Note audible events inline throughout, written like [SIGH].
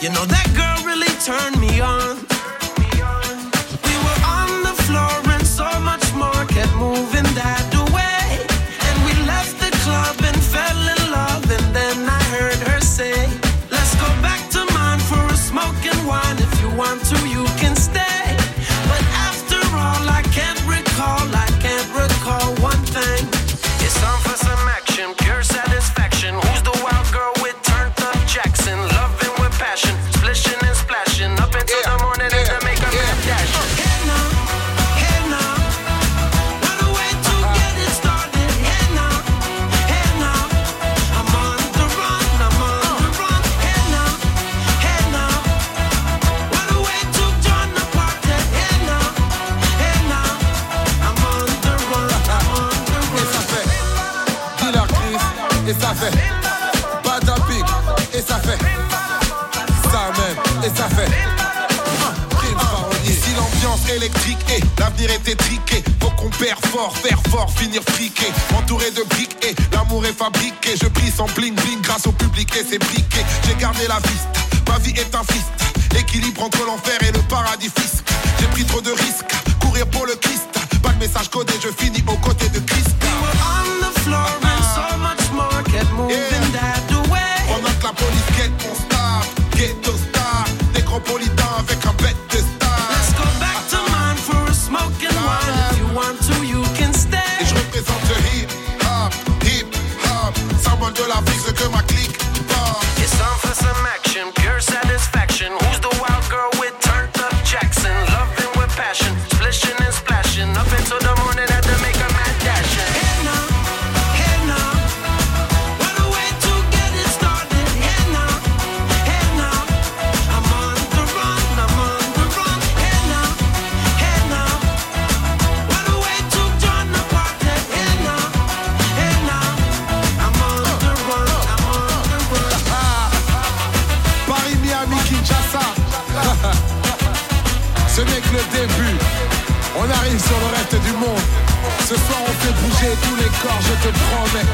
You know that girl really turned me on. Faire fort, finir friqué. Entouré de briques et l'amour est fabriqué. Je prie sans bling bling grâce au public et ses briquets J'ai gardé la vista, ma vie est un fist. Équilibre entre l'enfer et le paradis fisc. J'ai pris trop de risques, courir pour le Christ. Pas de message codé, je finis aux côtés je te promets.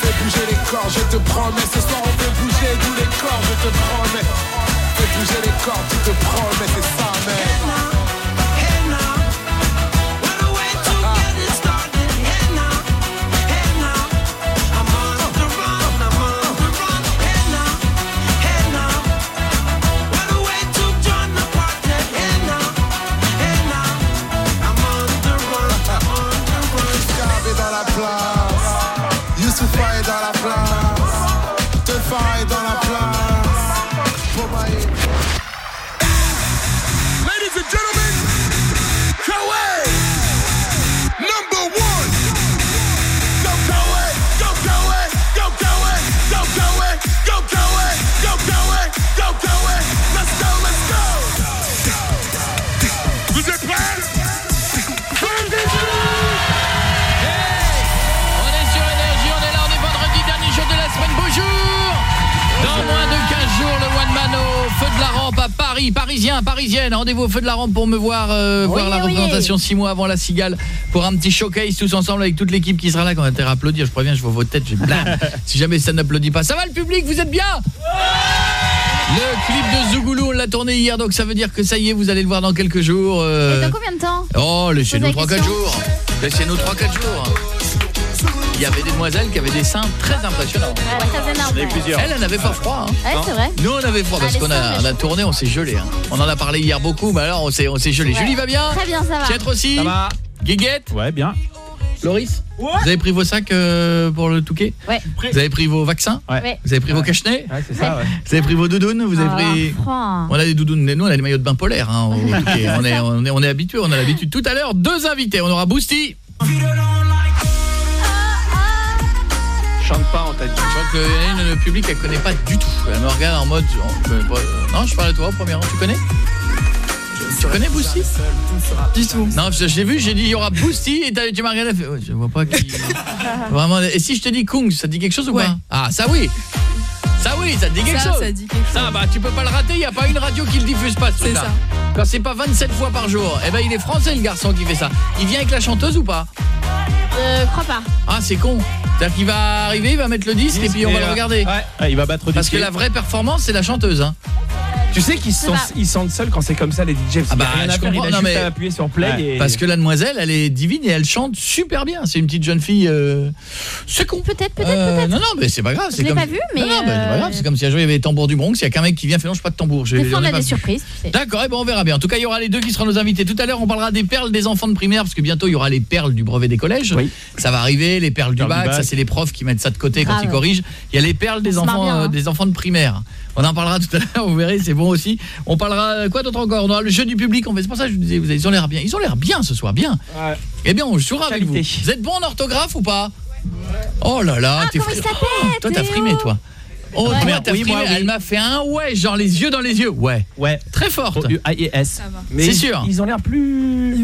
Fais bouger les corps, je te promets. Ce soir, on fait bouger tous les corps, je te promets. Fais bouger les corps, tu te promets, c'est ça, mec. Rendez-vous au Feu de la Rampe pour me voir euh, voir la représentation 6 mois avant la Cigale pour un petit showcase tous ensemble avec toute l'équipe qui sera là quand on va intérêt à applaudir. Je préviens, je vois vos têtes, blâme. [LAUGHS] si jamais ça n'applaudit pas. Ça va le public, vous êtes bien Le clip de Zougoulou, on l'a tourné hier, donc ça veut dire que ça y est, vous allez le voir dans quelques jours. euh, Et dans combien de temps? Oh, laissez-nous Pose la 3-4 question. jours. Laissez-nous 3-4 jours. Il y avait des demoiselles qui avaient des seins très impressionnants. Ouais, très énorme. ouais. Elle, elle n'avait pas froid. hein. Ouais, c'est vrai. Nous, on avait froid Ah, parce les qu'on a, mais on a tourné, on s'est gelé. hein. On en a parlé hier beaucoup, mais alors on s'est gelé. Ouais. Julie va bien Très bien, ça va. Piètre aussi Ça va Guiguette Ouais, bien. Loris Vous avez pris vos sacs euh, pour le Touquet Ouais. Vous avez pris vos vaccins Ouais. Vous avez pris vos cache-nez Ouais, c'est ça, ouais. Vous avez pris vos doudounes Vous avez Ah, pris... On a des doudounes, nous on a des maillots de bain polaires hein, au [LAUGHS] Touquet. on, est, on, est, on est habitué, on a l'habitude. Tout à l'heure, deux invités. On aura Boosty. Chante pas, on t'a dit. Je crois que Hélène, le public, elle connaît pas du tout. Elle me regarde en mode... Non, je parle de toi au premier rang. Tu connais? Tu connais Boosty Du tout. Non, je- j'ai vu, j'ai dit il y aura Boosty et tu m'as regardé, fait, ouais, je vois pas qui. [LAUGHS] Vraiment. Et si je te dis Kung, ça te dit quelque chose ou pas? Ah, ça oui. Ça oui, ça te dit quelque Ça, chose. ça dit quelque chose. Ça, bah tu peux pas le rater, il y a pas une radio qui le diffuse pas ce C'est truc-là. ça. Quand c'est pas 27 fois par jour, eh ben il est français le garçon qui fait ça. Il vient avec la chanteuse ou pas? Euh, crois pas. Ah, c'est con. C'est-à-dire qu'il va arriver, il va mettre le disque et puis on va le regarder. Ouais, ouais, il va battre Parce que la vraie performance, c'est la chanteuse. Hein. Tu sais qu'ils se sentent, ils se sentent seuls quand c'est comme ça les DJ. Ah a bah, rien à je faire, il a Non, juste mais- à appuyer sur play Ouais, et... Parce que la demoiselle, elle est divine et elle chante super bien. C'est une petite jeune fille. euh, C'est con. Peut-être, peut-être, Euh, peut-être. Non, non, mais c'est pas grave. Je c'est l'ai comme- pas vu, mais, Non, non, bah, c'est pas euh, grave. C'est comme si un jour il y avait les tambours du Bronx. Il y a qu'un mec qui vient fait non, je pas de tambour. Je- Des fois, j'en on ai a pas des vu. surprises, tu sais. D'accord, et bon, on verra bien. En tout cas, il y aura les deux qui seront nos invités. Tout à l'heure, on parlera des perles des enfants de primaire, parce que bientôt, il y aura les perles du brevet des collèges. Oui. Ça va arriver, les perles du Perles du bac, bac. ça c'est les profs qui mettent ça de côté quand Grave. ils corrigent. Il y a les perles des se marre enfants bien, euh, hein. des enfants de primaire. On en parlera tout à l'heure, vous verrez, c'est bon aussi. On parlera euh, quoi d'autre encore? On aura le jeu du public, on fait c'est pour ça que je vous disais vous avez- ils ont l'air bien. Ils ont l'air bien ce soir, bien. Ouais. Eh bien, on jouera avec vous. Vous êtes bon en orthographe ou pas? Oh là là, Ah, t'es il fri- Oh, Toi t'as frimé toi. Oh, Ouais. t'as oui, frimé, moi, oui. elle m'a fait un ouais, genre les yeux dans les yeux. Ouais, Ouais. très forte. O-U-I-E-S. Mais C'est ils- sûr. Ils ont l'air plus...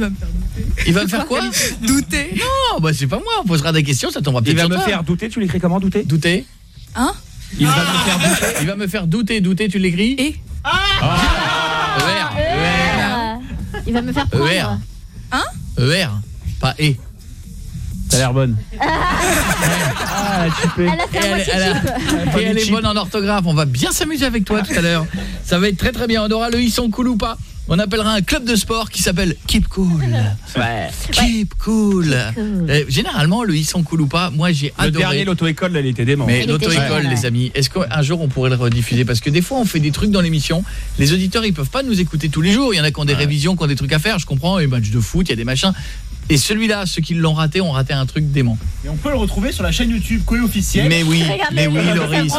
Il va me faire [LAUGHS] quoi? Douter. Non, bah c'est pas moi, on posera des questions, ça tombera Il peut-être va sur me toi. faire douter, tu l'écris comment douter? Douter. Hein? Il va me faire douter. Il va me faire douter, douter, tu l'écris Et ER. Euh, Il va me faire prendre. ER. ER. Pas E. T'as l'air bonne. Ah. Elle a fait Et un elle, elle a- et elle est bonne en orthographe. On va bien s'amuser avec toi tout à l'heure. Ça va être très très bien. On aura le Isson cool ou pas. On appellera un club de sport qui s'appelle Keep Cool. Ouais. Keep Cool. cool. Euh, généralement, le Isson cool ou pas, moi j'ai Le adoré. dernier, l'auto-école, il était dément. Mais l'auto-école, les amis, est-ce qu'un jour on pourrait le rediffuser? Parce que des fois, on fait des trucs dans l'émission. Les auditeurs, ils peuvent pas nous écouter tous les jours. Il y en a qui ont des révisions, qui ont des trucs à faire. Je comprends, les matchs de foot, il y a des machins. Et celui-là, ceux qui l'ont raté, ont raté un truc dément. Et on peut le retrouver sur la chaîne YouTube Koé officielle. Mais oui, mais oui, Loris.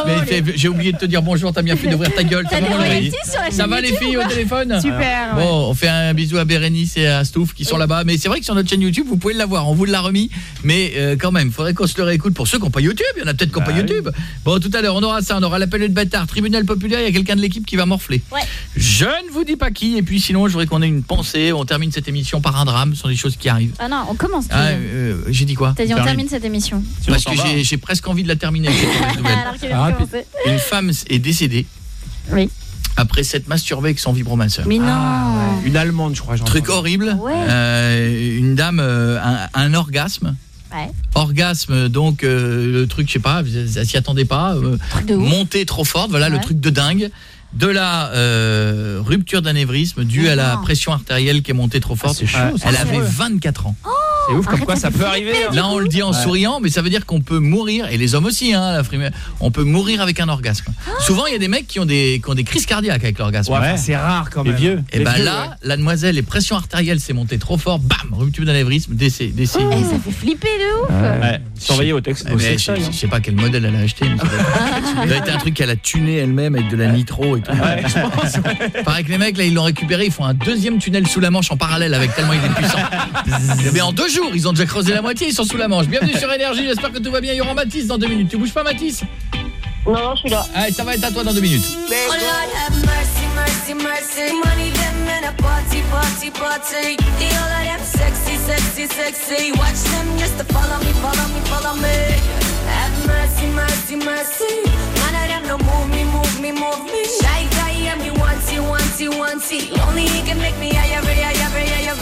j'ai oublié de te dire bonjour. T'as bien fait d'ouvrir ta gueule. Ça va, Loris Ça va les filles au téléphone? Super. ouais. Bon, on fait un bisou à Bérénice et à Stouff qui sont là-bas. Mais c'est vrai que sur notre chaîne YouTube, vous pouvez l'avoir. On vous l'a remis. Mais euh, quand même, il faudrait qu'on se le réécoute pour ceux qui n'ont pas YouTube. Il y en a peut-être qui n'ont pas Bah oui. YouTube. Bon, tout à l'heure, on aura ça. On aura l'appel de bâtard, tribunal populaire. Il y a quelqu'un de l'équipe qui va morfler. Ouais. Je ne vous dis pas qui. Et puis sinon, je voudrais qu'on ait une pensée. On termine cette émission par un drame. Ce sont des choses qui arrivent. Ah non, on commence. Ah, Théo. euh, J'ai dit quoi T'as dit on termine. termine cette émission. Parce que j'ai- presque envie de la terminer. [LAUGHS] Alors Ah. Une femme est décédée Oui. après s'être masturbée avec son vibromasseur. Mais non. Ah, ouais. Une allemande, je crois. Truc horrible. Ouais. Euh, une dame, euh, un, un orgasme. Ouais. Orgasme, donc euh, le truc, je sais pas, elle s'y attendait pas. euh, Truc de ouf. montée trop forte, voilà le truc de dingue. De la euh, rupture d'anévrisme due à la pression artérielle qui est montée trop forte. chaud, ça. Elle Ah, avait ouais. 24 ans. C'est ouf, comme Arrête, quoi ça peut arriver. hein. Là, on le dit en Ouais. souriant, mais ça veut dire qu'on peut mourir, et les hommes aussi, hein, la on peut mourir avec un orgasme. Souvent, il y a des mecs qui ont des, qui ont des crises cardiaques avec l'orgasme. Ouais, enfin, c'est rare quand Les même. vieux. Et Les ben vieux, là, ouais. la demoiselle, les pressions artérielles s'est montée trop fort, bam, rupture d'anévrisme, décès, décès. Eh, ça fait flipper de ouf. Ouais. Surveillez au texte. Eh ben, je, sais pas quel modèle elle a acheté. mais ça doit être- [LAUGHS] ça doit être un truc qu'elle a tuné elle-même avec de la nitro et tout. Ouais, je pense. ouais. Pareil que les mecs là ils l'ont récupéré, ils font un deuxième tunnel sous la Manche en parallèle avec tellement il est puissant. [LAUGHS] Mais en deux jours, ils ont déjà creusé la moitié, ils sont sous la Manche. Bienvenue sur énergie, j'espère que tout va bien. Il y aura Mathis dans deux minutes. Tu bouges pas Mathis? Non, non, je suis là. Allez, ça va être à toi dans deux minutes. No move me, move me, move me. Shy guy, yeah, me wanty, wanty. Only he can make me higher, higher, higher, higher.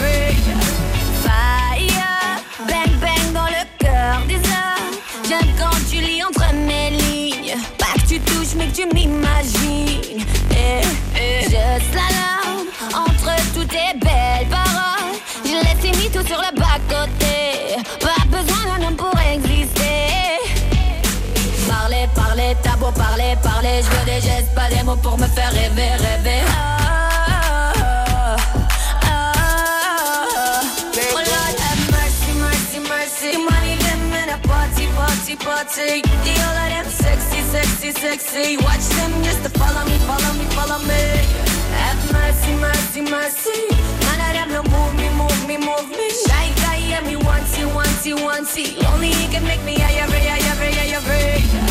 Fire, bang, bang dans le cœur des hommes. J'aime quand tu lis entre mes lignes. Pas que tu touches, mais que tu m'imagines. Eh, eh. Je slalom entre toutes tes belles paroles. Je laisse tes mythos sur le bas-côté. Pas pas des mots pour me faire rêver, rêver. Oh have mercy, mercy, mercy. Money them in a party, party, party. The all of them sexy, sexy, sexy. Watch them just to follow me, follow me, follow me. Have mercy, mercy, mercy. None of them no move me, move me, move me. Shy guy, yeah, me wanty, wanty, wanty. Only he can make me higher, higher, higher, higher,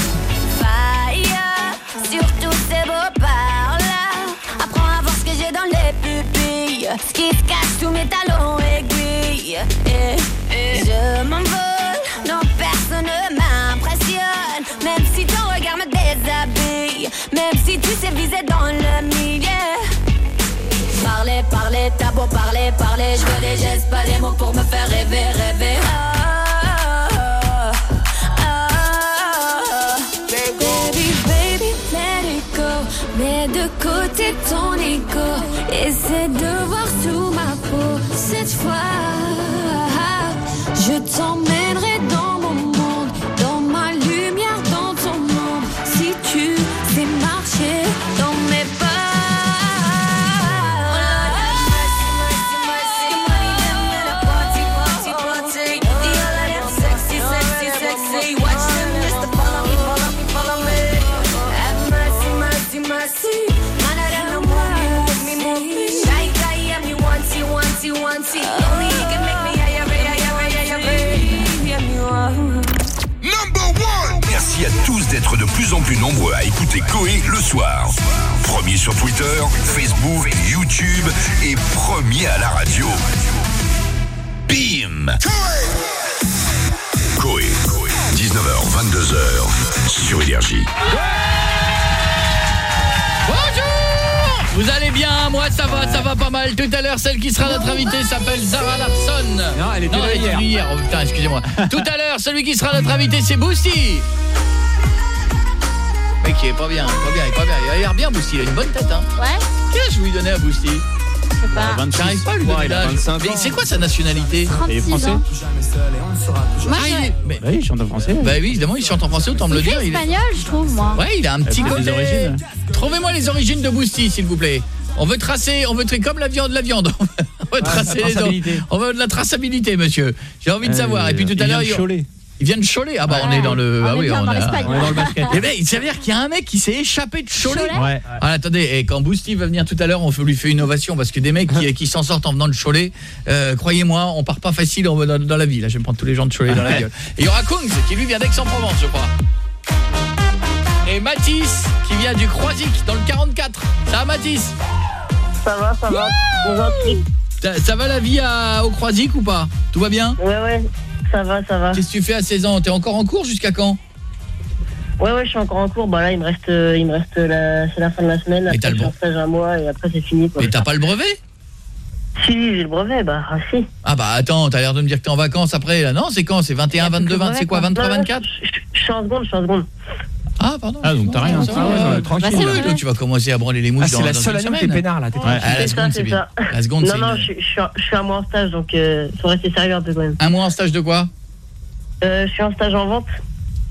sur tous ces beaux par-là. Apprends à voir ce que j'ai dans les pupilles. Ce qui cache sous mes talons aiguilles. Eh. Je m'envole, non personne ne m'impressionne. Même si ton regard me déshabille. Même si tu sais viser dans le milieu. Parler, parler, t'as beau parler, parler. Je veux des gestes, pas des mots pour me faire rêver, rêver. Ah, d'être de plus en plus nombreux à écouter Coé le soir. Premier sur Twitter, Facebook, YouTube et premier à la radio. Bim Coé, 19h, 22h sur Énergie. Bonjour Vous allez bien? Moi ça va, ça va pas mal. Tout à l'heure, celle qui sera notre invitée s'appelle Zara Larson. Non, elle était là hier. venue hier. Oh putain, excusez-moi. Tout à l'heure, celui qui sera notre invité, c'est Boosty. Mec, il est pas bien, pas bien, il est pas bien. Il a l'air bien, Boosty. Il a une bonne tête, hein. Ouais, Quel âge vous lui donnez à Boosty je sais pas. J'arrive pas à lui Ouais, donner il a l'âge. 25 Mais ans. c'est quoi sa nationalité? 36 français ans. Moi, Ah, il je... est- mais- Bah oui, il chante en français. Bah oui, évidemment, il chante en français, autant me le Il dire. il est- espagnol, je trouve, moi. Ouais, il a un petit Ah, côté. les origines. Trouvez-moi les origines de Boosty, s'il vous plaît. On veut tracer, on veut tracer comme la viande, la viande. [LAUGHS] On veut tracer la les On veut de la traçabilité, monsieur. J'ai envie de savoir. Et puis tout à l'heure, il. Il vient de Cholet. Ah bah on est dans le. On ah oui, bien on dans a- l'Espagne. On est dans le basket. [LAUGHS] Eh ben, il s'avère qu'il y a un mec qui s'est échappé de Cholet. Cholet Ouais. Ah, attendez, et quand Boosty va venir tout à l'heure, on lui fait une ovation parce que des mecs qui, qui s'en sortent en venant de Cholet, euh, croyez-moi, on part pas facile dans, dans la vie. Là, je vais me prendre tous les gens de Cholet dans la gueule. Et il y aura Kungs qui lui vient d'Aix-en-Provence, je crois. Et Mathis qui vient du Croisic dans le 44. Ça va Mathis Ça va, ça va. Ça, ça va la vie à, au Croisic ou pas? Tout va bien? Ouais, ouais. Ça va, ça va. Qu'est-ce que tu fais à 16 ans? T'es encore en cours jusqu'à quand? Ouais, ouais, je suis encore en cours. Bah là, il me reste, euh, il me reste la, c'est la fin de la semaine. Après, t'as le un mois et après, c'est fini. Quoi. Mais t'as pas le brevet? Si, j'ai le brevet, bah, ah, si. Ah bah attends, t'as l'air de me dire que t'es en vacances après là. Non, c'est quand? C'est 21, 22, 20, c'est quoi? 23, Non, non, 24 je, je- je suis en seconde, je suis en seconde. Ah pardon. Ah, donc t'as rien. Ah ouais, ouais. non, tranquille. Bah, donc tu vas commencer à branler les mouches Ah, c'est dans, la seule année où t'es peinard là. Ah, la C'est seconde, ça, c'est bien. ça. La seconde, Non, c'est non, une- je, suis en- je suis un mois en stage, donc euh, faut rester sérieux un peu quand même. Un mois en stage de quoi? Euh, je suis en stage en vente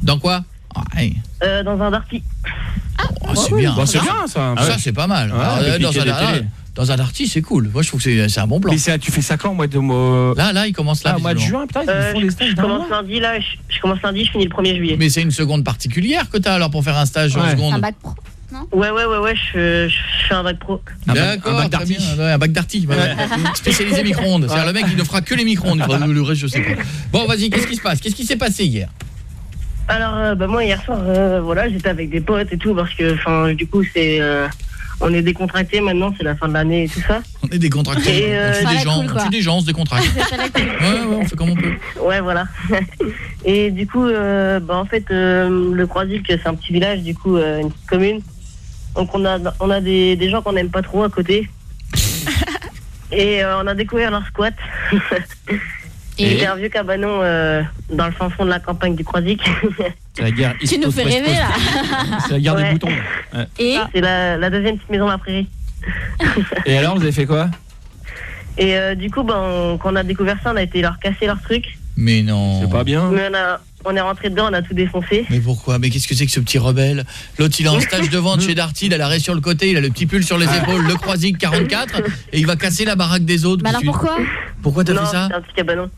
Dans quoi? Ah, hey. euh, dans un darty. Oh, c'est bien. Bon, c'est Ça, bien ça. Ça, c'est pas mal. Dans, un. Dans un arty, c'est cool. Moi, je trouve que c'est un bon plan. Mais tu fais ça quand, moi, de moi Là, là, il commence là. Ah, au mois de juin, putain, ils Euh, font je, des stages je commence mois. lundi, là, je, je commence lundi, je finis le 1er juillet. Mais c'est une seconde particulière que t'as alors pour faire un stage en Ouais. Un seconde. bac pro. Ouais, ouais, ouais, ouais, je, je, je fais un bac pro. Un bac- D'accord, un bac d'arty. Ouais, un bac d'arty. ouais, ouais. Spécialisé micro-ondes. C'est-à-dire le mec, il ne fera que les micro-ondes. Le reste, je sais pas. Bon, vas-y, qu'est-ce qui se passe? Qu'est-ce qui s'est passé hier? Alors, euh, bah, moi, hier soir, euh, voilà, j'étais avec des potes et tout, parce que, enfin, du coup, c'est... on est décontracté maintenant, c'est la fin de l'année et tout ça. On est décontractés. Et, euh, on tue des gens, cool, on tue des gens, on se décontracte. Ouais, ouais, on fait comme on peut. Ouais, voilà. [LAUGHS] et du coup, euh, bah, en fait, euh, le Croisic, c'est un petit village, du coup, euh, une petite commune. Donc, on a, on a des, des gens qu'on n'aime pas trop à côté. [LAUGHS] et euh, on a découvert leur squat. [LAUGHS] Et C'est un vieux cabanon euh, dans le fin fond de la campagne du Croisic. [LAUGHS] C'est la guerre. Tu nous fais rêver là. [LAUGHS] C'est la guerre des Ouais. boutons. Et c'est la, la deuxième petite maison de la prairie. [LAUGHS] Et alors, vous avez fait quoi? Et euh, du coup, ben, on- quand on a découvert ça, on a été leur casser leur truc. Mais non. C'est pas bien. Mais on, a, on est rentré dedans, on a tout défoncé. Mais pourquoi? Mais qu'est-ce que c'est que ce petit rebelle? L'autre, il est en stage de vente chez Darty, il a l'arrêt sur le côté, il a le petit pull sur les épaules, le Croisic 44, et il va casser la baraque des autres. bah alors Tu- pourquoi? Pourquoi t'as fait ça? c'est un petit cabanon.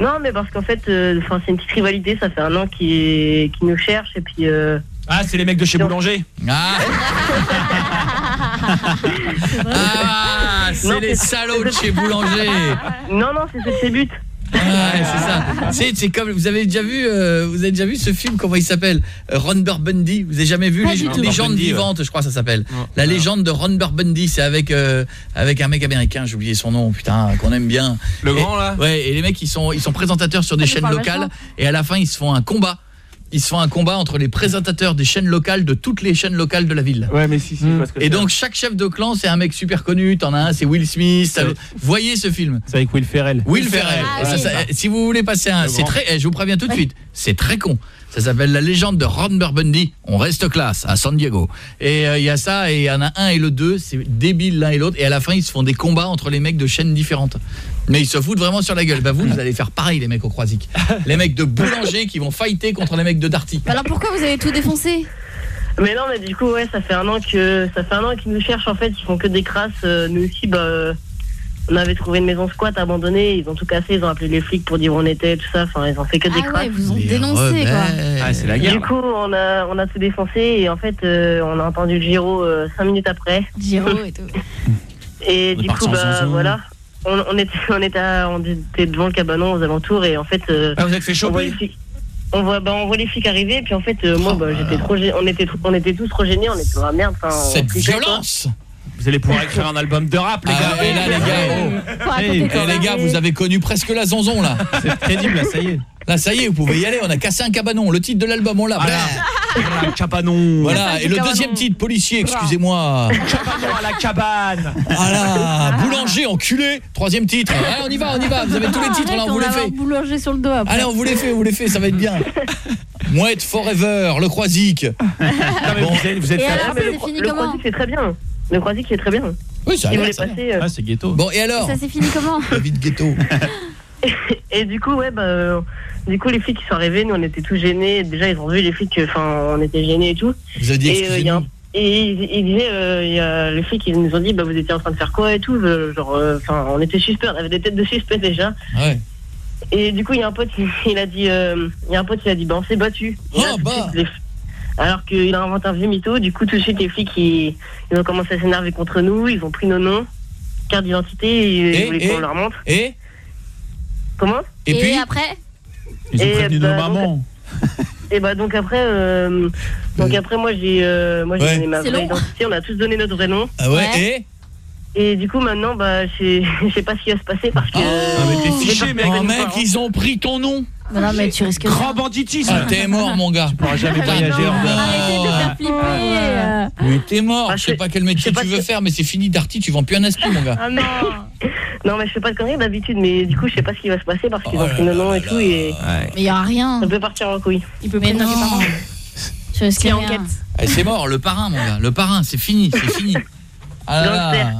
Non, mais parce qu'en fait, euh, c'est une petite rivalité, ça fait un an qu'ils qui nous cherchent, et puis... euh, Ah, c'est les mecs de chez Boulanger. Ah, [LAUGHS] Ah, c'est les salauds de chez Boulanger. Non, non, c'est ses Ouais, c'est ça. C'est c'est comme vous avez déjà vu euh, vous avez déjà vu ce film comment il s'appelle? Euh, Ron Burgundy. Vous avez jamais vu les légende ouais. vivante, je crois que ça s'appelle. Non. La légende de Ron Burgundy, c'est avec euh, avec un mec américain, j'ai oublié son nom, putain, qu'on aime bien. Le Et- grand là? Ouais, et les mecs ils sont ils sont présentateurs sur des chaînes locales et à la fin ils se font un combat. Ils se font un combat entre les présentateurs des chaînes locales de toutes les chaînes locales de la ville. Ouais, mais si, si, que Et donc chaque chef de clan c'est un mec super connu, t'en as un c'est Will Smith, voyez ce film. C'est avec Will Ferrell. Will Ferrell. Ah Et ça, oui. ça- si vous voulez passer un c'est très eh, je vous préviens tout de suite, c'est très con. Ça s'appelle La légende de Ron Burgundy. On reste classe à San Diego. Et euh, il y a ça et il y en a un et le deux, c'est débile l'un et l'autre et à la fin ils se font des combats entre les mecs de chaînes différentes. Mais ils se foutent vraiment sur la gueule. Bah vous vous allez faire pareil les mecs au Croisic. Les mecs de boulanger qui vont fighter contre les mecs de Darty. Alors pourquoi vous avez tout défoncé? Mais non, mais du coup, ouais, ça fait un an que ça fait un an qu'ils nous cherchent en fait. Ils font que des crasses. Euh, nous aussi, bah, on avait trouvé une maison squat abandonnée. Ils ont tout cassé. Ils ont appelé les flics pour dire où on était, tout ça. Enfin, ils ont fait que des Ah crasses. ouais, ils vous ont Les dénoncé quoi. rebelles. Ah, c'est la guerre. Du coup, on a on a tout défoncé et en fait, euh, on a entendu le Giro euh, cinq minutes après. Giro et tout. Et On est du parti coup, en bah zonzon. voilà. On, on était [LAUGHS] on était à- on était devant le cabanon aux alentours et en fait. euh, Ah, vous êtes fait on voit les choper flics. On voit, bah, on voit les flics arriver, et puis en fait, euh, moi, Oh bah, j'étais trop, gê- on était, trop- on était tous trop gênés, on était dans la merde. enfin, on Cette quoi. violence. Vous allez pouvoir écrire un album de rap, les Ah gars. là les gars, oh. Hey, Eh, ça. les gars, vous avez connu presque la zonzon là. C'est crédible, là, ça y est. Là, ça y est, vous pouvez y aller. On a cassé un cabanon. Le titre de l'album, on l'a. Voilà. Voilà, cabanon. Voilà. Et de le cabanon. deuxième titre, policier, excusez-moi. Cabanon à la cabane. Voilà. Boulanger, enculé. Troisième titre. Allez, on y va, on y va. Vous avez tous les titres là, on vous les va avoir fait. boulanger sur le dos après. Allez, on vous les fait, on vous les fait, ça va être bien. Mouette Forever, le Croisic. Non, mais vous êtes, vous êtes Et fait- alors, Ah, mais le, le comment croisic, c'est très bien. Le croisic, c'est très bien. Oui, ça a l'air, euh, Ah, c'est ghetto. Bon, et alors Ça s'est fini comment David Ghetto. [LAUGHS] Et du coup, ouais, bah, euh, du coup, les flics qui sont arrivés, nous, on était tous gênés. Déjà, ils ont vu les flics, enfin, on était gênés et tout. Vous avez dit Et, euh, y a un- et ils, ils disaient, euh, y a, les flics, ils nous ont dit, bah, vous étiez en train de faire quoi et tout. euh, Genre, euh, enfin, on était suspects, on avait des têtes de suspects déjà. Ouais. Et du coup, il y a un pote, il, [LAUGHS] il a dit, euh, il y a un pote, il a dit, bah, on s'est battu. Là, de bah. les Alors qu'il a inventé un vieux mytho, du coup, tout de suite, les flics, ils, ils ont commencé à s'énerver contre nous, ils ont pris nos noms, carte d'identité, Et- ils voulaient qu'on leur montre. Et Comment Et puis après Ils ont Et prévenu bah, nos mamans. Et bah donc après, euh, donc après moi j'ai, euh, moi j'ai Ouais. donné ma C'est vraie long. identité. On a tous donné notre vrai nom. Ah ouais, Ouais. Et du coup maintenant, bah [LAUGHS] je sais pas ce qui va se passer parce que. Ah, mais t'es fiché, j'ai mec. mec, ils ont pris ton nom. Non, non, mais tu risques Grand banditisme. Ah, t'es mort, mon gars. Tu pourras jamais [LAUGHS] voyager en Arrêtez de faire flipper. euh. Mais t'es mort. Ah, Je sais pas quel métier pas tu veux que- faire, mais c'est fini, Darty. Tu vends plus un aspi, mon gars. Ah non Non mais je fais pas de conneries d'habitude, mais du coup je sais pas ce qui va se passer parce qu'ils Oh ont pris noms et tout et Mais il y aura rien. ça peut partir en couille. Il peut Mais non. Qui rien. enquête. Eh, c'est mort, le parrain, mon gars. Le parrain, c'est fini, c'est fini. Ah là là.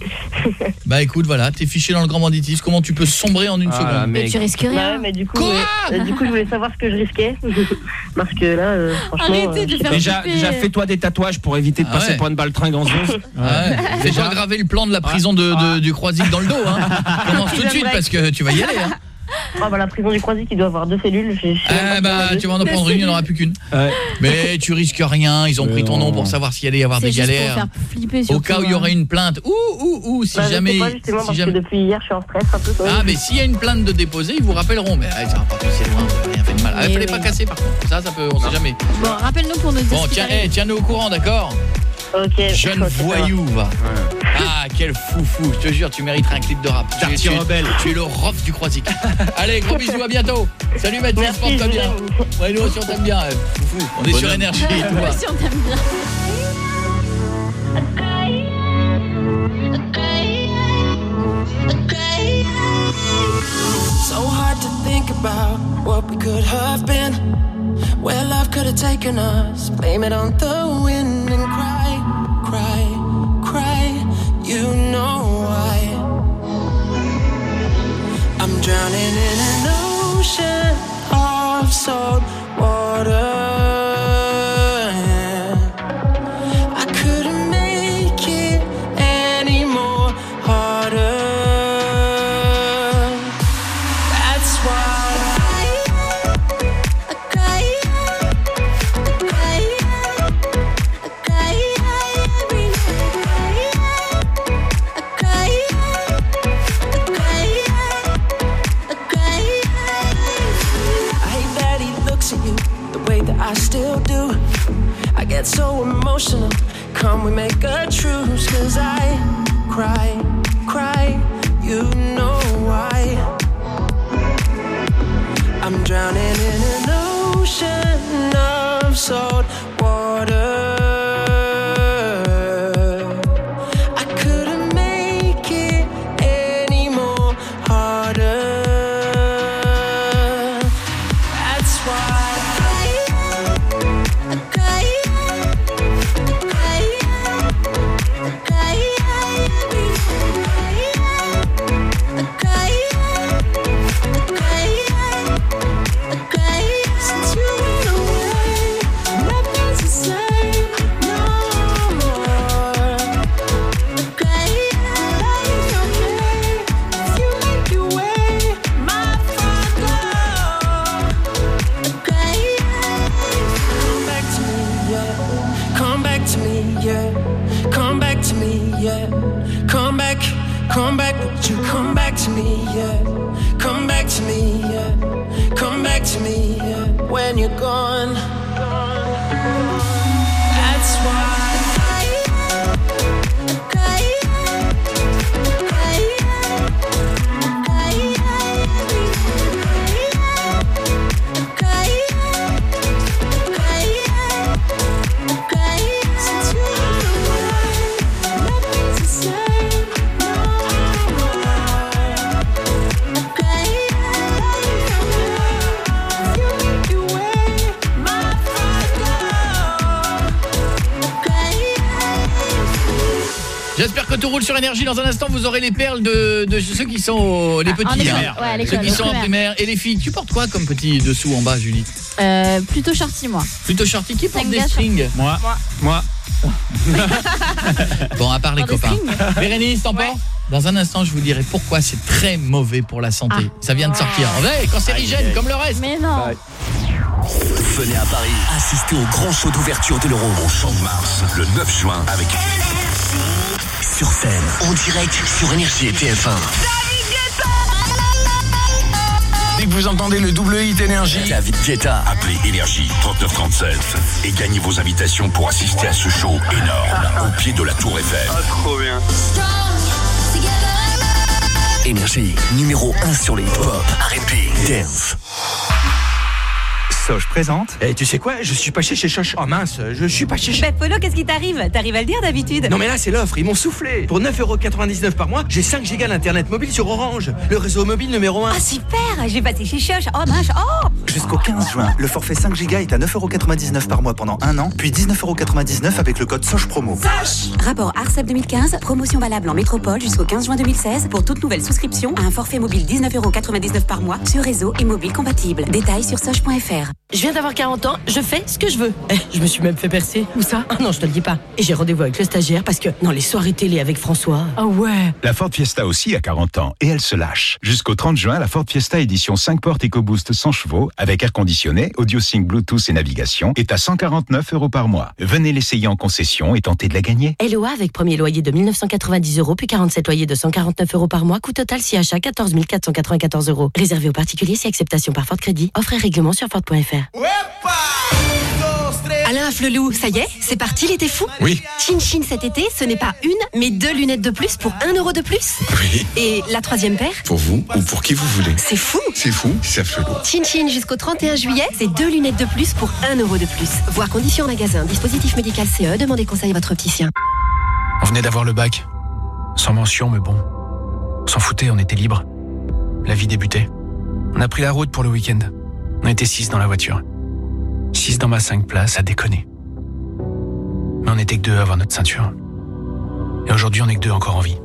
[LAUGHS] Bah écoute, voilà, t'es fiché dans le grand banditisme. Comment tu peux sombrer en une Ah, seconde Mais tu risques Bah ouais, rien. mais du coup, euh, du coup je voulais savoir ce que je risquais [LAUGHS] parce que là, euh, franchement. Arrêtez euh, de faire. Déjà, déjà fais-toi des tatouages pour éviter de Ah passer ouais. pour une baltringue en zone. [LAUGHS] Ouais. Fais-toi graver le plan de la prison de, de- du Croisic dans le dos. Hein. Commence tout de suite parce que tu vas y aller. Hein. Ah bah la prison du croisic il doit avoir deux cellules. Ah bah tu vas en prendre une, il n'y en aura plus qu'une. Ouais. Mais tu risques rien, ils ont pris ton nom pour savoir s'il allait y avoir C'est des juste pour galères. faire flipper Au cas où il y hein. aurait une plainte. Ouh ouh ouh si Bah, jamais pas, justement, si parce jamais que depuis hier je suis en stress un peu. Ah mais s'il y a une plainte de déposer, ils vous rappelleront mais ah, ça va pas passer loin, rien fait de mal. Ah, Mais fallait oui. pas casser par contre. Ça ça peut on sait jamais. Bon, rappelle-nous pour nous dire Bon tiens, eh, tiens-nous au courant, d'accord Ok. Jeune voyou va. Ah quel foufou, je te jure, tu mériterais un clip de rap. Tu, es- tu es- tu es le rof du Croisic. [LAUGHS] Allez, gros bisous, à bientôt. Salut Mathis, Merci, porte-toi je bien. Ouais, nous aussi on t'aime bien, foufou. On est sur énergie, tout [LAUGHS] va. Si on t'aime bien. So hard to think about what we could have been. Where love could have taken us. Blame it on the wind sont au- les Ah, en petits. hein. ouais, ceux qui sont en primaire. Et les filles, tu portes quoi comme petit dessous en bas, Julie? Euh, plutôt shorty, moi. Plutôt shorty. Qui porte des shorty. strings? Moi. Moi. [LAUGHS] Bon, à part les copains. [LAUGHS] Bérénice, t'en portes Dans un instant, je vous dirai pourquoi c'est très mauvais pour la santé. Ça vient de sortir. Ouais, cancérigène, comme le reste. Mais non. Venez à Paris assister au grand show d'ouverture de l'Euro au Champ de Mars le 9 juin avec sur scène en direct sur Énergie et TF1. Vous entendez le double hit énergie, David Guetta, appelez Énergie 3937 et gagnez vos invitations pour assister à ce show énorme au pied de la Tour Eiffel. trop bien. Énergie numéro 1 sur les hip-hop, R&B, dance. Soch présente. Et tu sais quoi Je suis pas chez chez Soch. Oh mince, je suis pas chez chez. Bah Polo, qu'est-ce qui t'arrive? T'arrives à le dire d'habitude? Non mais là c'est l'offre, ils m'ont soufflé. Pour 9,99€ par mois, j'ai 5 gigas d'internet mobile sur Orange, le réseau mobile numéro 1. Ah super Je vais passer chez Choche. Oh mince, oh Jusqu'au 15 juin, le forfait 5 Go est à 9,99€ par mois pendant un an, puis 19,99€ avec le code SOCH promo. Rapport ARCEP 2015, promotion valable en métropole jusqu'au 15 juin 2016 pour toute nouvelle souscription à un forfait mobile 19,99€ par mois sur réseau et mobile compatible. Détails sur soche.fr. Je viens d'avoir 40 ans, je fais ce que je veux. Eh, je me suis même fait percer. Où ça? Ah non, je te le dis pas. Et j'ai rendez-vous avec le stagiaire parce que dans les soirées télé avec François. Ah ouais. La Ford Fiesta aussi a 40 ans et elle se lâche. Jusqu'au 30 juin, la Ford Fiesta édition 5 portes EcoBoost 100 chevaux avec air conditionné, audio sync Bluetooth et navigation est à 149 euros par mois. Venez l'essayer en concession et tentez de la gagner. LOA avec premier loyer de 1990 euros puis 47 loyers de 149 euros par mois. Coût total si achat 14 494 euros. Réservé aux particuliers si acceptation par Ford Crédit. Offre et règlement sur Ford.fr. Alain Flelou, ça y est, c'est parti l'été fou Oui. Chin Chin cet été, ce n'est pas une, mais deux lunettes de plus pour un euro de plus Oui. Et la troisième paire Pour vous ou pour qui vous voulez. C'est fou C'est fou, c'est absolument. Chin Chin jusqu'au 31 juillet, c'est deux lunettes de plus pour un euro de plus. Voir conditions en magasin. Dispositif médical CE, demandez conseil à votre opticien. On venait d'avoir le bac. Sans mention, mais bon. On s'en foutait, on était libre. La vie débutait. On a pris la route pour le week-end. On était six dans la voiture. Six dans ma cinq places, à déconner. Mais on était que deux à avoir notre ceinture. Et aujourd'hui, on est que deux encore en vie.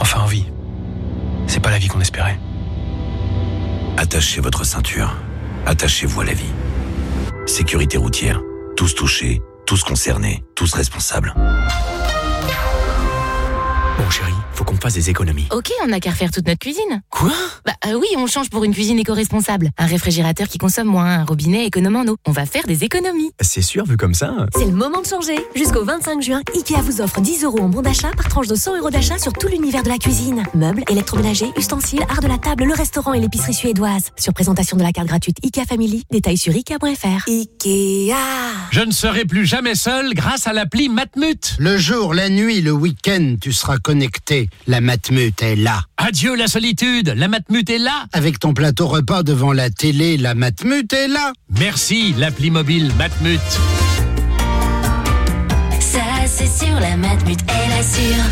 Enfin, en vie. C'est pas la vie qu'on espérait. Attachez votre ceinture. Attachez-vous à la vie. Sécurité routière. Tous touchés, tous concernés, tous responsables. Qu'on fasse des économies. Ok, on n'a qu'à refaire toute notre cuisine. Quoi? Bah euh, oui, on change pour une cuisine éco-responsable. Un réfrigérateur qui consomme moins, un robinet économe en eau. On va faire des économies. C'est sûr, vu comme ça. C'est le moment de changer. Jusqu'au 25 juin, Ikea vous offre 10 euros en bon d'achat par tranche de 100 euros d'achat sur tout l'univers de la cuisine. Meubles, électroménagers, ustensiles, art de la table, le restaurant et l'épicerie suédoise. Sur présentation de la carte gratuite Ikea Family, détails sur Ikea.fr. Ikea Je ne serai plus jamais seul grâce à l'appli Matmut. Le jour, la nuit, le week-end, tu seras connecté. La matmute est là. Adieu la solitude, la matmute est là. Avec ton plateau repas devant la télé, la matmute est là. Merci, l'appli mobile Matmut. Ça, c'est sûr, la matmute, elle assure.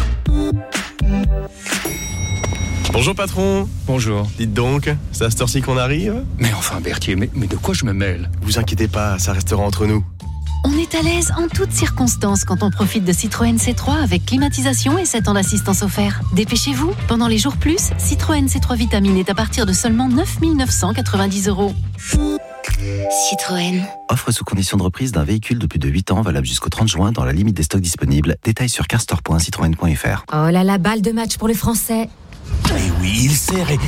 Bonjour patron. Bonjour. Dites donc, c'est à cette heure-ci qu'on arrive? Mais enfin Berthier, mais, mais de quoi je me mêle? Vous inquiétez pas, ça restera entre nous. Est à l'aise en toutes circonstances quand on profite de Citroën C3 avec climatisation et 7 ans d'assistance offert. Dépêchez-vous, pendant les jours plus, Citroën C3 Vitamine est à partir de seulement 9 990 euros. Citroën. Offre sous condition de reprise d'un véhicule de plus de 8 ans valable jusqu'au 30 juin dans la limite des stocks disponibles. Détails sur carstore.citroën.fr. Oh là là, balle de match pour les Français. Mais oui, il sert et...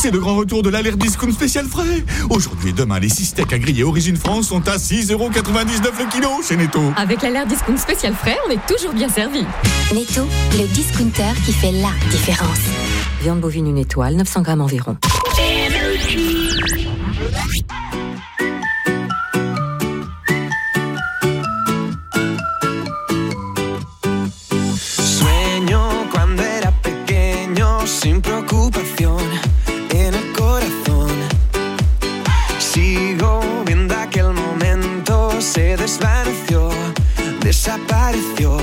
C'est le grand retour de l'alerte discount spécial frais. Aujourd'hui et demain, les 6 steaks à griller Origine France sont à 6,99€ le kilo chez Netto. Avec l'alerte discount spécial frais, on est toujours bien servi. Netto, le discounter qui fait la différence. Viande bovine une étoile, 900 grammes environ. Desapareció.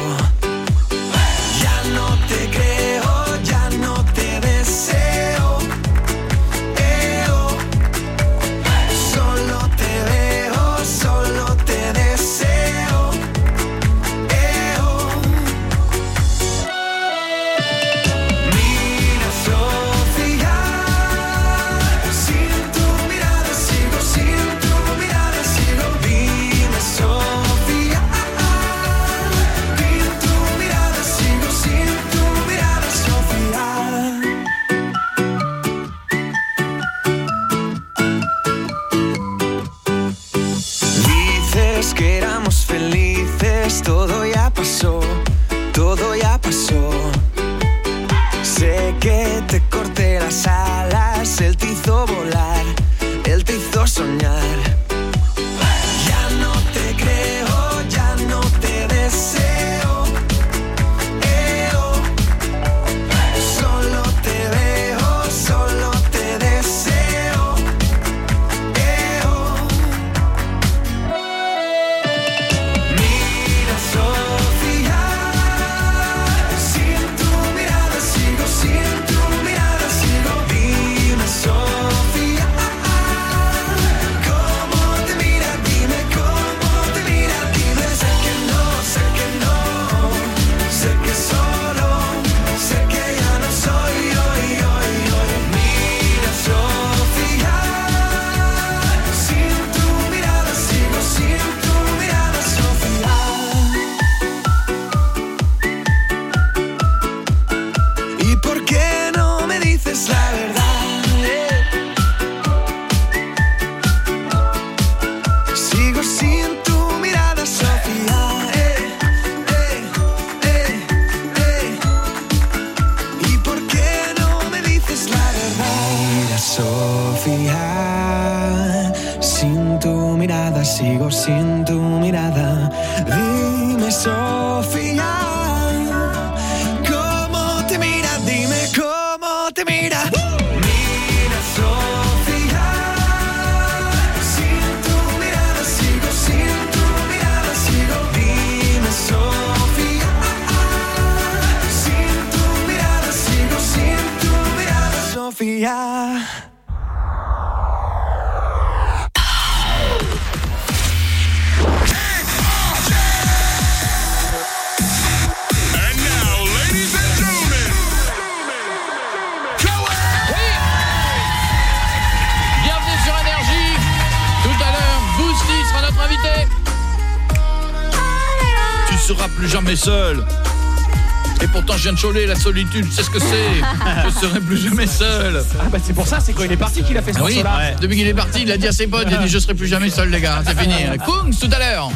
Cholet, la solitude, c'est ce que c'est. je [LAUGHS] serai plus jamais seul. Ah bah c'est pour ça, c'est quand il est parti qu'il a fait ce Ah oui, depuis qu'il est parti, il a dit à ses potes, il a dit je serai plus jamais seul les gars, c'est fini. [LAUGHS] Kungs tout à l'heure.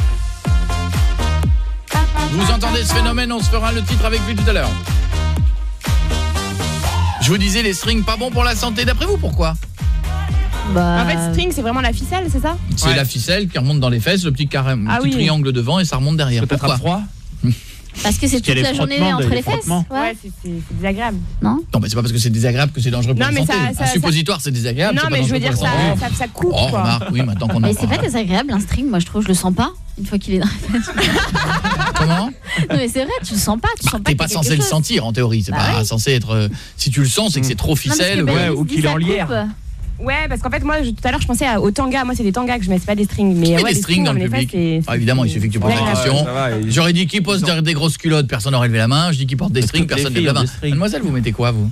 Vous entendez ce phénomène, on se fera le titre avec lui tout à l'heure. Je vous disais les strings pas bons pour la santé, d'après vous pourquoi? Bah, En fait, string, c'est vraiment la ficelle, c'est ça? C'est la ficelle qui remonte dans les fesses, le petit, carré, Ah petit oui. triangle devant et ça remonte derrière. Peut-être Pourquoi? à froid Parce que c'est qu'il toute a la journée entre les les fesses. Ouais. Ouais, c'est désagréable. Non? Non, mais c'est pas parce que c'est désagréable que c'est dangereux pour Non, la mais santé. ça- ça- un suppositoire, c'est désagréable. Non, mais je veux dire, ça, ça, ça coupe, Oh, quoi. remarque, oui, maintenant qu'on en Mais c'est pas désagréable un string, moi je trouve, je le sens pas une fois qu'il est dans la fesse. [LAUGHS] Comment? Non mais c'est vrai, tu le sens pas, tu Bah, sens pas qu'il y pas a censé le sentir en théorie, c'est Bah pas ouais. censé être euh, si tu le sens, c'est que c'est trop ficelle Baptiste ou dit ça coupe. Ouais, parce qu'en fait, moi, je- tout à l'heure, je pensais à- aux tangas. Moi, c'est des tangas que je mets, c'est pas des strings. Mais Tu mets ouais, des strings dans le fesses, public. Ah, évidemment, il suffit que tu poses la question. J'aurais dit qui pose des, des grosses culottes, personne n'aurait levé la main. Je dis qui porte des strings, personne ne lève la main. Mademoiselle, vous mettez quoi vous?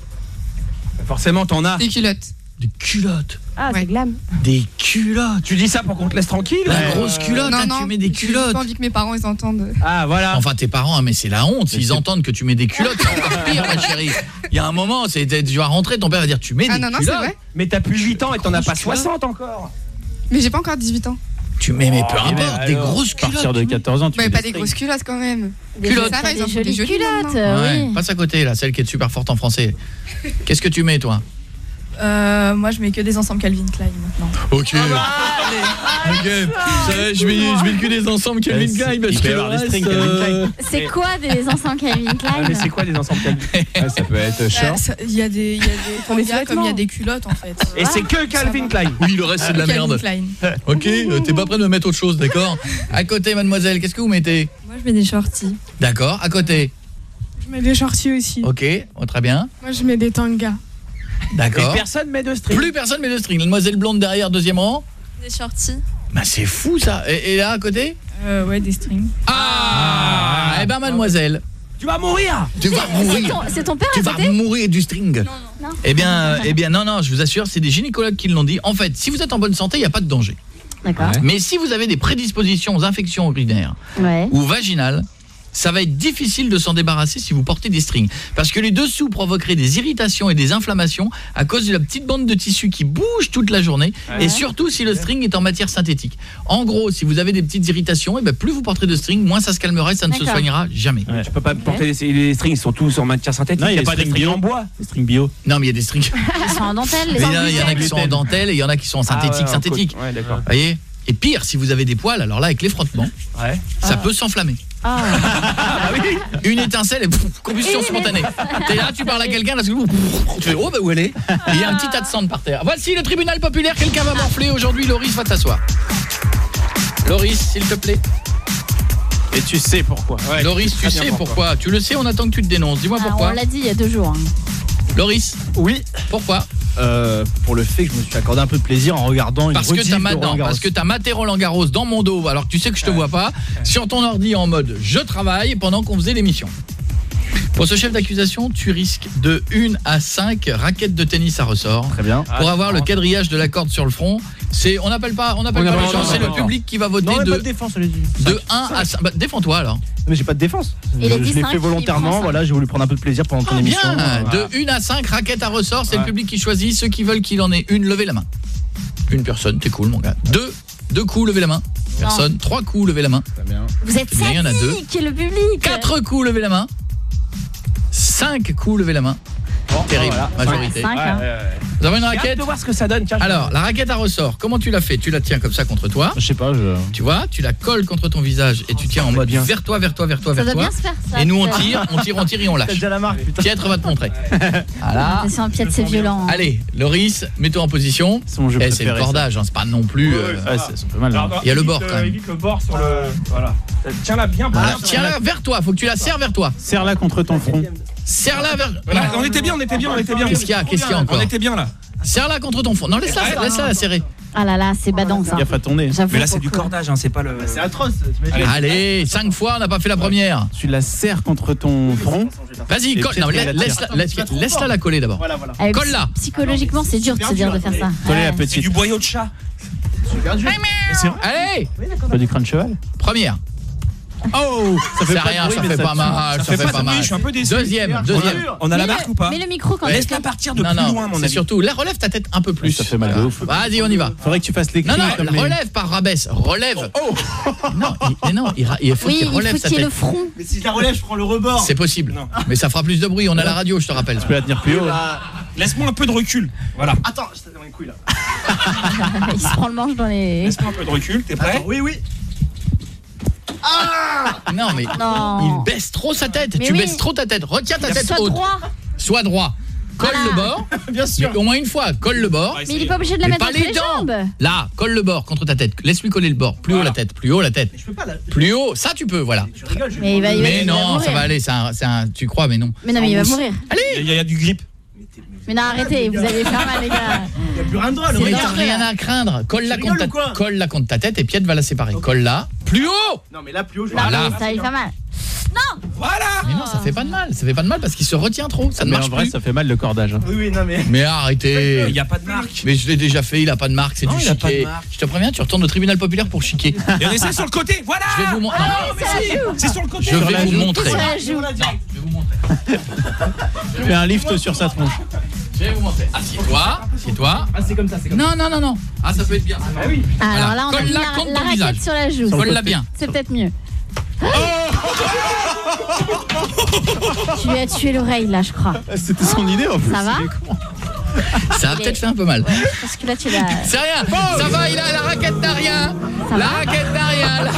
Forcément, t'en as. Des culottes. Des culottes. Ah, c'est glam. Des culottes. Tu dis ça pour qu'on te laisse tranquille La ou, grosse euh, culotte, non, là, non, tu mets des j'ai culottes. pas envie que mes parents ils entendent. Ah, voilà. Enfin, tes parents, hein, mais c'est la honte. S'ils entendent que tu mets des culottes, c'est encore pire, ma chérie. Il y a un moment, c'est tu vas rentrer, ton père va dire tu mets Ah des non, non, c'est culottes. vrai. Mais t'as plus 8 ans et t'en as pas Grosse culotte. 60 encore. Mais j'ai pas encore 18 ans. Tu mets, mais peu Oh, importe, des alors, grosses À partir culottes. de 14 ans, tu Mais mets pas des des grosses culottes quand même. Des Culottes. Ça ils des jolies des jolies culottes, Ouais, passe à côté là, celle qui est super forte en français. Qu'est-ce que tu mets toi? Euh, moi je mets que des ensembles Calvin Klein maintenant. OK. [LAUGHS] OK. Ça, je mets je mets que des ensembles Calvin Ouais, Klein c'est- parce il que Klein. euh, C'est quoi des ensembles Calvin [LAUGHS] Ah, mais Klein c'est quoi des ensembles Calvin Ouais, [LAUGHS] ça peut être Euh, short. ça- Il y a des, il y a des tangas comme il y a des culottes en fait. Et c'est que Calvin Klein. Oui, le reste c'est de la Calvin merde. Klein. OK, euh, t'es pas prêt de me mettre autre chose, d'accord À côté mademoiselle, qu'est-ce que vous mettez Moi je mets des shorties. D'accord, à côté. Je mets des shorties aussi. OK, oh, très bien. Moi, je mets des tangas. D'accord. Personne met de string. Plus personne met de string. Mademoiselle blonde derrière deuxième rang. Des shorties. Bah c'est fou ça. Et, et là à côté Euh, ouais, des strings. Ah, Eh ben mademoiselle, Tu vas mourir. tu vas mourir. ton, c'est ton père Tu vas mourir du string. Non. Eh bien, eh bien non non, je vous assure, c'est des gynécologues qui l'ont dit. En fait, si vous êtes en bonne santé, il n'y a pas de danger. D'accord. Mais si vous avez des prédispositions aux infections urinaires Ouais. ou vaginales, ça va être difficile de s'en débarrasser si vous portez des strings parce que les dessous provoqueraient des irritations et des inflammations à cause de la petite bande de tissu qui bouge toute la journée et surtout si le string est en matière synthétique. En gros, si vous avez des petites irritations, et ben plus vous porterez de string, moins ça se calmera et ça ne se soignera jamais. Tu peux pas porter les, les strings, ils sont tous en matière synthétique. Non, il y a pas des strings bio. en bois. Des strings bio. Non, mais il y a des strings. Ils sont en dentelle, [LAUGHS] il y en a qui sont en dentelle et il y en a qui sont en synthétique, Ah ouais, synthétique. Ouais, d'accord. voyez? Et pire, si vous avez des poils, alors là avec les frottements, Ouais. ça peut s'enflammer. Ah. [LAUGHS] Une étincelle et pff, combustion Une spontanée. T'es là, tu parles à quelqu'un, là, tu fais oh bah où elle est Et il y a un petit tas de cendres par terre. Voici le tribunal populaire, quelqu'un va morfler aujourd'hui, Loris va t'asseoir. Loris, s'il te plaît. Et tu sais pourquoi. Ouais, Loris, tu sais pourquoi. Tu le sais, on attend que tu te dénonces. Dis-moi Ah, pourquoi. on l'a dit il y a deux jours. hein. Loris, Oui, pourquoi euh, pour le fait que je me suis accordé un peu de plaisir en regardant une parce que t'as parce que t'as maté Roland Garros dans mon dos alors que tu sais que je te vois pas sur ton ordi en mode je travaille pendant qu'on faisait l'émission. Pour ce chef d'accusation, tu risques de 1 à 5 raquettes de tennis à ressort. Très bien. Pour avoir le quadrillage de la corde sur le front, c'est on n'appelle pas on n'appelle On pas c'est le public qui va voter Non, de pas de défense, allez-y. de 1 à 5. Bah, défends-toi alors. Mais j'ai pas de défense. Je l'ai fait volontairement, voilà, j'ai voulu prendre un peu de plaisir pendant ton Ah, émission. bien. Voilà. De 1 à 5 raquettes à ressort, c'est le public qui choisit ceux qui veulent qu'il en ait une, levez la main. Une personne, t'es cool mon gars. Deux, deux coups, levez la main. Personne, trois coups, levez la main. Très bien. Vous êtes Eh bien, il y en a deux. sadique, le public. Quatre coups, levez la main. Cinq coups, levez la main. Terrible, voilà. majorité. Cinq, hein. Vous avez une raquette de voir ce que ça donne. Tiens, Alors, la raquette à ressort, comment tu la fais? Tu la tiens comme ça contre toi? Je sais pas, je... Tu vois, tu la colles contre ton visage et tu tiens en mode vers toi, vers toi, vers toi, Ça vers doit toi. bien se faire ça. Et nous on tire, on tire, on tire et on lâche. déjà la marque, putain. Pietre va te montrer. [LAUGHS] Voilà. Attention, Piette, c'est violent. hein. Allez, Loris, mets-toi en position. C'est mon jeu Eh, c'est le cordage, hein, c'est pas non plus. Ouais, c'est c'est pas mal. Il y a le bord, quand même. Évite le bord sur le. Voilà. Tiens-la bien. voilà. bien. Tiens-la vers toi, faut que tu la serres vers toi. Serre-la contre ton front. Serre-la vers. Voilà, on était bien, on était bien, on était bien. Qu'est-ce qu'il y a Qu'est-ce qu'il y a encore On était bien là. Serre-la contre ton fond. Non, laisse-la, laisse-la la serrer. Ah là là, c'est badant ça. À ton nez. J'avoue Mais là, c'est du cordage, hein, c'est pas le. C'est atroce, Allez, cinq fois, on n'a pas fait la première. Tu la serres contre ton front. Vas-y, colle. peut-être Non, qu'elle laisse- la laisse-la laisse-la la coller d'abord. Voilà, voilà. Eh, Colle-la. Psychologiquement, c'est dur de se dire de faire ça. Collez la. C'est petite. du boyau de chat. Allez, Pas du crâne de cheval première. Oh Ça C'est pas rien, bruit, ça mais fait pas mal, ça fait pas mal. Je suis un peu déçu. Deuxième, deuxième. On a la marque le- ou pas Mets le micro quand Laisse la partir de Non, plus non, loin, mon c'est avis. surtout, là, relève ta tête un peu plus. Ça fait mal de ouf. Vas-y, on y va. Faudrait que tu fasses les Non, non, comme les- relève par rabaisse, relève. Oh Non, il, mais non, il, il faut Oui, qu'il il relève faut sa tête. le front. Mais si je la relève, je prends le rebord. C'est possible. Mais ça fera plus de bruit, on a la radio, je te rappelle. Tu peux la tenir plus haut. Laisse-moi un peu de recul. Voilà. Attends, je t'ai dans les couilles là. [LAUGHS] Il se prend le manche dans les. Laisse-moi un peu de recul, t'es prêt Attends, oui, oui. Non mais Non. il baisse trop sa tête. Mais tu oui. baisses trop ta tête. Retiens ta tête Sois haute. droit. Sois droit. Colle Voilà. le bord. [LAUGHS] Bien sûr. au moins une fois, colle le bord. Mais il est pas obligé de la Mais mettre pas entre les les jambes. Là, colle le bord contre ta tête. Laisse-lui coller le bord. Plus haut la tête, plus haut la tête. Plus haut, ça tu peux, voilà. Mais il va, il va- Mais il va non, ça va aller, c'est un, un- tu crois mais non. Mais non, mais il va mourir. Allez, Il y, a- il y a du grip. Mais non, arrêtez, vous allez faire mal, les gars. [LAUGHS] Il y a plus rien de droit, le Mais t'as rien à craindre. Colle la contre ta, colle la contre ta tête et Piette va la séparer. Colle là. Plus haut. Non, mais là, plus haut, je Non, Voilà. mais ça, il fait mal. Mais non, ça fait pas de mal. Ça fait pas de mal parce qu'il se retient trop. Ça ne Mais marche en vrai, plus. ça fait mal le cordage. hein. Oui, oui, non, mais. Mais arrêtez. Il n'y a pas de marque. Mais je l'ai déjà fait, il a pas de marque, c'est Non, du il a pas de chiquet. marque. Je te préviens, tu retournes au tribunal populaire pour chiquer. Et on essaie sur le côté. Voilà. Je vais vous montrer. C'est sur le côté. Je vais vous montrer. Ça la joue. Fais un lift sur sa tronche. Je vais vous montrer. Assieds-toi, assieds-toi. Ah, c'est comme ça, c'est Non, non, non, non. Ah, ça peut être bien. Ah oui. Alors Voilà. là, on a mis Colle-la la, contre la ton visage. raquette sur la joue. Colle-la bien. C'est peut-être mieux. Tu lui as tué l'oreille, là, je crois. C'était son idée en plus. Ça va Ça a peut-être fait un peu mal. Parce que là, tu l'as... C'est rien. Ça va, il a la raquette n'a rien. La raquette n'a rien. là.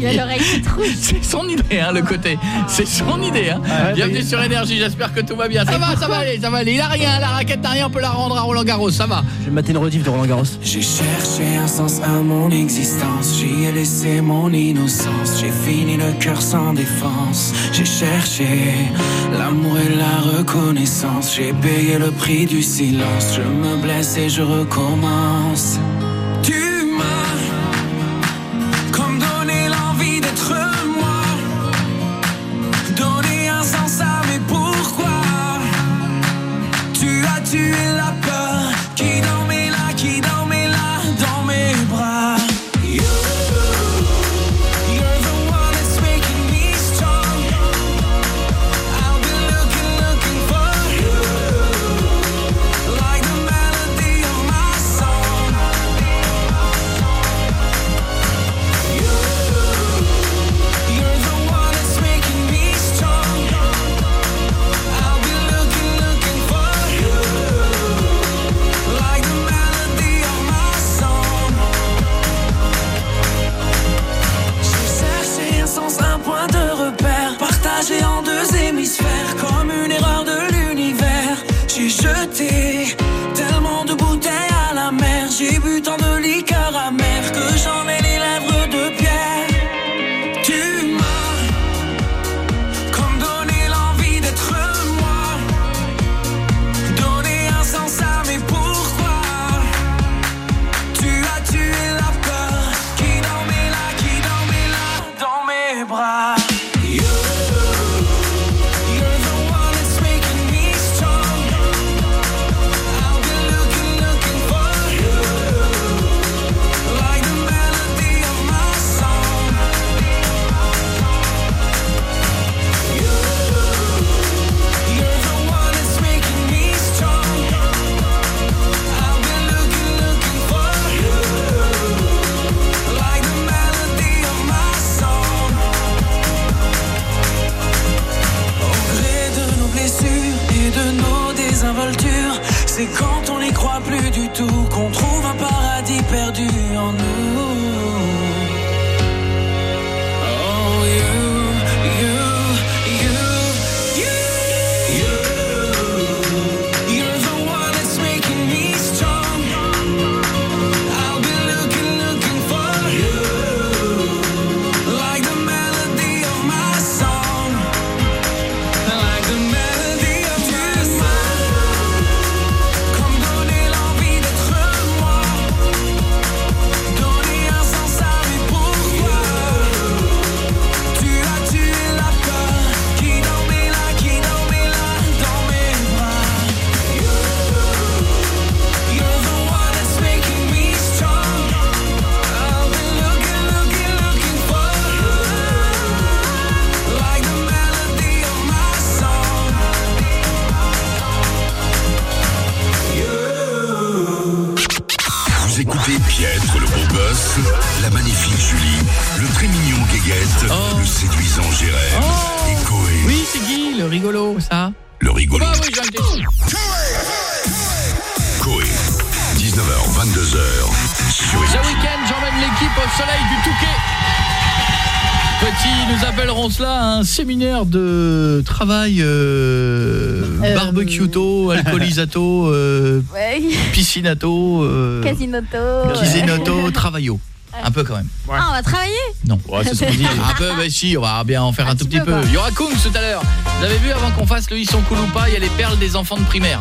Il a l'oreille qui. [LAUGHS] C'est son idée, hein, le côté. C'est son idée. Hein. Bienvenue sur Énergie, j'espère que tout va bien. Ça va, ça va aller, ça va aller. Il a rien, la raquette n'a rien, on peut la rendre à Roland Garros, ça va. Je vais mater une rediff de Roland Garros. J'ai cherché un sens à mon existence, j'y ai laissé mon innocence, j'ai fini le cœur sans défense, j'ai cherché l'amour et la reconnaissance, j'ai payé le prix du silence, je me blesse et je recommence. Séminaire de travail euh, Euh, barbecue-to, [LAUGHS] alcoolisato, euh, Ouais. piscinato, euh, Casinoto. Kisenoto, travaillo. Un peu quand même. Ah, on va travailler Non. c'est ce qu'on dit. Un peu, mais si, on va bien en faire un, tout petit peu, peu. quoi. Il y aura Kungs tout à l'heure. Vous avez vu, avant qu'on fasse le ou pas, il y a les perles des enfants de primaire.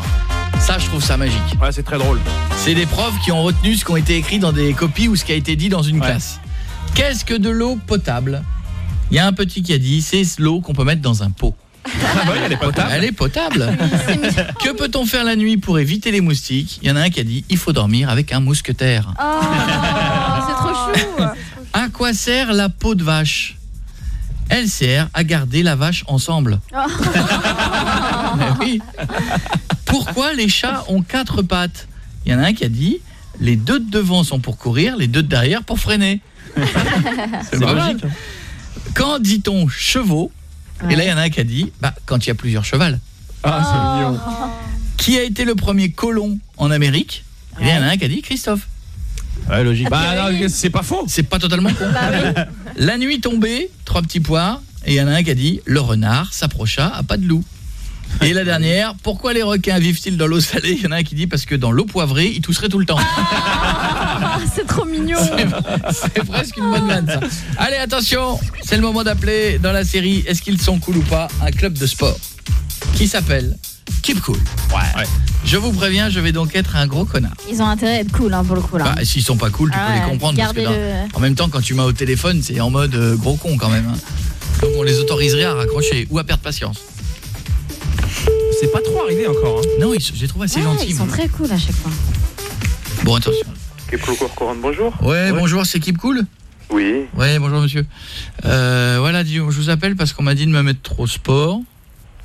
Ça, je trouve ça magique. Ouais, c'est très drôle. C'est des profs qui ont retenu ce qui a été écrit dans des copies ou ce qui a été dit dans une classe. Qu'est-ce que de l'eau potable? Il y a un petit qui a dit, c'est l'eau qu'on peut mettre dans un pot. elle est potable. Elle est potable. [LAUGHS] que peut-on faire la nuit pour éviter les moustiques? Il y en a un qui a dit, il faut dormir avec un mousquetaire. Oh, c'est trop chou. [LAUGHS] À quoi sert la peau de vache? Elle sert à garder la vache ensemble. [LAUGHS] Mais oui. Pourquoi les chats ont quatre pattes? Il y en a un qui a dit les deux de devant sont pour courir, les deux de derrière pour freiner. C'est logique. Quand dit-on chevaux Et là il y en a un qui a dit bah quand il y a plusieurs chevals. Ah, c'est mignon. Qui a été le premier colon en Amérique? Et là, il y en a un qui a dit Christophe. Ouais, logique. Bah, non, c'est pas faux. C'est pas totalement con. La nuit tombée, trois petits pois, et il y en a un qui a dit le renard s'approcha à pas de loup. Et la dernière, pourquoi les requins vivent-ils dans l'eau salée? Il y en a un qui dit parce que dans l'eau poivrée, ils tousseraient tout le temps. Ah, c'est trop mignon. C'est presque une bonne vanne ça. Allez, attention, c'est le moment d'appeler dans la série Est-ce qu'ils sont cool ou pas un club de sport qui s'appelle Keep Cool. Ouais. Je vous préviens, je vais donc être un gros connard. Ils ont intérêt à être cool hein, pour le coup là. Bah, s'ils sont pas cool, tu Ah peux ouais, les comprendre parce que en même temps quand tu m'as au téléphone, c'est en mode euh, gros con quand même hein. Donc on les autoriserait à raccrocher ou à perdre patience. C'est pas trop arrivé encore. hein. Non, les trouve assez Ouais, gentils. Ils sont moi. très cool à chaque fois. Bon, attention. Keep Cool Courant, bonjour. Ouais, bonjour, c'est Keep Cool? Oui. Ouais, bonjour monsieur. Euh, voilà, je vous appelle parce qu'on m'a dit de me mettre trop sport.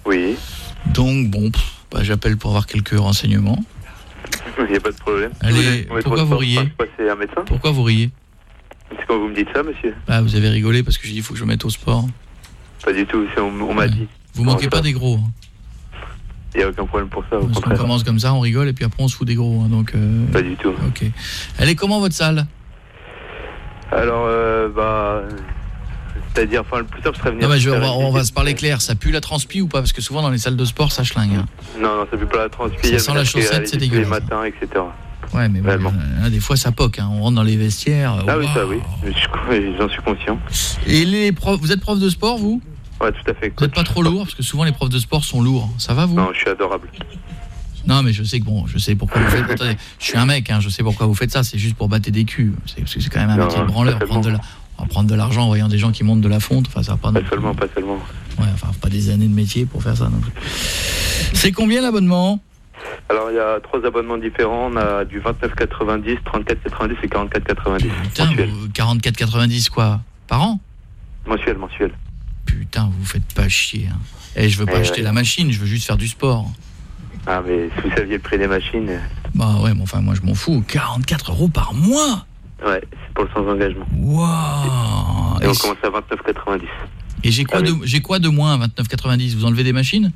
Oui. Donc bon, pff, bah, j'appelle pour avoir quelques renseignements. Il n'y a pas de problème. Allez, Vous pourquoi vous riez? Je passe passer un médecin? Pourquoi vous riez? C'est quand vous me dites ça, monsieur Bah, vous avez rigolé parce que j'ai dit il faut que je me mette au sport. Pas du tout, on m'a dit. Vous manquez pas des gros. hein. Il n'y a aucun problème pour ça, au Parce qu'on contraire. commence comme ça, on rigole et puis après on se fout des gros. hein, donc euh, Pas du tout. Ok. Elle est comment votre salle? Alors, euh, bah. C'est-à-dire, enfin, le plus simple serait venir. Non, mais je- on, va, on va se parler clair. Ça pue la transpi ou pas? Parce que souvent dans les salles de sport, ça chlingue. hein. Non, non, ça pue pas la transpi. Ça sent la chaussette, c'est dégueulasse. les matins, etc. Ouais, mais bon, euh, des fois ça poque. hein. On rentre dans les vestiaires. Ah oui, ça oui, j'en suis conscient. Et les profs, vous êtes prof de sport, vous? Ouais, tout à fait. Vous êtes pas trop lourd Parce que souvent les profs de sport sont lourds. Ça va, vous? Non, je suis adorable. Non, mais je sais que bon, je sais pourquoi vous faites. Attendez, je suis un mec, hein, je sais pourquoi vous faites ça. C'est juste pour battre des culs. C'est parce que c'est quand même un Non, métier de branleur. Prendre de la- on va prendre de l'argent en voyant des gens qui montent de la fonte. Enfin, ça va pas. Pas seulement, pas seulement. Ouais, enfin, pas des années de métier pour faire ça. non plus. C'est combien l'abonnement? Alors, il y a trois abonnements différents. On a du 29,90, 34,90 et 44,90. Putain, vous- 44,90 quoi? Par an? Mensuel, mensuel. Putain, vous faites pas chier. Hein. Et je veux pas Eh acheter ouais. la machine, je veux juste faire du sport. Ah, mais si vous saviez le prix des machines, euh, Bah ouais, mais enfin, moi je m'en fous. 44 euros par mois ouais, c'est pour le sans engagement. Waouh Et on commence à 29,90. Et j'ai quoi, de, j'ai quoi de moins à 29,90 Vous enlevez des machines?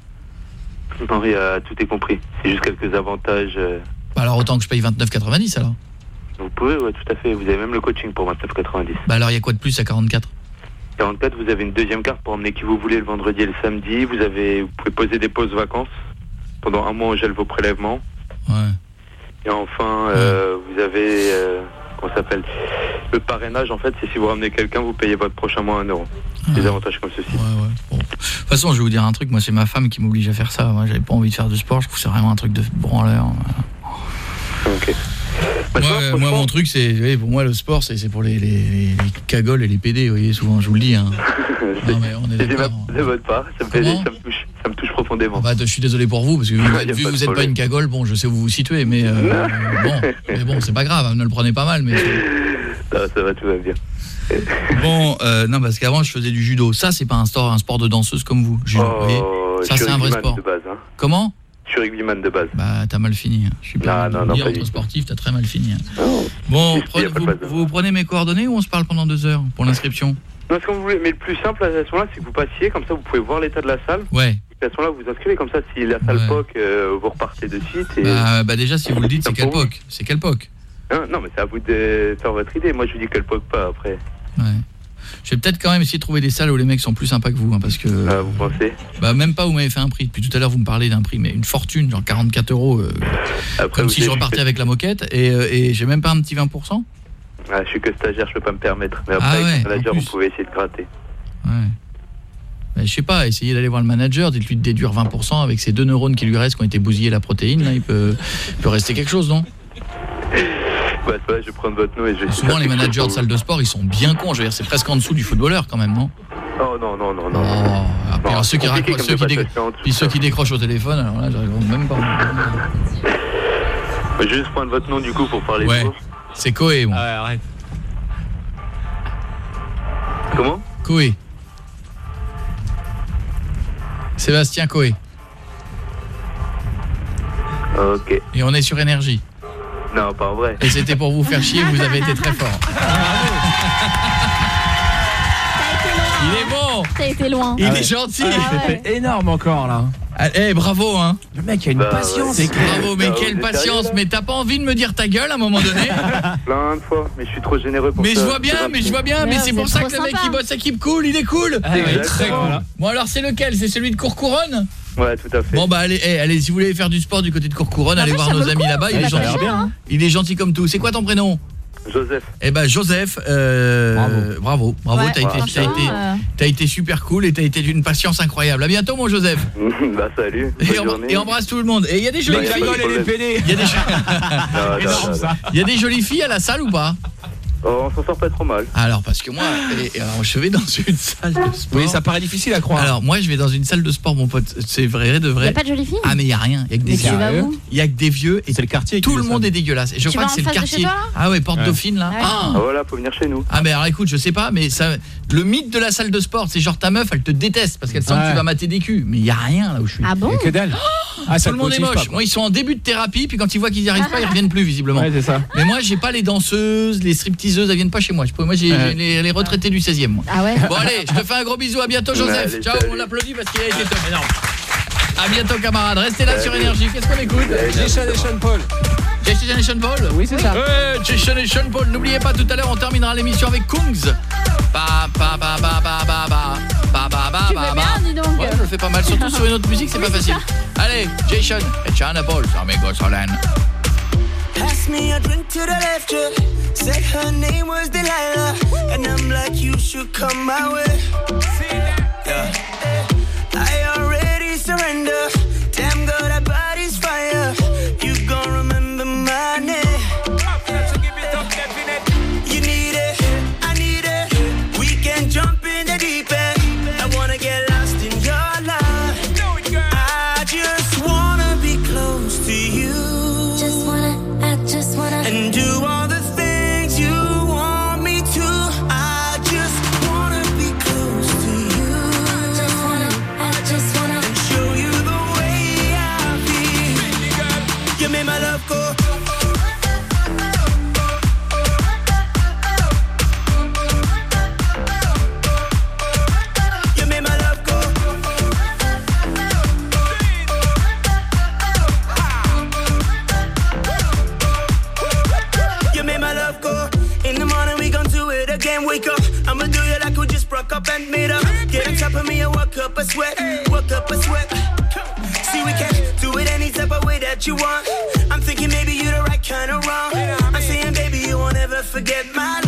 Non, y a, tout est compris. C'est juste quelques avantages. euh, Bah alors autant que je paye 29,90 alors. Vous pouvez, ouais, tout à fait. Vous avez même le coaching pour 29,90. Bah alors il y a quoi de plus à 44 44, vous avez une deuxième carte pour emmener qui vous voulez le vendredi et le samedi. Vous avez, vous pouvez poser des pauses vacances. Pendant un mois, on gèle vos prélèvements. Ouais. Et enfin, euh, vous avez, euh, s'appelle? Le parrainage, en fait, c'est si vous ramenez quelqu'un, vous payez votre prochain mois 1 euro. Des avantages comme ceci. De toute façon, je vais vous dire un truc, moi c'est ma femme qui m'oblige à faire ça. Moi j'avais pas envie de faire du sport, je trouve que c'est vraiment un truc de branleur. Ok. Moi, moi, mon truc c'est, pour moi le sport c'est pour les, les, les- les cagoles et les PD, vous voyez, souvent je vous le dis. Hein. [LAUGHS] non mais on est C'est d'accord. de votre part, ça me, fait, ça me touche, ça me touche profondément. Bah, je suis désolé pour vous, parce que vu, que vous n'êtes pas une cagole, bon, je sais où vous vous situez, mais euh, bon, mais bon, c'est pas grave, hein, ne le prenez pas mal, mais Ça, [LAUGHS] ça va, tout va bien. [LAUGHS] bon, euh, non, parce qu'avant je faisais du judo. Ça, c'est pas un sport, un sport de danseuse comme vous. Judo, vous voyez. Oh, Ça, c'est un vrai sport. base. Hein. Comment? Je suis rugbyman de base. Bah, t'as mal fini. hein. Je suis pas Non, non, non, pas sportif, t'as très mal fini. hein. Bon, prenez- vous, vous prenez mes coordonnées ou on se parle pendant deux heures pour l'inscription Non, ce que vous voulez, mais le plus simple à ce moment-là, c'est que vous passiez, comme ça vous pouvez voir l'état de la salle. Ouais. l'application-là, vous vous inscrivez comme ça. Si la salle POC, euh, vous repartez de suite. Et... Bah, bah déjà, si vous le dites, c'est quel POC? C'est quel POC? Non, mais c'est à vous de faire votre idée. Moi, je vous dis que le POC pas après. Je vais peut-être quand même essayer de trouver des salles où les mecs sont plus sympas que vous, hein, parce que... Ah, vous pensez? Bah même pas, vous m'avez fait un prix. Depuis tout à l'heure, vous me parlez d'un prix, mais une fortune, genre 44 euros, euh, comme si je repartais avec la moquette, et, euh, et j'ai même pas un petit 20% Ah, je suis que stagiaire, je peux pas me permettre. Mais après, Ah ouais, avec le manager, vous pouvez essayer de gratter. Bah, je sais pas, essayez d'aller voir le manager, dites-lui de déduire 20% avec ces deux neurones qui lui restent, qui ont été bousillés la protéine, là, il peut, il peut rester quelque chose, non? [LAUGHS] Bah, c'est vrai, je vais prendre votre nom et je vais. Souvent, les managers de salles de sport, ils sont bien cons, je veux dire, c'est presque en dessous du footballeur quand même, non? Oh non, non, non, non. Ah, puis alors, ceux, qui compliqué raccrochent- comme ceux, qui de dé- passer en dessous. puis ceux qui décrochent au téléphone, alors là, j'arrive même pas. Je vais juste prendre votre nom du coup pour parler Ouais. de vous. C'est Koé, moi. arrête. Comment? Koé. Sébastien Koé. Ok. Et on est sur énergie. Non, pas en vrai. Et c'était pour vous faire chier, vous avez été très fort. [LAUGHS] Il est bon T'as été loin. Il est gentil Ah ouais. C'était énorme encore là. Ah, Eh bravo hein Le mec a une Bah, patience. C'est bravo mais Ah, quelle patience sérieux, Mais t'as pas envie de me dire ta gueule à un moment donné [LAUGHS] Plein de fois, mais je suis trop généreux pour Mais ça. je vois bien, mais je vois bien Mais Ouais, c'est pour ça que le mec qui bosse à Keep Cool, il est cool Ah, ouais, Exactement. très cool. Bon alors c'est lequel? C'est celui de Courcouronne? Ouais, tout à fait. Bon bah allez, eh, allez si vous voulez faire du sport du côté de Courcouronne, allez Après, voir nos amis là-bas, il c'est est gentil. Il est gentil comme tout. C'est quoi ton prénom? Joseph. Eh ben Joseph, euh, bravo, bravo, Ouais, t'as été, t'as franchement, été, euh, t'as été super cool et t'as été d'une patience incroyable. À bientôt mon Joseph. [LAUGHS] bah, salut. Et, embrasse tout le monde. Et il y a des Bah, jolies de filles. il y a des jolies filles à la salle ou pas? Oh, on s'en sort pas trop mal. Alors parce que moi, et- et alors, je vais dans une salle de sport. Oui, ça paraît difficile à croire. Alors moi je vais dans une salle de sport mon pote, c'est vrai de Y vrai. a pas de jolie fille Ah mais il y a rien, il y a que des vieux. Il y a que des vieux et c'est le quartier. tout le monde est dégueulasse. Et je Tu crois vas que c'est en le face de chez quartier. ah ouais, porte Ouais. Dauphine là. Ouais. Ah Ah, voilà, faut venir chez nous. Ah mais alors écoute, je sais pas mais ça le mythe de la salle de sport, c'est genre ta meuf, elle te déteste parce qu'elle sent que tu vas mater des culs, mais il y a rien là où je suis. Ah bon? Que dalle. Ah, ça Tout le monde est motive moche. pas, Moi ils sont en début de thérapie puis quand ils voient qu'ils y arrivent pas, ils reviennent plus visiblement. Ouais, c'est ça. Mais moi j'ai pas les danseuses, les stripteaseuses, elles viennent pas chez moi. Moi j'ai les, les retraités du 16e moi. Ah ouais Bon allez, je te fais un gros bisou, à bientôt Joseph. Allez, Ciao, salut. on l'applaudit parce qu'il a été top énorme. À bientôt camarades, restez là sur énergie. Qu'est-ce qu'on écoute Jason et Sean Paul. Jason et Sean Paul Oui, c'est ça. Ouais, Jason et Sean Paul. N'oubliez pas tout à l'heure on terminera l'émission avec Kungs. Ba ba ba ba ba ba ba ba ba Tu ba bien, dis donc. Ouais, je le fais pas mal, surtout sur une autre musique, c'est pas facile. Allez, Jason et Sean Paul, sur Amigo Solène. Pass me a drink to the left, yeah. Said her name was Delilah. And I'm like, you should come my way. Yeah. I already surrender. Made up. Get on top of me and work up a sweat, work up a sweat. See we can do it any type of way that you want. I'm thinking maybe you're the right kind of wrong. I'm saying baby you won't ever forget my love.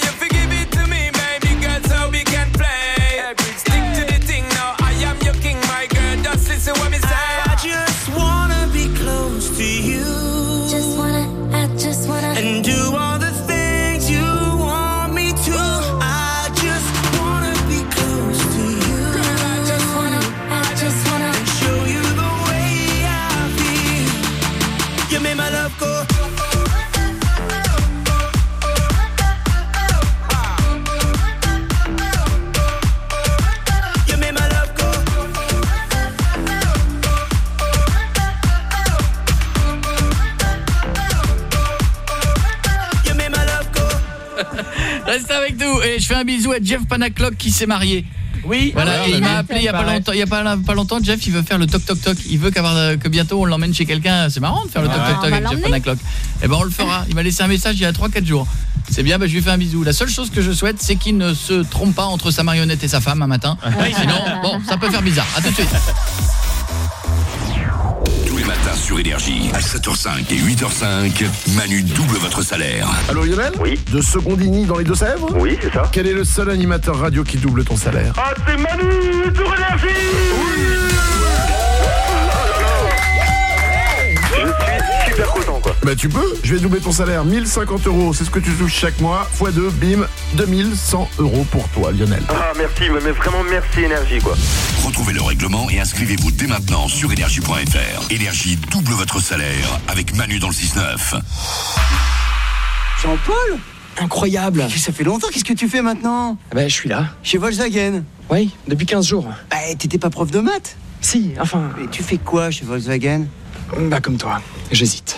Restez avec nous et je fais un bisou à Jeff Panaclock qui s'est marié. Oui, voilà, Ah, il m'a appelé il y a pas longtemps, il y a pas, pas longtemps Jeff, il veut faire le toc toc toc. Il veut qu'avoir euh, que bientôt on l'emmène chez quelqu'un, c'est marrant de faire le toc Ah, toc toc avec Jeff Panaclock. Eh ben on le fera. Il m'a laissé un message il y a 3 4 jours. C'est bien, bah, je lui fais un bisou. La seule chose que je souhaite, c'est qu'il ne se trompe pas entre sa marionnette et sa femme un matin. Sinon, bon, ça peut faire bizarre. À tout de suite. [LAUGHS] Sur Énergie, à 7h05 et 8h05, Manu double votre salaire. Allô Lionel Oui. De Secondini dans les Deux-Sèvres Oui, c'est ça. Quel est le seul animateur radio qui double ton salaire Ah, c'est Manu sur Énergie Je super content quoi. Bah tu peux, je vais doubler ton salaire, 1050 euros, c'est ce que tu touches chaque mois, x 2, bim, 2100 euros pour toi Lionel. Ah, merci, mais mais vraiment merci Énergie, quoi. Retrouvez le règlement et inscrivez-vous dès maintenant sur énergie.fr. Énergie double votre salaire avec Manu dans le 6-9. Jean-Paul Incroyable Ça fait longtemps, qu'est-ce que tu fais maintenant Ben, je suis là. Chez Volkswagen Oui, depuis 15 jours. Bah, t'étais pas prof de maths Si, enfin. Et tu fais quoi chez Volkswagen? Bah, comme toi. J'hésite.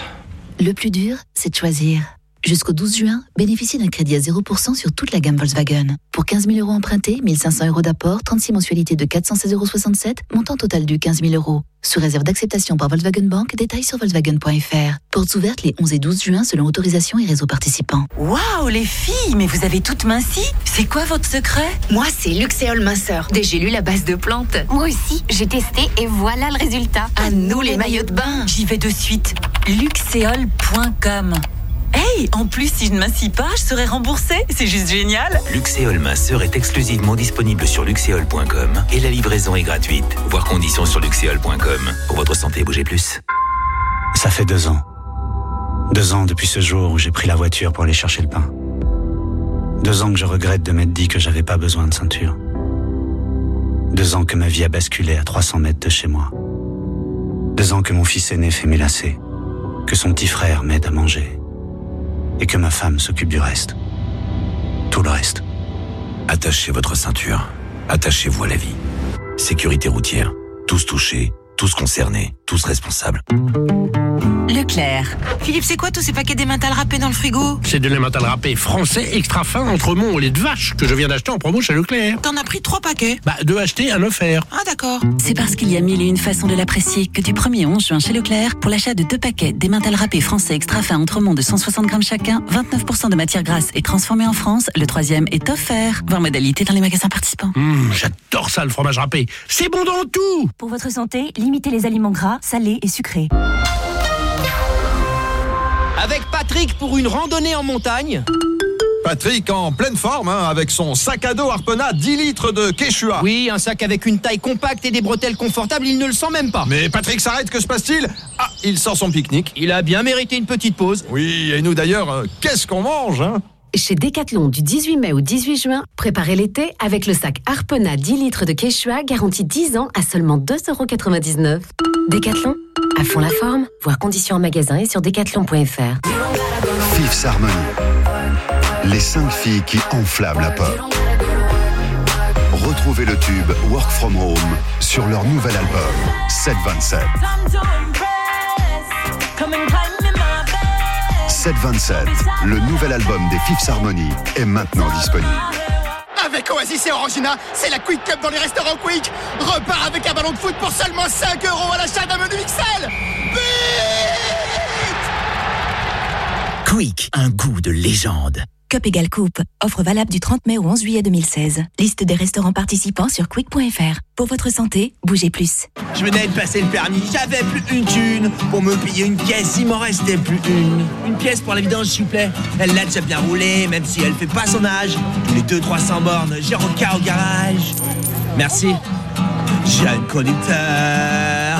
Le plus dur, c'est de choisir. Jusqu'au 12 juin, bénéficiez d'un crédit à 0% sur toute la gamme Volkswagen. Pour 15 000 euros empruntés, 1500 euros d'apport, 36 mensualités de 416,67 euros, montant total du 15 000 euros. Sous réserve d'acceptation par Volkswagen Bank, détails sur Volkswagen.fr. Portes ouvertes les 11 et 12 juin selon autorisation et réseau participants. Waouh, les filles, mais vous avez toutes minci C'est quoi votre secret? Moi, c'est Luxéol minceur, des gélules à base de plantes. Moi aussi, j'ai testé et voilà le résultat. À nous les maillots de bain. J'y vais de suite. Luxéol.com. Hey, en plus, si je ne m'assis pas, je serai remboursée. C'est juste génial. Luxéol minceur est exclusivement disponible sur luxéol.com et la livraison est gratuite. Voir conditions sur luxéol.com. Pour votre santé, bougez plus. Ça fait deux ans. Deux ans depuis ce jour où j'ai pris la voiture pour aller chercher le pain. Deux ans que je regrette de m'être dit que j'avais pas besoin de ceinture. Deux ans que ma vie a basculé à 300 mètres de chez moi. Deux ans que mon fils aîné fait mes lacets. Que son petit frère m'aide à manger. Et que ma femme s'occupe du reste. Tout le reste. Attachez votre ceinture. Attachez-vous à la vie. Sécurité routière. Tous touchés, tous concernés, tous responsables. Leclerc. Philippe, c'est quoi tous ces paquets d'émental râpés dans le frigo? C'est de l'émental râpé français extra fin entremont au lait de vache que je viens d'acheter en promo chez Leclerc. T'en as pris trois paquets? Bah, deux achetés, un offert. Ah, d'accord. C'est parce qu'il y a mille et une façons de l'apprécier que du 1er au 11 juin chez Leclerc, pour l'achat de deux paquets d'emmental râpé français extra fin entremont de 160 grammes chacun, 29% de matière grasse est transformée en France, le troisième est offert. Voir modalité dans les magasins participants. Hum, J'adore ça, le fromage râpé. C'est bon dans tout Pour votre santé, limitez les aliments gras, salés et sucrés. Avec Patrick pour une randonnée en montagne. Patrick en pleine forme, hein, avec son sac à dos Harpena 10 litres de Quechua. Oui, un sac avec une taille compacte et des bretelles confortables, il ne le sent même pas. Mais Patrick s'arrête, que se passe-t-il? Ah, il sort son pique-nique. Il a bien mérité une petite pause. Oui, et nous d'ailleurs, euh, qu'est-ce qu'on mange hein? Chez Decathlon du 18 mai au 18 juin, préparez l'été avec le sac Harpena 10 litres de Quechua garanti 10 ans à seulement 2,99€. Decathlon, à fond la forme, voir conditions en magasin et sur decathlon.fr. Fifth Harmony. Les cinq filles qui enflamment la pop. Retrouvez le tube Work From Home sur leur nouvel album 727. 727, le nouvel album des Fifth Harmony, est maintenant disponible. Avec Oasis et Orangina, c'est la Quick Cup dans les restaurants Quick. Repart avec un ballon de foot pour seulement 5 euros à l'achat d'un menu XL. Quick, un goût de légende. Cup égale coupe. Offre valable du 30 mai au 11 juillet 2016. Liste des restaurants participants sur quick.fr. Pour votre santé, bougez plus. Je venais de passer le permis, j'avais plus une thune. Pour me payer une pièce, il m'en restait plus une. Une pièce pour la vidange, s'il vous plaît. Elle l'a déjà bien roulée, même si elle fait pas son âge. Les 200-300 bornes, j'ai rencard au garage. Merci. Jeune conducteur,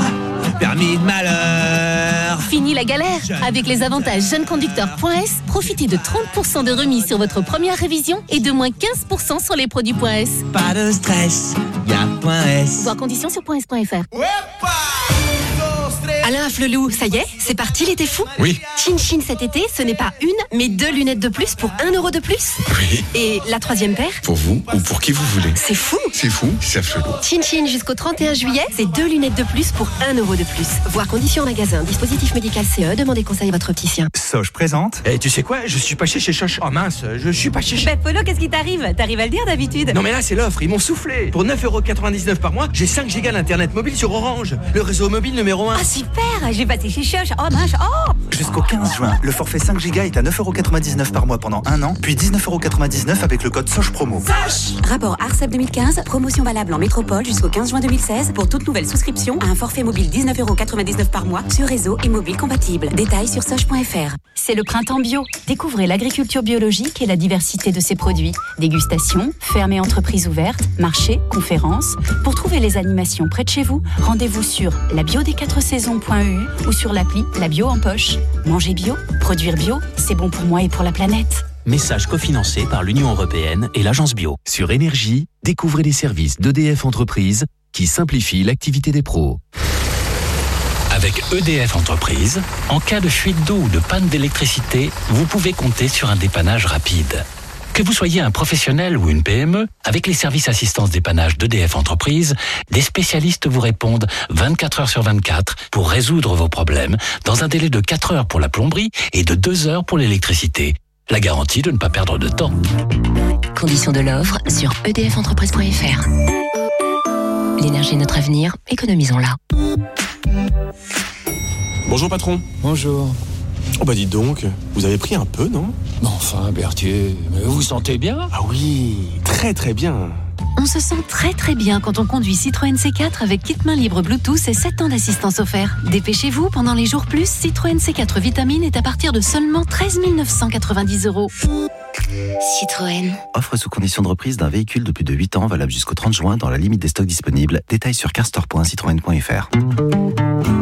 permis de malheur. Fini la galère Avec les avantages jeuneconducteur.s, profitez de 30% de remise sur votre première révision et de moins 15% sur les produits .s. Pas de stress, y'a point S. Voir conditions sur .s.fr. Alain Flelou, ça y est, c'est parti l'été fou Oui. Chin Chin cet été, ce n'est pas une, mais deux lunettes de plus pour un euro de plus Oui. Et la troisième paire Pour vous ou pour qui vous voulez. C'est fou C'est fou, c'est absolu. Chin Chin jusqu'au 31 juillet, c'est deux lunettes de plus pour un euro de plus. Voir conditions en magasin, dispositif médical CE, demandez conseil à votre opticien. Soch présente. Et tu sais quoi Je suis pas chez chez Soch. Oh mince, je suis pas chez Bah Polo, qu'est-ce qui t'arrive? T'arrives à le dire d'habitude Non mais là c'est l'offre, ils m'ont soufflé. Pour 9,99€ par mois, j'ai 5 gigas d'internet mobile sur Orange, le réseau mobile numéro 1. Ah super Je vais passer chez Choche. Oh mince, oh Jusqu'au 15 juin, le forfait 5 Go est à 9,99€ par mois pendant un an, puis 19,99€ avec le code SOCH promo. Rapport ARCEP 2015, promotion valable en métropole jusqu'au 15 juin 2016 pour toute nouvelle souscription à un forfait mobile 19,99€ par mois sur réseau et mobile compatible. Détails sur soche.fr. C'est le printemps bio. Découvrez l'agriculture biologique et la diversité de ses produits. Dégustation, fermes et entreprises ouvertes, marchés, conférences. Pour trouver les animations près de chez vous, rendez-vous sur labiodesquatresaisons.eu ou sur l'appli La Bio en poche. Manger bio, produire bio, c'est bon pour moi et pour la planète. Message cofinancé par l'Union européenne et l'Agence Bio. Sur Énergie, découvrez les services d'EDF Entreprises qui simplifient l'activité des pros. Avec EDF Entreprise, en cas de fuite d'eau ou de panne d'électricité, vous pouvez compter sur un dépannage rapide. Que vous soyez un professionnel ou une PME, avec les services assistance dépannage d'EDF Entreprise, des spécialistes vous répondent 24 heures sur 24 pour résoudre vos problèmes dans un délai de 4 heures pour la plomberie et de 2 heures pour l'électricité. La garantie de ne pas perdre de temps. Conditions de l'offre sur edfentreprise.fr. L'énergie est notre avenir, économisons-la. Bonjour patron. Bonjour. Oh bah dites donc, vous avez pris un peu, non? Mais enfin, Berthier, vous vous sentez bien? Ah oui, très très bien. On se sent très très bien quand on conduit Citroën C4 avec kit main libre Bluetooth et 7 ans d'assistance offert. Dépêchez-vous, pendant les jours plus, Citroën C4 Vitamine est à partir de seulement 13 990 euros. Citroën. Offre sous condition de reprise d'un véhicule de plus de 8 ans valable jusqu'au 30 juin dans la limite des stocks disponibles. Détails sur carstore.citroën.fr.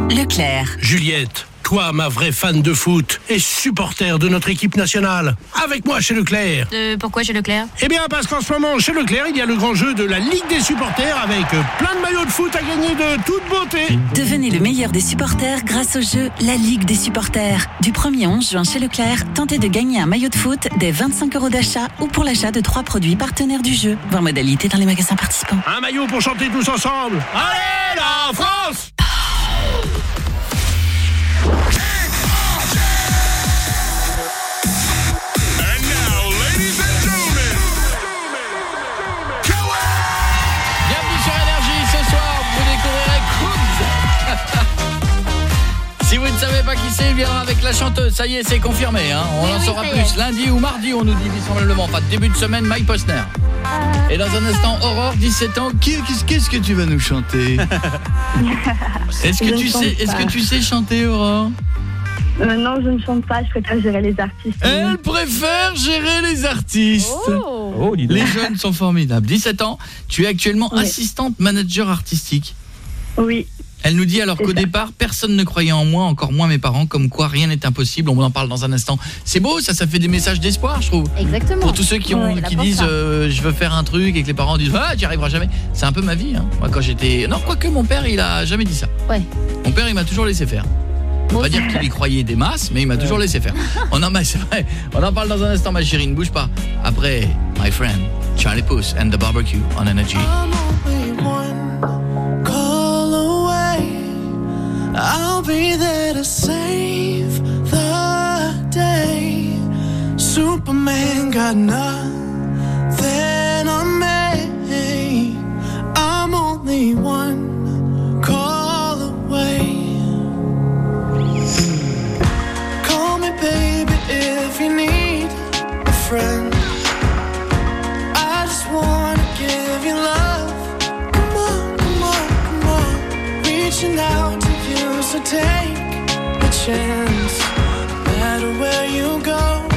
Leclerc. Juliette, toi, ma vraie fan de foot et supporter de notre équipe nationale, avec moi chez Leclerc. Euh, pourquoi chez Leclerc? Eh bien, parce qu'en ce moment, chez Leclerc, il y a le grand jeu de la Ligue des supporters avec euh, plein de maillots de foot à gagner de toute beauté. Devenez le meilleur des supporters grâce au jeu La Ligue des supporters. Du 1er 11 juin chez Leclerc, tentez de gagner un maillot de foot des 25 euros d'achat ou pour l'achat de trois produits partenaires du jeu. Voir modalité dans les magasins participants. Un maillot pour chanter tous ensemble. Allez, la France savez pas qui c'est, il viendra avec la chanteuse, ça y est, c'est confirmé hein. On Oui, en oui, saura plus est. lundi ou mardi, on nous dit vraisemblablement Enfin, début de semaine, Mike Posner Et dans un instant, Aurore, 17 ans, qu'est-ce que tu vas nous chanter? [LAUGHS] Est-ce que tu sais que tu chanter Aurore? Euh, non, je ne chante pas, je préfère gérer les artistes. Elle préfère gérer les artistes. Oh. les jeunes sont formidables. 17 ans, tu es actuellement assistante manager artistique. Oui. Elle nous dit alors qu'au départ, personne ne croyait en moi, encore moins mes parents, comme quoi rien n'est impossible. On en parle dans un instant. C'est beau, ça, ça fait des messages d'espoir, je trouve. Exactement. Pour tous ceux qui, ont, Ouais, la qui pense disent euh, je veux faire un truc et que les parents disent ah tu y arriveras jamais. C'est un peu ma vie. Hein. Moi quand j'étais non quoique mon père il a jamais dit ça. Ouais. Mon père il m'a toujours laissé faire. On va pas dire qu'il y croyait des masses, mais il m'a toujours laissé faire. On en, c'est vrai. On en parle dans un instant, ma chérie, ne bouge pas. Après, my friend, Charlie Puth and the Barbecue on Energy. I'll be there to save the day. Superman got nothing on me. I'm only one call away. Call me, baby, if you need a friend. I just wanna give you love. Come on, come on, come on, reaching out so take a chance. No matter where you go,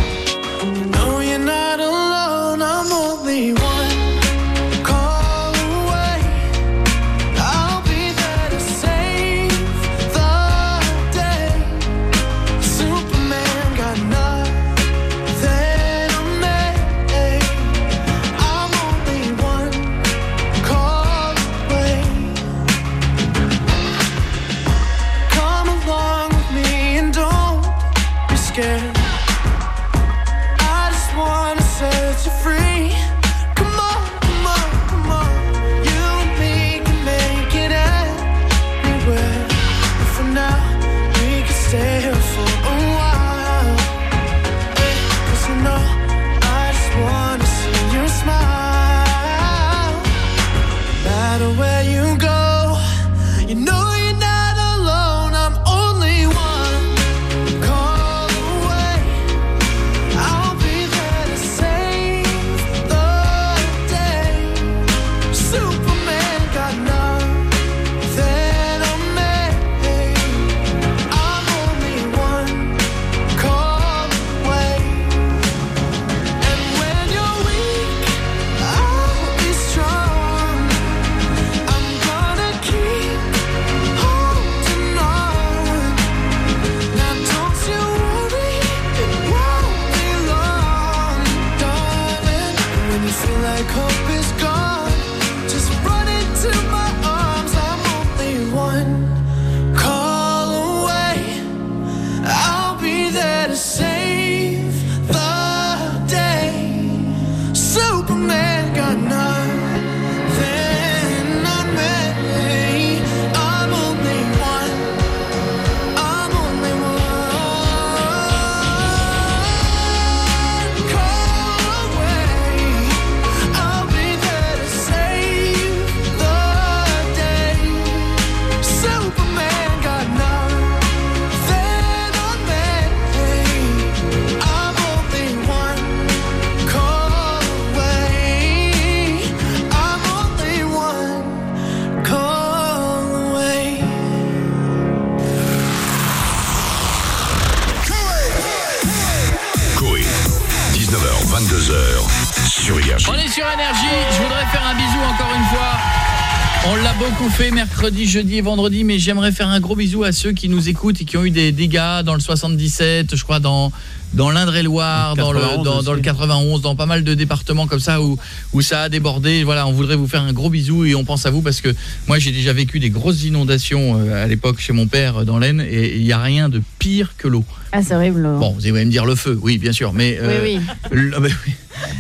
jeudi et vendredi, mais j'aimerais faire un gros bisou à ceux qui nous écoutent et qui ont eu des dégâts dans le 77, je crois dans dans l'Indre-et-Loire, dans le 91 dans, dans le aussi. 91, dans pas mal de départements comme ça où où ça a débordé. Voilà, on voudrait vous faire un gros bisou et on pense à vous parce que moi j'ai déjà vécu des grosses inondations euh, à l'époque chez mon père euh, dans l'Aisne et il y a rien de pire que l'eau. Ah, c'est horrible. Bon, vous allez me dire le feu, oui, bien sûr, mais euh, Oui, le- mais oui.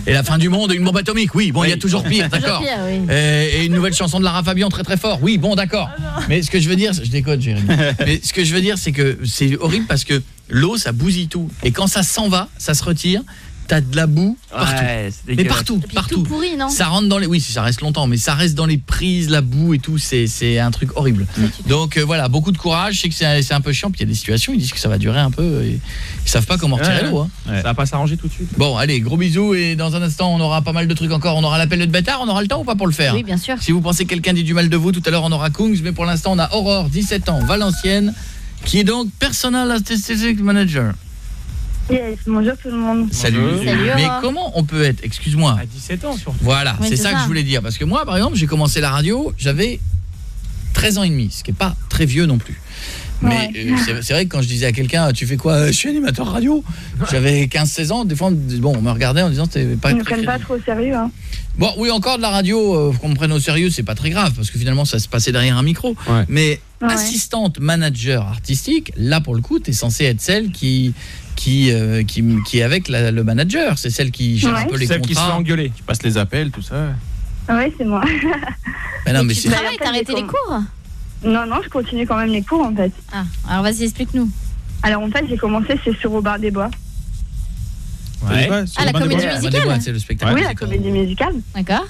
Et la fin du monde, une bombe atomique, oui, bon, il y a toujours pire, Toujours d'accord. pire, oui. Euh, et une nouvelle chanson de Lara Fabian très très fort. Oui, bon, d'accord. Mais ce que je veux dire, je déconne, Jérémy. Mais ce que je veux dire, c'est que c'est horrible parce que l'eau, ça bousille tout. Et quand ça s'en va, ça se retire. T'as de la boue partout. Ouais, mais partout, Et puis partout. tout pourri, non Ça rentre dans les oui, si ça reste longtemps, mais ça reste dans les prises, la boue et tout, c'est c'est un truc horrible. Donc euh, voilà, beaucoup de courage, je sais que c'est c'est un peu chiant, puis il y a des situations, ils disent que ça va durer un peu et ils savent pas comment retirer Ouais, l'eau hein. Ça va pas s'arranger tout de suite. Bon, allez, gros bisous et dans un instant, on aura pas mal de trucs encore. On aura l'appel de bâtard, on aura le temps ou pas pour le faire Oui, bien sûr. Si vous pensez que quelqu'un dit du mal de vous, tout à l'heure on aura Kungs, mais pour l'instant on a Aurore, 17 ans, Valenciennes, qui est donc Personal Assistant Manager? Yes, bonjour tout le monde. Salut. Salut, Mais comment on peut être, excuse-moi? À 17 ans surtout. Voilà, Oui, c'est c'est ça, que ça. je voulais dire. Parce que moi, par exemple, j'ai commencé la radio, j'avais 13 ans et demi, ce qui est pas très vieux non plus. Mais Ouais. euh, c'est- vrai que quand je disais à quelqu'un, tu fais quoi? Je suis animateur radio. J'avais 15-16 ans, des fois, on me- bon, on me regardait en disant, t'es pas Ils ne prennent pas trop au sérieux. Hein. Bon, oui, encore de la radio, euh, qu'on me prenne au sérieux, c'est pas très grave, parce que finalement, ça se passait derrière un micro. Mais Ouais. assistante manager artistique, là, pour le coup, t'es censée être celle qui qui euh, qui, qui est avec la- le manager, c'est celle qui gère un Ouais. peu les Celle qui se fait contrats. engueuler. Tu passes les appels, tout ça. Oui, c'est moi. [LAUGHS] Mais non, mais tu c'est travailles, t'as arrêté les cours Non, non, je continue quand même les cours en fait. Ah, alors vas-y, explique-nous. Alors en fait, j'ai commencé, c'est sur Robert des Bois. Ouais. Ah, la comédie musicale c'est le spectacle. Oui, la comédie musicale. D'accord.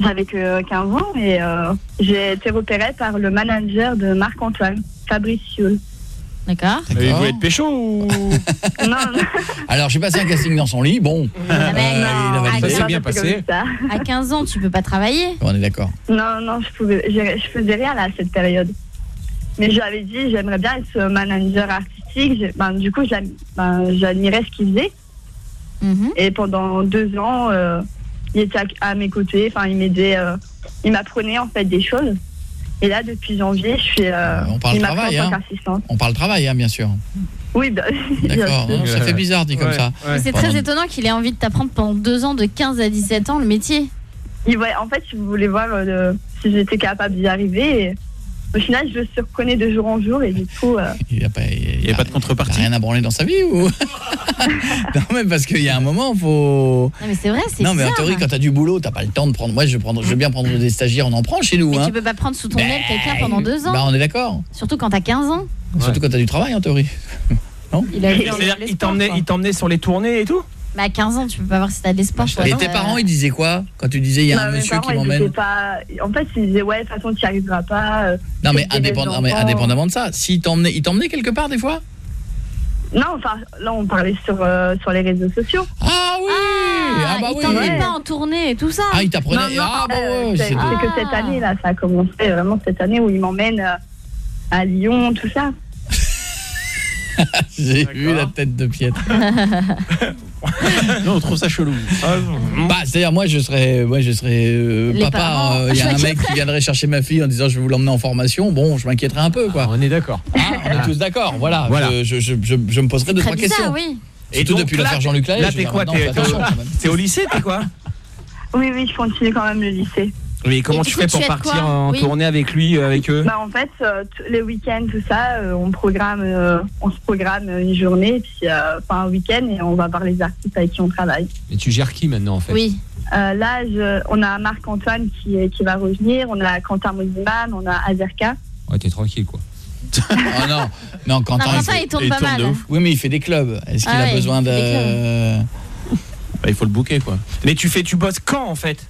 J'avais que 15 ans et euh, j'ai été repérée par le manager de Marc-Antoine, Fabrice Sioul. D'accord. Mais il voulait être pécho ou Non, [LAUGHS] non. Alors, j'ai passé un casting dans son lit, bon. Ah, mais Euh, non, ça s'est bien passé. À 15 ans, tu peux pas travailler. On est d'accord. Non, non, je pouvais, je, je faisais rien là à cette période. Mais j'avais dit, j'aimerais bien être manager artistique. Ben, du coup, ben, j'admirais ce qu'il faisait. Mhm. Et pendant deux ans, euh, il était à, à mes côtés. Enfin, il m'aidait, euh, il m'apprenait en fait des choses. Et là, depuis janvier, je suis. euh, On parle travail, en tant hein. qu'assistante. On parle travail, hein, bien sûr. Oui, bah, [LAUGHS] bien D'accord, sûr. hein, ça fait bizarre dit comme ça. Mais C'est très étonnant qu'il ait envie de t'apprendre pendant deux ans, de 15 à 17 ans, le métier. Il voulait- en fait, je voulais voir euh, si j'étais capable d'y arriver. Et au final, je le surprenais de jour en jour. Et du coup, euh, Il n'y a, pas, il y a pas de contrepartie. rien à branler dans sa vie ou? [LAUGHS] [LAUGHS] Non mais parce qu'il y a un moment faut Non, mais c'est vrai, c'est Non mais en théorie quand t'as du boulot, t'as pas le temps de prendre moi je prends je veux bien prendre des stagiaires, on en prend chez nous Mais hein. tu peux pas prendre sous ton aile quelqu'un pendant deux ans. Bah on est d'accord. Surtout quand t'as 15 ans. Surtout quand t'as du travail en théorie. [LAUGHS] Non? Il t'emmenait sur les tournées et tout? Bah à 15 ans, tu peux pas voir si t'as des sports. quoi. Et tes Euh, parents ils disaient quoi quand tu disais il y a bah, un monsieur parents, qui m'emmène pas. En fait, ils disaient ouais, de toute façon, tu n'y arriveras pas. euh, Non mais, des indépendant, mais indépendamment de ça, s'il t'emmenait il t'emmenait quelque part des fois? Non, enfin, là, on parlait sur, euh, sur les réseaux sociaux. Ah oui Ah, bah il oui. t'emmenait Ouais. pas en tournée et tout ça. Ah, il t'apprenait Non, non, Ah bah euh, ouais, c'est que cette année, là, ça a commencé vraiment cette année où ils m'emmènent euh, à Lyon, tout ça. [LAUGHS] J'ai vu la tête de Pietre. [LAUGHS] non, on trouve ça chelou. Bah, c'est-à-dire moi je serais moi je serais euh, papa, euh, il y a un mec qui viendrait chercher ma fille en disant je vais vous l'emmener en formation. Bon, je m'inquiéterais un peu quoi. on est d'accord. on est tous d'accord. Voilà, Voilà. Je, je, je, je me poserai deux trois bizarre, questions. oui. Surtout donc, depuis l'affaire Jean-Luc. Là, t'es quoi t'es au lycée, t'es quoi Oui, oui, je continue quand même le lycée. Mais comment tu fais pour partir en Oui. tournée avec lui, euh, avec eux Bah, en fait, euh, les week-ends, tout ça, euh, on programme, euh, on se programme une journée, puis euh, enfin un week-end, et on va voir les artistes avec qui on travaille. Et tu gères qui maintenant en fait? Oui. Euh, là, je- on a Marc-Antoine qui, qui va revenir, on a Quentin Mosiman, on a Azerka. Ouais, t'es tranquille quoi. [LAUGHS] Oh non, non, Quentin, Non, Quentin, il tourne pas mal, de hein. ouf. Oui, mais il fait des clubs. Est-ce qu'il Ah a ouais, besoin il de Bah, il faut le booker quoi. Mais tu fais, tu bosses quand en fait?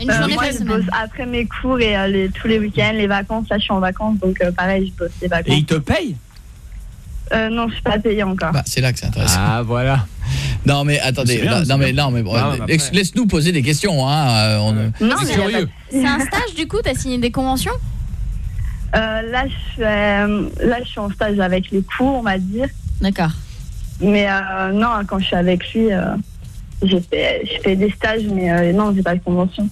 Une Euh, journée moi, par je semaine. bosse après mes cours et euh, les- tous les week-ends, les vacances. Là, je suis en vacances, donc euh, pareil, je bosse les vacances. Et ils te payent Euh, non, je suis pas payée encore. Bah, c'est là que c'est intéressant. Ah voilà. Non mais attendez, C'est bien, non, c'est non, mais non mais bon, laisse- laisse-nous poser des questions hein, euh, on- Non, c'est mais curieux. C'est un stage du coup, t'as signé des conventions Euh, là, je euh, là, je suis en stage avec les cours, on va dire. D'accord. Mais euh, non, quand je suis avec lui, euh, j'ai fait, je fais des stages, mais euh, non, j'ai pas de convention.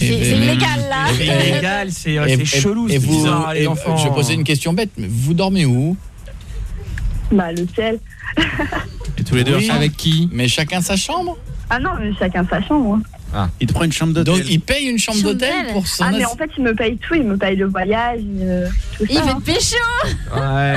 C'est illégal là. [LAUGHS] C'est illégal, c'est chelou, et vous, bizarre, les et enfants. Je posais une question bête, mais vous dormez où? Bah, l'hôtel. Et tous les deux Avec qui? Mais chacun sa chambre Ah non, mais chacun sa chambre. hein. Il te prend une chambre d'hôtel. Donc il paye une chambre d'hôtel pour son Ah, mais en fait, il me paye tout. Il me paye le voyage, euh, tout Il ça. veut hein. te pécho Ouais,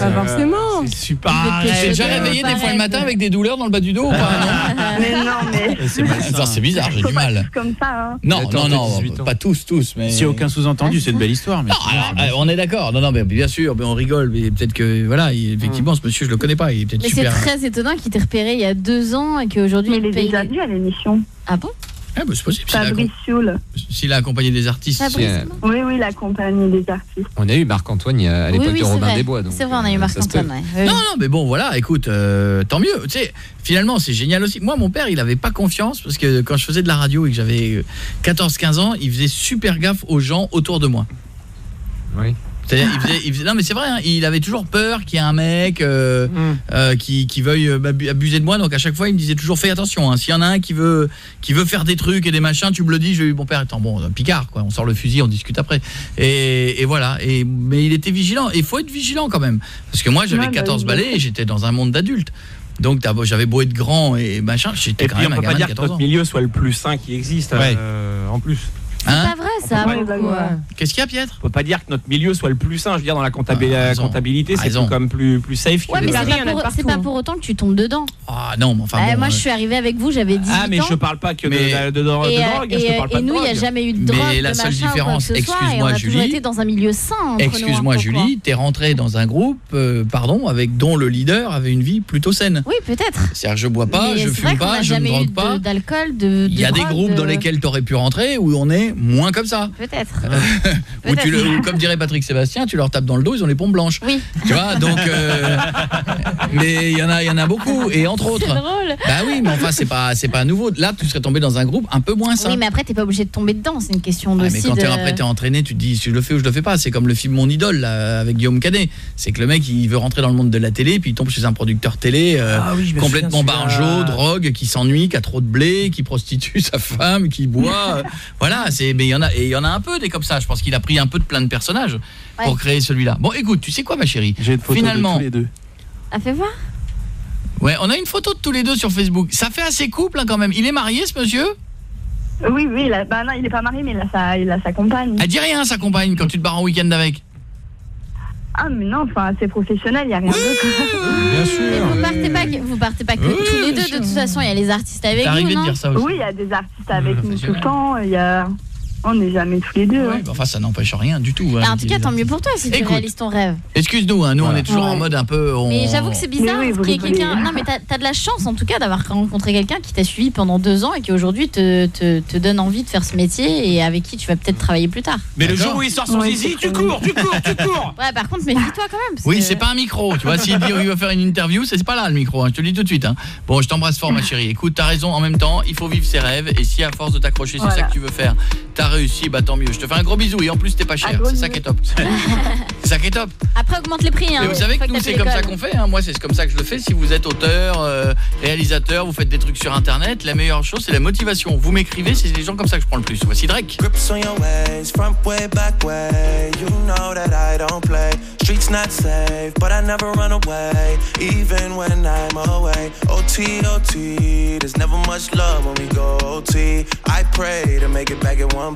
Pas forcément. C'est super. Tu t'es déjà réveillé des fois le matin avec des douleurs dans le bas du dos ou pas [LAUGHS] Mais non, mais. [LAUGHS] non C'est bizarre, j'ai du pas mal. tous comme ça, hein. Non, non, t'as 18 non, pas tous, tous, mais... A aucun sous-entendu, c'est une belle histoire. Mais Non, alors, on est d'accord. Non, non, mais bien sûr, mais on rigole. Mais peut-être que, voilà, il- effectivement, ce monsieur, je le connais pas. Il est peut-être Mais c'est super. très étonnant qu'il t'ait repéré il y a deux ans et qu'aujourd'hui Mais il il est paye. déjà venu à l'émission. Ah bon? Ah, bah, c'est possible. A, Fabrice s'il a accompagné des artistes. Fabrice. euh, Oui, oui, la compagnie des artistes. On a eu Marc-Antoine il a- à l'époque oui, de Robin vrai. des Bois. C'est vrai, on a eu euh, Marc-Antoine. ouais. Non, non, mais bon, voilà, écoute, euh, tant mieux. Tu sais, finalement, c'est génial aussi. Moi, mon père, il avait pas confiance parce que quand je faisais de la radio et que j'avais euh, 14-15 ans, il faisait super gaffe aux gens autour de moi. Oui. C'est-à-dire, il faisait, il faisait- non mais c'est vrai, hein, il avait toujours peur qu'il y ait un mec euh, euh, qui, qui veuille euh, abu- abuser de moi. Donc à chaque fois, il me disait toujours fais attention. hein. S'il y en a un qui veut qui veut faire des trucs et des machins, tu me le dis. Je mon père étant bon, Picard quoi. On sort le fusil, on discute après. Et, et voilà. Et mais il était vigilant. Il faut être vigilant quand même, parce que moi j'avais Ouais, bah 14 oui, balais et j'étais dans un monde d'adultes. Donc j'avais beau être grand et machin, j'étais Et quand puis on même un peut pas dire que 14 notre milieu soit le plus sain qui existe Ouais. euh, en plus. Hein C'est pas vrai ça. Euh. Qu'est-ce qu'il y a Pietre On peut pas dire que notre milieu soit le plus sain. Je veux dire dans la Ah, la comptabilité, c'est plus- comme plus plus safe. que Ouais, mais c'est pas, pour- c'est pas pour autant que tu tombes dedans. Ah non, mais enfin Eh, moi, euh, je suis arrivée avec vous, j'avais 18 ans. Ah mais je parle pas que de, Mais- euh, drogue. et, nous, il n'y a jamais eu de Mais drogue, la de seule différence, excuse-moi, on Julie. été dans un milieu sain. nous, Excuse-moi. Julie, t'es rentrée dans un groupe euh, pardon avec dont le leader avait une vie plutôt saine. Oui, peut-être. C'est-à-dire je bois pas, Mais je c'est vrai fume qu'on pas, n'a je ne jamais eu drogue pas. d'alcool, de, Il y a de des groupes dans lesquels tu aurais pu rentrer où on est moins comme ça. ça. Peut-être. [LAUGHS] Ou, tu le, ou comme dirait Patrick Sébastien, tu leur tapes dans le dos, ils ont les pompes blanches. Oui. Tu vois, donc euh, [LAUGHS] mais il y en a il y en a beaucoup et entre autres. C'est drôle. Bah oui, mais enfin c'est pas c'est pas nouveau. Là, tu serais tombé dans un groupe un peu moins sain. Oui, mais après, t'es pas obligé de tomber dedans. C'est une question Ah, aussi mais quand de... t'es après t'es entraîné, tu te dis si je le fais ou je le fais pas. C'est comme le film Mon idole là, avec Guillaume Canet. C'est que le mec il veut rentrer dans le monde de la télé puis il tombe chez un producteur télé euh, Ah oui, complètement barjot, drogue, qui s'ennuie, qui a trop de blé, qui prostitue [LAUGHS] sa femme, qui boit. euh, voilà, c'est mais il y en a et il y en a un peu des comme ça. Je pense qu'il a pris un peu de plein de personnages pour Ouais. créer celui-là. Bon, écoute, tu sais quoi ma chérie Finalement, les deux. Ah, fais voir. ouais, on a une photo de tous les deux sur Facebook. Ça fait assez couple hein, quand même. Il est marié ce monsieur? Oui, oui, il a- bah non, il est pas marié, mais il a sa, il a sa compagne. Elle dit rien sa compagne quand tu te barres en week-end avec. Ah, mais non, enfin, c'est professionnel, il n'y a rien d'autre. Bien Mais sûr. vous partez pas, que- vous partez pas que Oui, tous les deux. De toute façon, il y a les artistes avec vous, arrivé de non dire ça aussi. Oui, il y a des artistes avec nous tout le temps. Il y a... On n'est jamais tous les deux. Ouais, hein. bah, enfin ça n'empêche rien du tout. hein, Ah, En tout cas, tant mieux pour toi si tu réalises ton rêve. Excuse-nous, hein, nous on est toujours en mode un peu... on- Mais j'avoue que c'est bizarre oui, vous qu'il y ait rigolez. quelqu'un. Non, mais t'as as de la chance en tout cas d'avoir rencontré quelqu'un qui t'a suivi pendant deux ans et qui aujourd'hui te, te, te donne envie de faire ce métier et avec qui tu vas peut-être travailler plus tard. Mais le jour où il sort son zizi, tu cours, tu cours, tu cours. Ouais, par contre, méfie-toi quand même. Oui, c'est pas un micro, tu vois, s'il dit il va faire une interview, c'est pas là le micro, hein, je te le dis tout de suite. Hein. Bon, je t'embrasse fort ma chérie. Écoute, t'as raison, en même temps, il faut vivre ses rêves, et si à force de t'accrocher, c'est ça que tu veux faire, t'as réussi, bah tant mieux. Je te fais un gros bisou, et en plus t'es pas cher, c'est ça qui est top. [LAUGHS] c'est ça qui est top. Après, augmente les prix. Hein, Mais vous savez que nous, c'est comme ça qu'on fait, hein. moi c'est comme ça que je le fais. Si vous êtes auteur, euh, réalisateur, vous faites des trucs sur internet, la meilleure chose c'est la motivation. Vous m'écrivez, c'est des gens comme ça que je prends le plus. Voici Drake. Grips on your ways, front way, back way. You know that I don't play. Streets not safe, but I never run away, even when I'm away. OT, OT, there's never much love when we go OT. I pray to make it back in one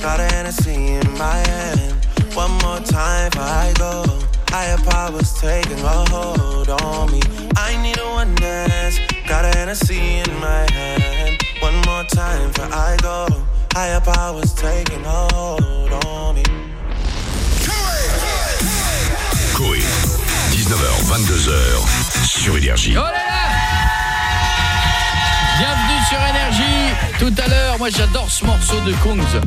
Got a Hennessy in my hand. One more time before I go. Higher powers taking a hold on me. I need a one dance. Got a Hennessy in my hand. One more time before I go. Higher powers taking a hold on me. Coé. 19h, 22h sur Énergie. Oh là là Bienvenue sur Énergie. Tout à l'heure, moi j'adore ce morceau de Kungs.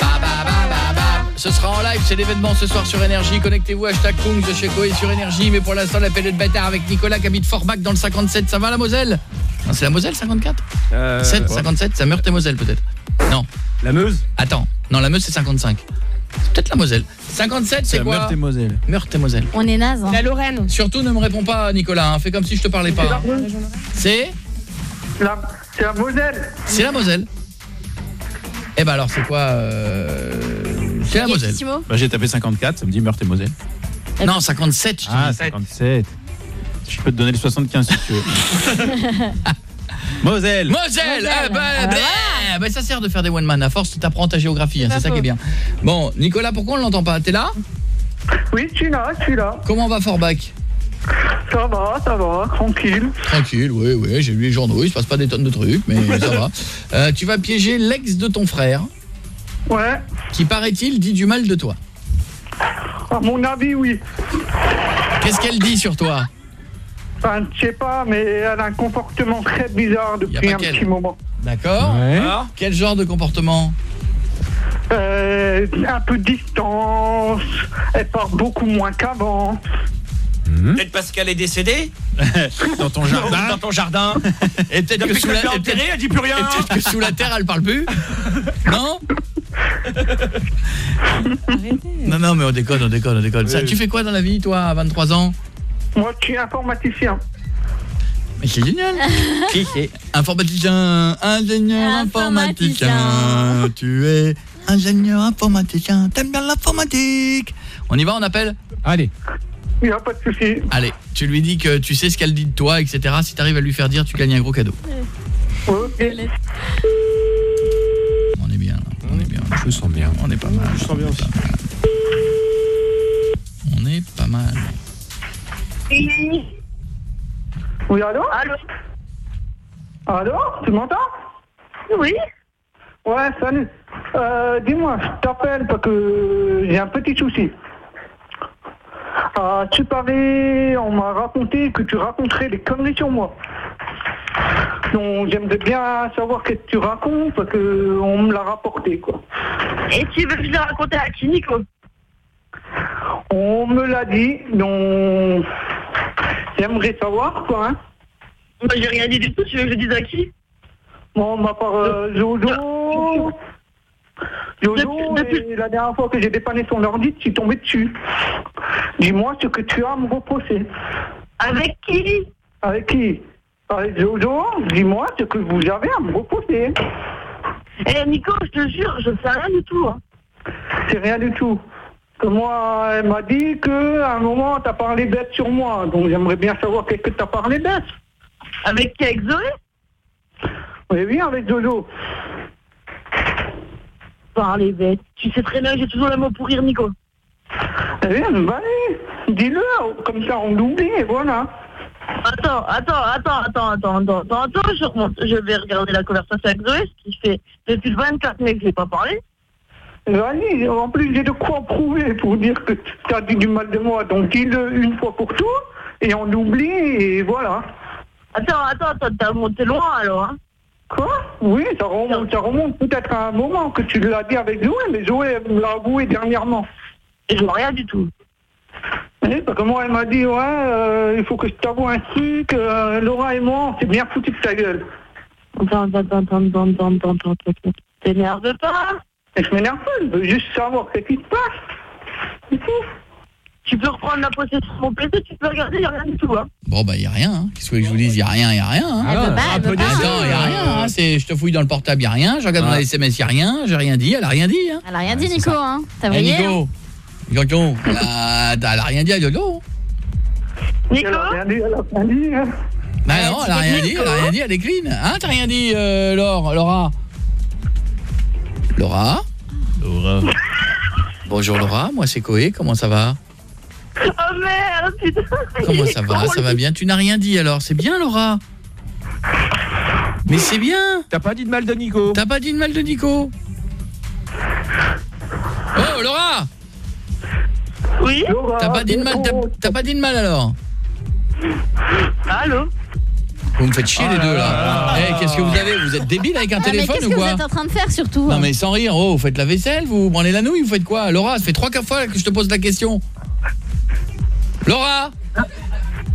Ba, ba, ba, ba, ba. Ce sera en live, c'est l'événement ce soir sur Énergie. Connectez-vous, hashtag Kungs chez Koé sur Énergie. Mais pour l'instant, la de bâtard avec Nicolas qui habite Forbach dans le 57. Ça va la Moselle? Non, C'est la Moselle 54 Euh, 7, quoi 57, ça Meurthe et Moselle peut-être. Non. La Meuse? Attends, non la Meuse c'est 55. C'est peut-être la Moselle. 57 c'est la quoi Meurthe et Moselle. Meurthe et Moselle. On est naze. hein. La Lorraine. Surtout ne me réponds pas Nicolas, hein. fais comme si je te parlais pas. hein. C'est? La- C'est la Moselle. C'est la Moselle. Eh ben alors c'est quoi euh, C'est la Moselle. Bah, j'ai tapé 54, ça me dit Meurthe et Moselle. Non, 57, je Ah, dis. 57. Je peux te donner le 75 si tu veux. [LAUGHS] Moselle. Moselle, ah bah, bah, bah, ça sert de faire des one man à force tu t'apprends ta géographie hein, c'est ça qui est bien. Bon, Nicolas, pourquoi on l'entend pas? T'es là? Oui, je suis là, je suis là. Comment va Forbach? Ça va, ça va, tranquille. Tranquille, oui, oui, j'ai lu les journaux, il se passe pas des tonnes de trucs, mais [LAUGHS] ça va. Euh, tu vas piéger l'ex de ton frère. Ouais. Qui paraît-il dit du mal de toi. À mon avis, oui. Qu'est-ce qu'elle dit sur toi Enfin, je sais pas, mais elle a un comportement très bizarre depuis un petit moment. D'accord Alors Quel genre de comportement Euh, un peu de distance, elle part beaucoup moins qu'avant. Peut-être parce qu'elle est décédée [LAUGHS] Dans ton jardin. Dans ton jardin. Et peut-être que sous la peut-être- elle dit plus rien. et peut-être que sous la terre, elle parle plus Non Non non, mais on déconne, on déconne, on déconne. Ça, Oui. tu fais quoi dans la vie toi à 23 ans Moi, je suis informaticien. Mais c'est génial. [LAUGHS] Qui c'est Informaticien, ingénieur informaticien. Tu es ingénieur informaticien. T'aimes bien l'informatique On y va, on appelle Allez. Il n'y a pas de souci. Allez, tu lui dis que tu sais ce qu'elle dit de toi, etc. Si t'arrives à lui faire dire, tu gagnes un gros cadeau. On est bien, là. on est bien. Je sens bien. On est pas mal. Je sens bien aussi. On est pas mal. Oui, allô Allô Allô Tu m'entends Oui. Ouais, salut. Euh, dis-moi, je t'appelle parce que j'ai un petit souci. Ah, tu parlais, on m'a raconté que tu raconterais des conneries sur moi. Donc j'aimerais bien savoir ce que tu racontes parce que on me l'a rapporté quoi. Et tu veux que je le raconte à qui, Nico On me l'a dit, donc j'aimerais savoir quoi. Hein. Moi, j'ai rien dit du tout, tu veux que je dise à qui? Bon, ma part euh, Jojo. Jojo, la dernière fois que j'ai dépanné son ordi, tu es tombé dessus. Dis-moi ce que tu as à me reprocher. Avec qui Avec qui Avec Jojo, dis-moi ce que vous avez à me reprocher. Eh Nico, je te jure, je sais rien du tout. hein. C'est rien du tout. Que moi, elle m'a dit que à un moment, t'as parlé bête sur moi. Donc j'aimerais bien savoir qu'est-ce que t'as parlé bête. Avec qui Avec Zoé? Oui, oui, avec Jojo. Parler bête. Tu sais très bien que j'ai toujours le mot pour rire, Nico. Eh bien, bah, allez, dis-le, comme ça on l'oublie, et voilà. Attends, attends, attends, attends, attends, attends, attends, attends, je remonte. Je vais regarder la conversation avec Zoé, ce qui fait depuis le 24 mai que j'ai pas parlé. Vas-y, en plus j'ai de quoi prouver pour dire que tu as dit du mal de moi. Donc dis-le une fois pour tout, et on l'oublie, et voilà. Attends, attends, attends, t'as monté loin alors, hein Quoi Oui, ça remonte, ça remonte peut-être à un moment que tu l'as dit avec Zoé, mais Zoé me l'a avoué dernièrement. Et je vois rien du tout. Oui, parce que moi, elle m'a dit, ouais, euh, il faut que je t'avoue un truc, euh, Laura et moi, on s'est bien foutu de ta gueule. Attends, attends, attends, attends, attends, attends, attends, attends. T'énerve pas Et je m'énerve pas, je veux juste savoir ce qui se passe. C'est tout. Tu peux reprendre la possession de mon PC, tu peux regarder, y a rien du tout, hein. Bon bah y a rien, hein. qu'est-ce que je vous dise, y a rien, y a rien. Hein. Veut pas. Attends, y a rien, hein. c'est je te fouille dans le portable, y a rien, je regarde dans les SMS, y a rien, j'ai rien dit, elle a rien dit hein. Elle a rien dit, Nico, hein. T'as Eh, Nico. Nico, elle a, elle a rien dit à Yodo. Nico Elle a rien dit, elle a rien dit, hein. Bah non, elle a rien dit, elle a rien dit, elle est clean. Hein, t'as rien dit, euh, Laure, Laura? Laura? Laura. Bonjour Laura, moi c'est Koé, comment ça va? Oh merde, putain. Comment ça va Ça va bien Tu n'as rien dit alors, c'est bien Laura. Mais c'est bien. T'as pas dit de mal de Nico. T'as pas dit de mal de Nico. Oh Laura. Oui. T'as pas dit de mal, t'as- pas dit de mal alors Allô Vous me faites chier les deux là. Eh, qu'est-ce que vous avez Vous êtes débile avec un Ah, mais téléphone qu'est-ce ou que vous quoi êtes en train de faire surtout Non mais sans rire, oh, vous faites la vaisselle, vous branlez la nouille, vous faites quoi Laura, ça fait trois quatre fois que je te pose la question. Laura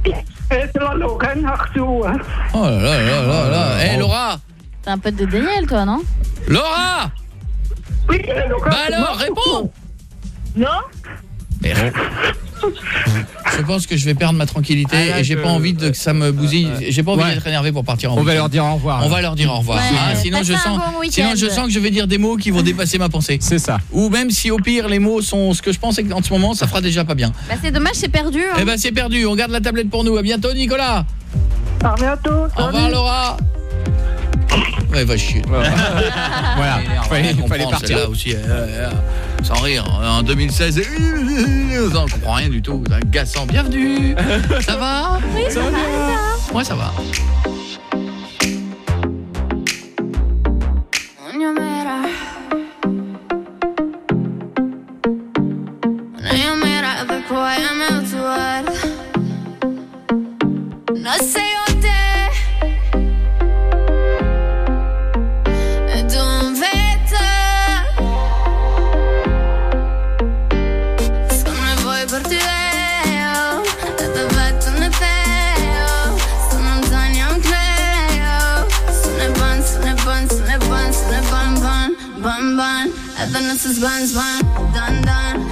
Et c'est la Lorraine Arceau, hein. Oh là là là là là. Eh Laura T'es un pote de Daniel, toi, non? Laura Oui, Laura, Bah alors, réponds. Non? Mais ré- Je pense que je vais perdre ma tranquillité Ah, là, et j'ai pas envie de que ça me bousille. J'ai pas envie Ouais. d'être énervé pour partir en On va leur dire au revoir. On va leur dire au revoir. Ouais, hein, sinon je sens bon sinon je sens que je vais dire des mots qui vont dépasser ma pensée. C'est ça. Ou même si au pire les mots sont ce que je pense en ce moment, ça fera déjà pas bien. Bah, c'est dommage, c'est perdu. hein. Eh ben c'est perdu, on garde la tablette pour nous. À bientôt Nicolas. À bientôt. Au revoir Laura. Ouais, va chier. Voilà, [LAUGHS] fallait, On fallait partir. celle-là aussi, euh, euh, sans rire. En 2016, euh, on comprend rien du tout. C'est agaçant. Bienvenue. [LAUGHS] Ça va Oui, ça va, et Moi, ça va. Nothing this is one's one. Done, done.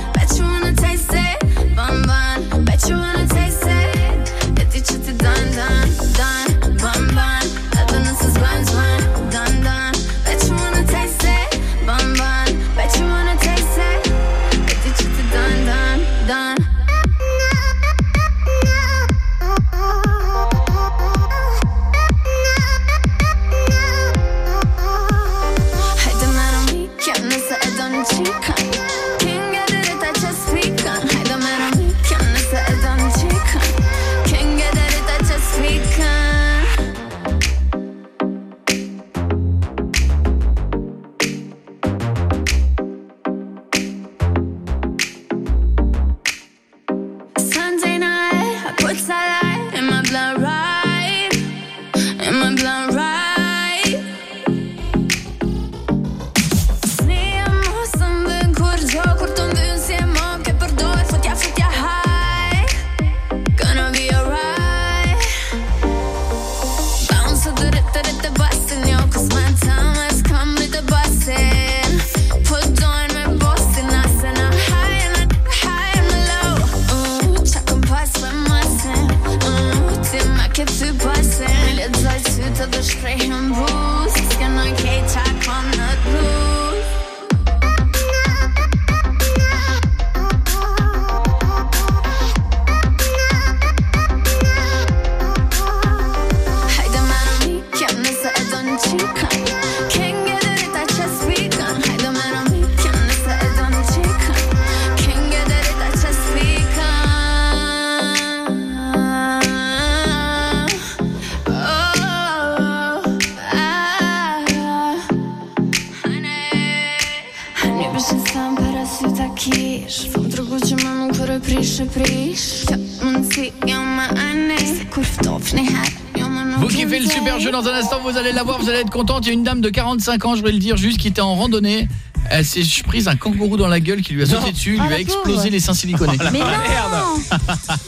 Vous allez être contente. Il y a une dame de 45 ans, je vais le dire juste, qui était en randonnée. Elle s'est prise un kangourou dans la gueule qui lui a sauté dessus, Ah, lui a explosé les seins siliconés. Oh, Mais non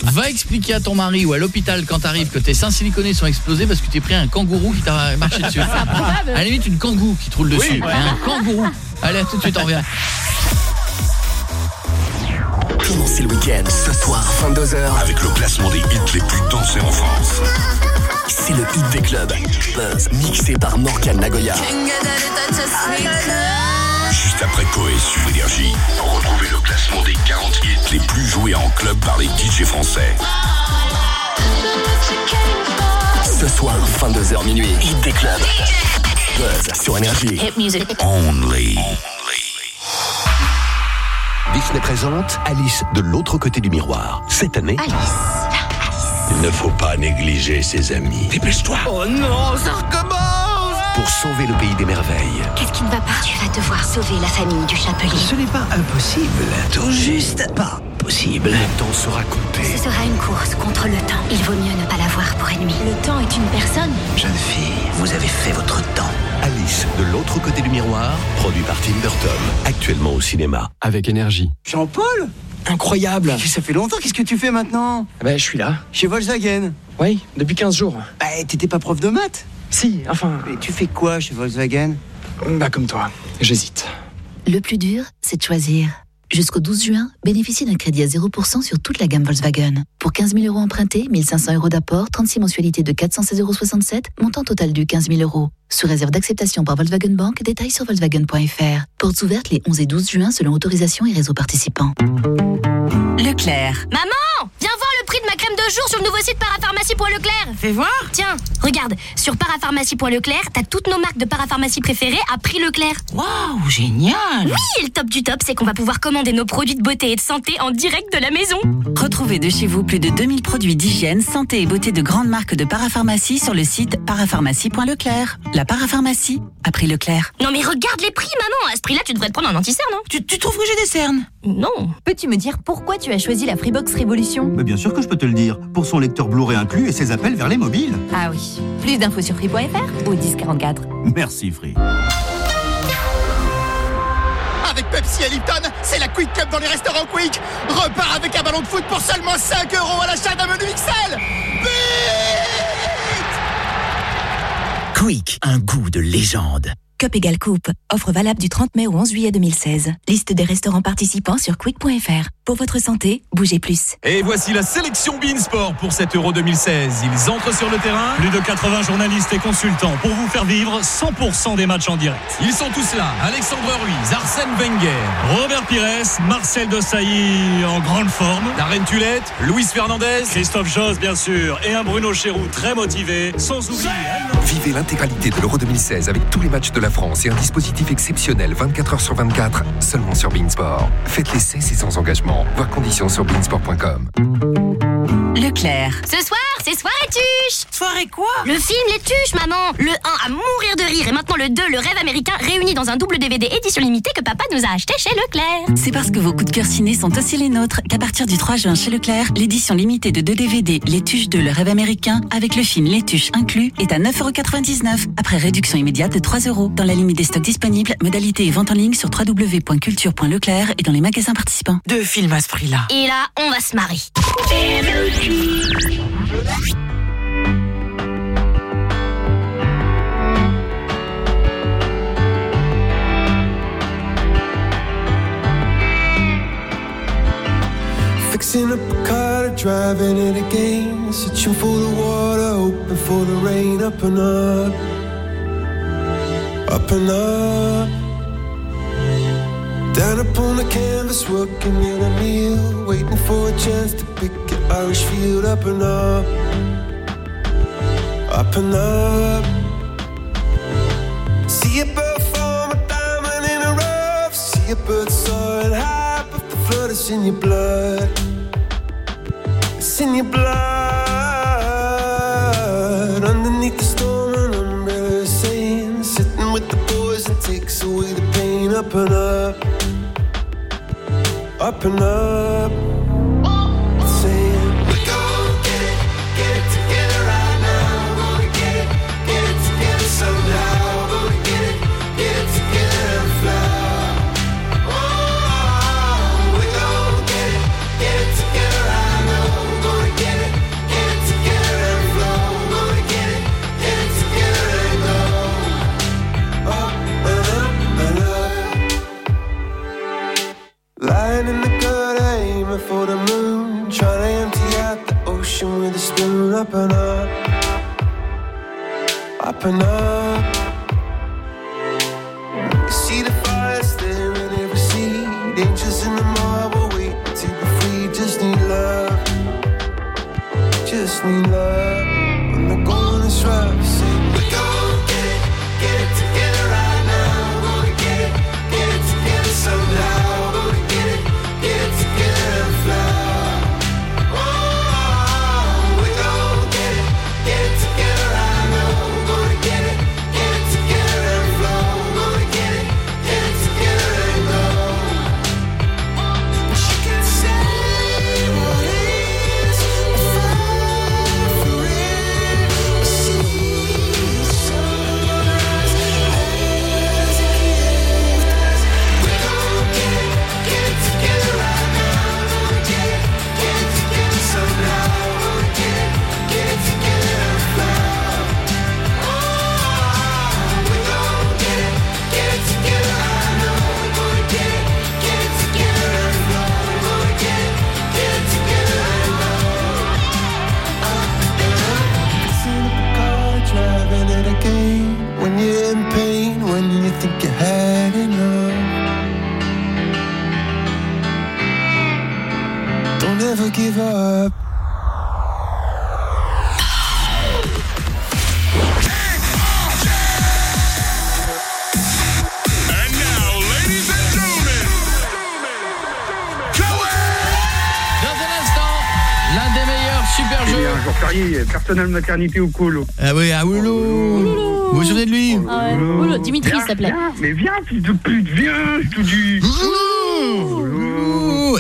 [LAUGHS] Va expliquer à ton mari ou à l'hôpital quand t'arrives que tes seins siliconés sont explosés parce que t'es pris un kangourou qui t'a marché dessus. À la limite une kangou qui te roule dessus. Oui, ouais. Un kangourou. Allez, à tout de suite, on revient. Commencez le week-end ce soir 22h avec le classement des hits les plus dansés en France. C'est le hit des clubs. Buzz, mixé par Morgan Nagoya. Juste après Coé sur Énergie, retrouvez le classement des 40 hits les plus joués en club par les DJ français. Ce soir, 22h minuit, hit des clubs. Buzz sur Énergie. Hit music Only. Disney présente Alice de l'autre côté du miroir. Cette année, Il ne faut pas négliger ses amis. Dépêche-toi. Oh non, ça recommence pour sauver le pays des merveilles. Qu'est-ce qui ne va pas? Tu vas devoir sauver la famille du chapelier. Ce n'est pas impossible, tout juste pas possible. Le temps sera compté. Ce sera une course contre le temps. Il vaut mieux ne pas l'avoir pour ennemi. Le temps est une personne. Jeune fille, vous avez fait votre temps. Alice de l'autre côté du miroir, produit par Tim Burton, actuellement au cinéma. Avec énergie. Jean-Paul? Incroyable Ça fait longtemps, qu'est-ce que tu fais maintenant Ben, je suis là. Chez Volkswagen Oui, depuis 15 jours. Bah, t'étais pas prof de maths Si, enfin. Mais tu fais quoi chez Volkswagen? Bah, comme toi. J'hésite. Le plus dur, c'est de choisir. Jusqu'au 12 juin, bénéficiez d'un crédit à 0% sur toute la gamme Volkswagen. Pour 15 000 euros empruntés, 1500 euros d'apport, 36 mensualités de 416,67 euros, montant total du 15 000 euros. Sous réserve d'acceptation par Volkswagen Bank, détails sur Volkswagen.fr. Portes ouvertes les 11 et 12 juin selon autorisation et réseau participants. Leclerc. Maman jour sur le nouveau site parapharmacie.leclerc Fais voir Tiens, regarde, sur parapharmacie.leclerc, t'as toutes nos marques de parapharmacie préférées à prix Leclerc. Waouh, génial Oui, et le top du top, c'est qu'on va pouvoir commander nos produits de beauté et de santé en direct de la maison. Retrouvez de chez vous plus de 2000 produits d'hygiène, santé et beauté de grandes marques de parapharmacie sur le site parapharmacie.leclerc. La parapharmacie a pris Leclerc. Non mais regarde les prix, maman À ce prix-là, tu devrais te prendre un anti-cerne, hein Tu, tu trouves que j'ai des cernes? Non. Peux-tu me dire pourquoi tu as choisi la Freebox Révolution? Mais bien sûr que je peux te le dire. Pour son lecteur Blu-ray inclus et ses appels vers les mobiles. Ah oui. Plus d'infos sur free.fr ou 1044. Merci Free. Avec Pepsi et Lipton, c'est la Quick Cup dans les restaurants Quick. Repars avec un ballon de foot pour seulement 5 euros à l'achat d'un menu XL. Quick, un goût de légende. Cup égale coupe. Offre valable du 30 mai au 11 juillet 2016. Liste des restaurants participants sur quick.fr. Pour votre santé, bougez plus. Et voici la sélection Beansport pour cet Euro 2016. Ils entrent sur le terrain. Plus de 80 journalistes et consultants pour vous faire vivre 100% des matchs en direct. Ils sont tous là. Alexandre Ruiz, Arsène Wenger, Robert Pires, Marcel Desailly en grande forme. Darren Tulette, Luis Fernandez, Christophe Joss bien sûr et un Bruno Chéroux très motivé. Sans oublier. Vivez l'intégralité de l'Euro 2016 avec tous les matchs de la France et un dispositif exceptionnel 24 heures sur 24 seulement sur Beansport. Faites l'essai, c'est sans engagement. Voir conditions sur beansport.com. Leclerc. Ce soir, c'est soirée tuche Soirée quoi? Le film Les Tuches, maman Le 1 à mourir de rire et maintenant le 2, le rêve américain, réunis dans un double DVD édition limitée que papa nous a acheté chez Leclerc. C'est parce que vos coups de cœur ciné sont aussi les nôtres qu'à partir du 3 juin chez Leclerc, l'édition limitée de 2 DVD Les Tuches 2, le rêve américain, avec le film Les Tuches inclus, est à 9,99€ après réduction immédiate de 3 euros. Dans la limite des stocks disponibles, modalité et vente en ligne sur www.culture.leclerc et dans les magasins participants. Deux films à ce prix-là. Et là, on va se marrer. Fixing up a car, driving it again. Searching for the water, hoping for the rain. Up and up, up and up. Down upon the canvas, working in a meal. Waiting for a chance to pick an Irish field. Up and up, up and up. See a bird form a diamond in a rough. See a bird soaring high, but the flood is in your blood. It's in your blood. Underneath the storm, takes away the pain. Up and up, up and up. Saying, Up and up, up and up. Personnel maternité ou colo. Ah oui, ah Oulou. Vous vous souvenez de lui Ah ouais, Oulou, Dimitri il s'appelait. Mais viens, fils de pute, viens, je te dis.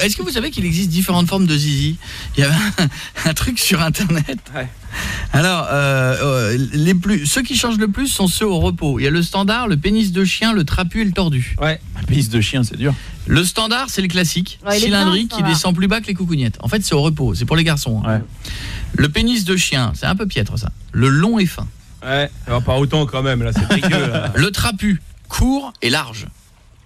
Est-ce que vous savez qu'il existe différentes formes de zizi? Il y avait un, [LAUGHS] un truc sur internet. Alors, euh, euh, les plus, ceux qui changent le plus sont ceux au repos. Il y a le standard, le pénis de chien, le trapu et le tordu. Ouais, pénis de chien, c'est dur. Le standard, c'est le classique, Ouais, cylindrique bien, qui va. descend plus bas que les coucougnettes. En fait, c'est au repos, c'est pour les garçons. hein. Le pénis de chien, c'est un peu piètre ça. Le long et fin. Ouais, alors pas autant quand même, là, c'est [LAUGHS] dégueu. Là. Le trapu, court et large.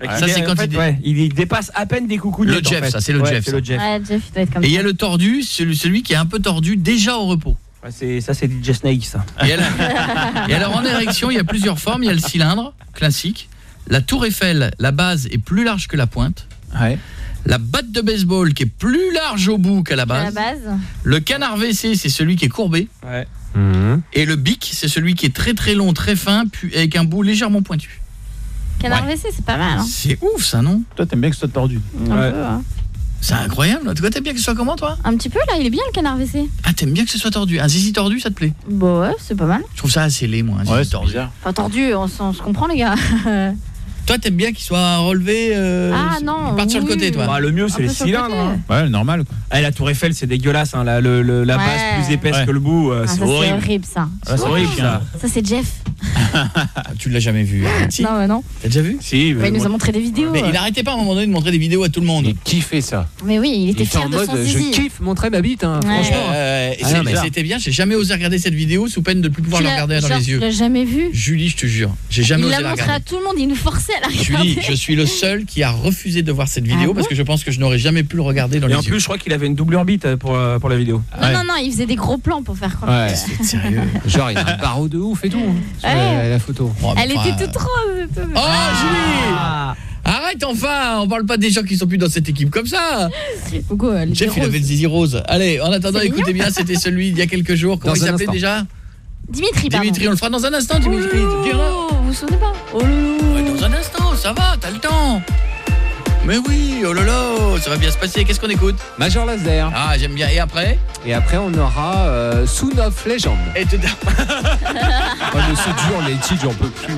Ça, c'est quand fait, il- ouais, il dépasse à peine des coucougnettes. Le Jeff, en fait. ça, c'est le Ouais, Jeff, c'est ça. le Jeff. Ouais, Jeff, il doit être comme Et il y a le tordu, celui, celui qui est un peu tordu déjà au repos. Ouais, c'est- ça, c'est DJ Snake, ça. Et, alors- et alors en érection, il y a plusieurs formes. Il y a le cylindre, classique. La tour Eiffel, la base est plus large que la pointe. La batte de baseball qui est plus large au bout qu'à la base. la base. Le canard WC, c'est celui qui est courbé. Ouais. Et le bic, c'est celui qui est très très long, très fin, puis avec un bout légèrement pointu. Canard WC, c'est pas mal. Hein. C'est ouf ça, non? Toi, t'aimes bien que ce soit tordu. Un peu, hein. C'est incroyable. Toi, t'aimes bien que ce soit comment, toi? Un petit peu là, il est bien le canard WC. Ah, t'aimes bien que ce soit tordu. Un zizi tordu, ça te plaît? Bah ouais, c'est pas mal. Je trouve ça assez laid, moi, un zizi tordu. Enfin tordu, on se comprend les gars. [LAUGHS] Toi, t'aimes bien qu'il soit relevé euh, Ah, non, Il sur le côté, toi. Bah, le mieux, c'est les cylindres. hein. Ouais, normal. Quoi. Ah, la tour Eiffel, c'est dégueulasse. Hein, la, le, le- la Ouais. base plus épaisse Ouais. que le bout, euh, Ah, c'est ça c'est horrible. horrible ça. Ah, c'est horrible, ça. Ça c'est Jeff. [LAUGHS] Tu l'as jamais vu. hein. Si. Non, mais non. T'as déjà vu Si, il nous a montré des vidéos. Mais il arrêtait pas à un moment donné de montrer des vidéos à tout le monde. Il kiffait ça. Mais oui, il était Il était fier en de mode son je kiffe montrer ma bite, hein, Ouais. franchement. Euh, Ah, c'est- non, mais- C'était bien, j'ai jamais osé regarder cette vidéo sous peine de ne plus pouvoir Tu la regarder dans les Tu yeux. l'as jamais vu Julie, je te jure, j'ai jamais Il osé l'a la montré à regarder. tout le monde, il nous forçait à la regarder. Julie, je suis le seul qui a refusé de voir cette vidéo Ah parce bon que je pense que je n'aurais jamais pu le regarder dans Et les en yeux. plus, je crois qu'il avait une double orbite euh, pour, euh, pour la vidéo. Non, non, non, il faisait des gros plans pour faire croire. Ouais. Sérieux. [LAUGHS] Genre, il y a un barreau de ouf et tout hein, sur Ouais. la, la photo. Oh, Elle enfin, était toute rose. tout. Oh Julie Arrête enfin, on parle pas des gens qui sont plus dans cette équipe comme ça. Pourquoi Jeff, il rose avait le zizi rose. Allez, en attendant, écoutez bien, c'était celui d'il y a quelques jours. Comment Dans il s'appelait déjà? Dimitri, pardon. Dimitri, on le fera dans un instant, Dimitri. Oh, vous vous souvenez pas Oh loulou. Ouais, dans un instant, ça va, t'as le temps. Mais oui, oh là là, ça va bien se passer. Qu'est-ce qu'on écoute Major Laser. Ah, j'aime bien. Et après Et après, on aura euh, Soon of Legend. Et tout Oh, [LAUGHS] mais c'est dur, les titres, j'en peux plus.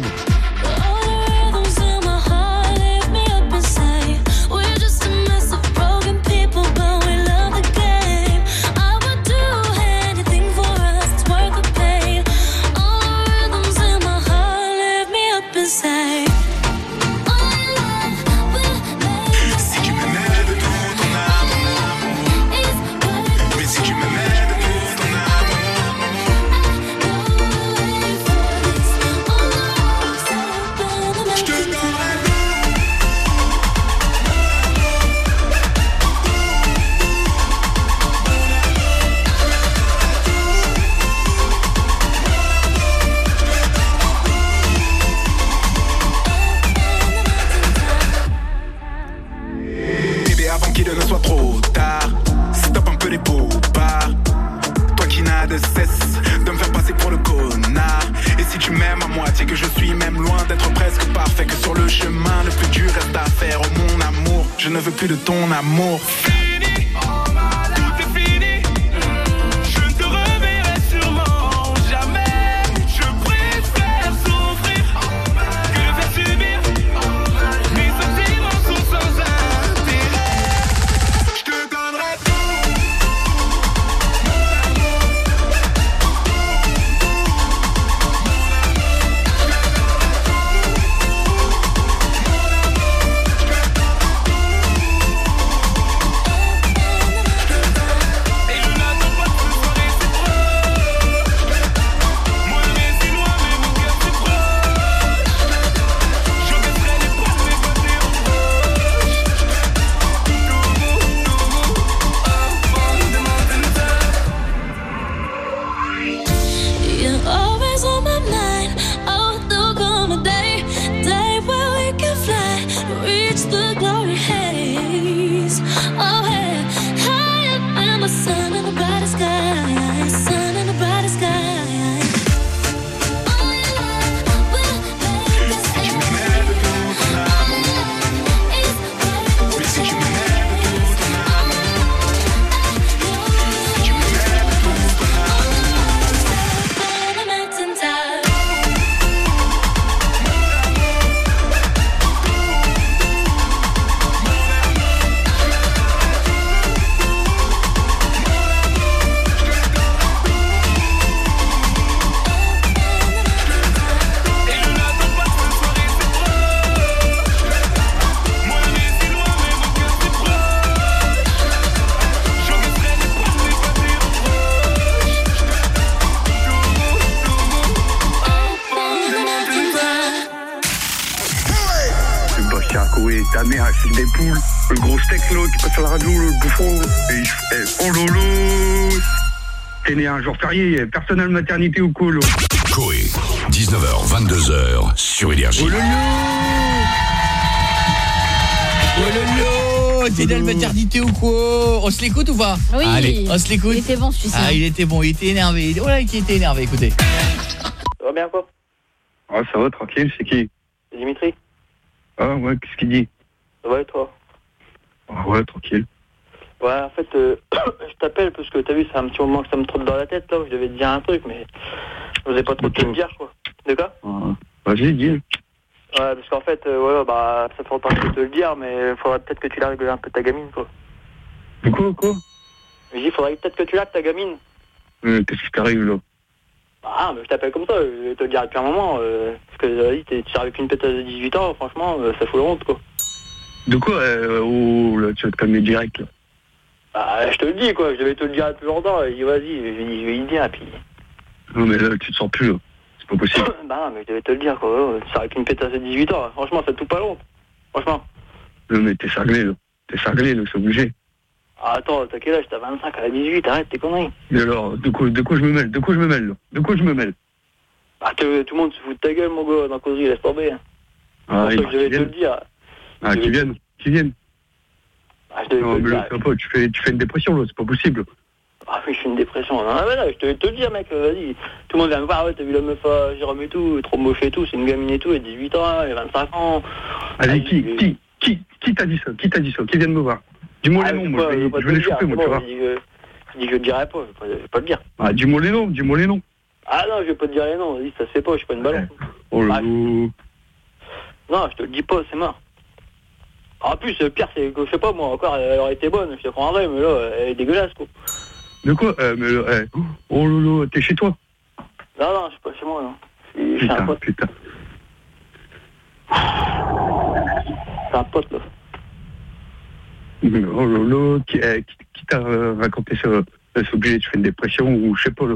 Férié, personnel maternité ou colo. Coé, 19h, 22h sur Énergie. Oh T'es dans la maternité ou quoi On se l'écoute ou pas Oui. Allez, on se l'écoute. Il était bon celui-ci. Ah, il était bon, il était énervé. Oh là, qui était énervé, écoutez. Ça va bien, quoi Ah, ça va, tranquille, c'est qui? Dimitri Ah, ouais, qu'est-ce qu'il dit? Ça va et toi Ah, ouais, tranquille. Ouais, en fait, euh, [CLEARS THROAT] je t'appelle parce que t'as vu, c'est un petit moment que ça un truc, mais je n'osais pas trop te le dire, quoi. De quoi Ah, Vas-y, dis. Ouais, parce qu'en fait, euh, voilà, bah, ça fait longtemps que te le dire, mais il faudrait peut-être que tu largues un peu ta gamine, quoi. De quoi, quoi dis, il faudrait peut-être que tu largues ta gamine. Euh, Qu'est-ce qui t'arrive, là Ah, mais je t'appelle comme ça, je vais te le dire depuis un moment, euh, parce que, vas-y, t'es- avec une pétasse de 18 ans, franchement, euh, ça fout la honte, quoi. De quoi euh, Oh, là, tu vas te calmer direct, là. Bah, je te le dis, quoi, je devais te le dire depuis longtemps, et je dis, vas-y, je vais je vais y dire, et puis... Non, mais là, tu te sens plus, là. C'est pas possible. [COUGHS] bah, non, mais je devais te le dire, quoi, tu sors avec une pétasse de 18 ans, franchement, ça te fout pas honte. Franchement. Non, mais t'es cinglé, là. T'es cinglé, là, c'est obligé. Ah, attends, t'as quel âge? T'as 25, à 18, arrête tes conneries. Et alors, de quoi, de quoi je me mêle? De quoi je me mêle, là? De quoi je me mêle? Ah, te- tout le monde se fout de ta gueule, mon gars, dans causerie, laisse tomber. hein. Ah, C'est pour ça que je devais te le viennent. dire. Ah, qui viennent Qui viennent Ah, je devais Non, te mais le ça va pas, tu fais, tu fais une dépression, là, c'est pas possible. Ah, mais je suis une dépression. Je devais te le dire, mec, euh, vas-y. Tout le monde vient me voir, ouais, t'as vu la meuf à Jérôme et tout, trop moche et tout, c'est une gamine et tout, elle a 18 ans, elle a 25 ans. Allez, qui, qui, qui, qui t'a dit ça Qui t'a dit ça Qui vient de me voir? Dis-moi Ah, les noms, je moi, je vais, pas je te vais le les choper, moi, tu vois. Je dis que je dis je le dirai pas, je vais pas, je vais pas le dire. Ah, dis-moi les noms, dis-moi les noms. Ah non, je vais pas te dire les noms, vas-y, ça se fait pas, je suis pas une ballon. Oh là Ah, là. Non, je te le dis pas, c'est mort. En plus, le pire, c'est que, je sais pas, moi, encore, elle aurait été bonne, je te croirais, mais là, elle est dégueulasse, quoi. De quoi euh, mais, là, eh, Oh là là, t'es chez toi Non, non, je suis pas chez moi, non. Chez un Putain, pote. putain. C'est un pote, là. Oh là là, qui, eh, qui, qui t'a euh, raconté ça là C'est obligé, tu fais une dépression ou je sais pas, là.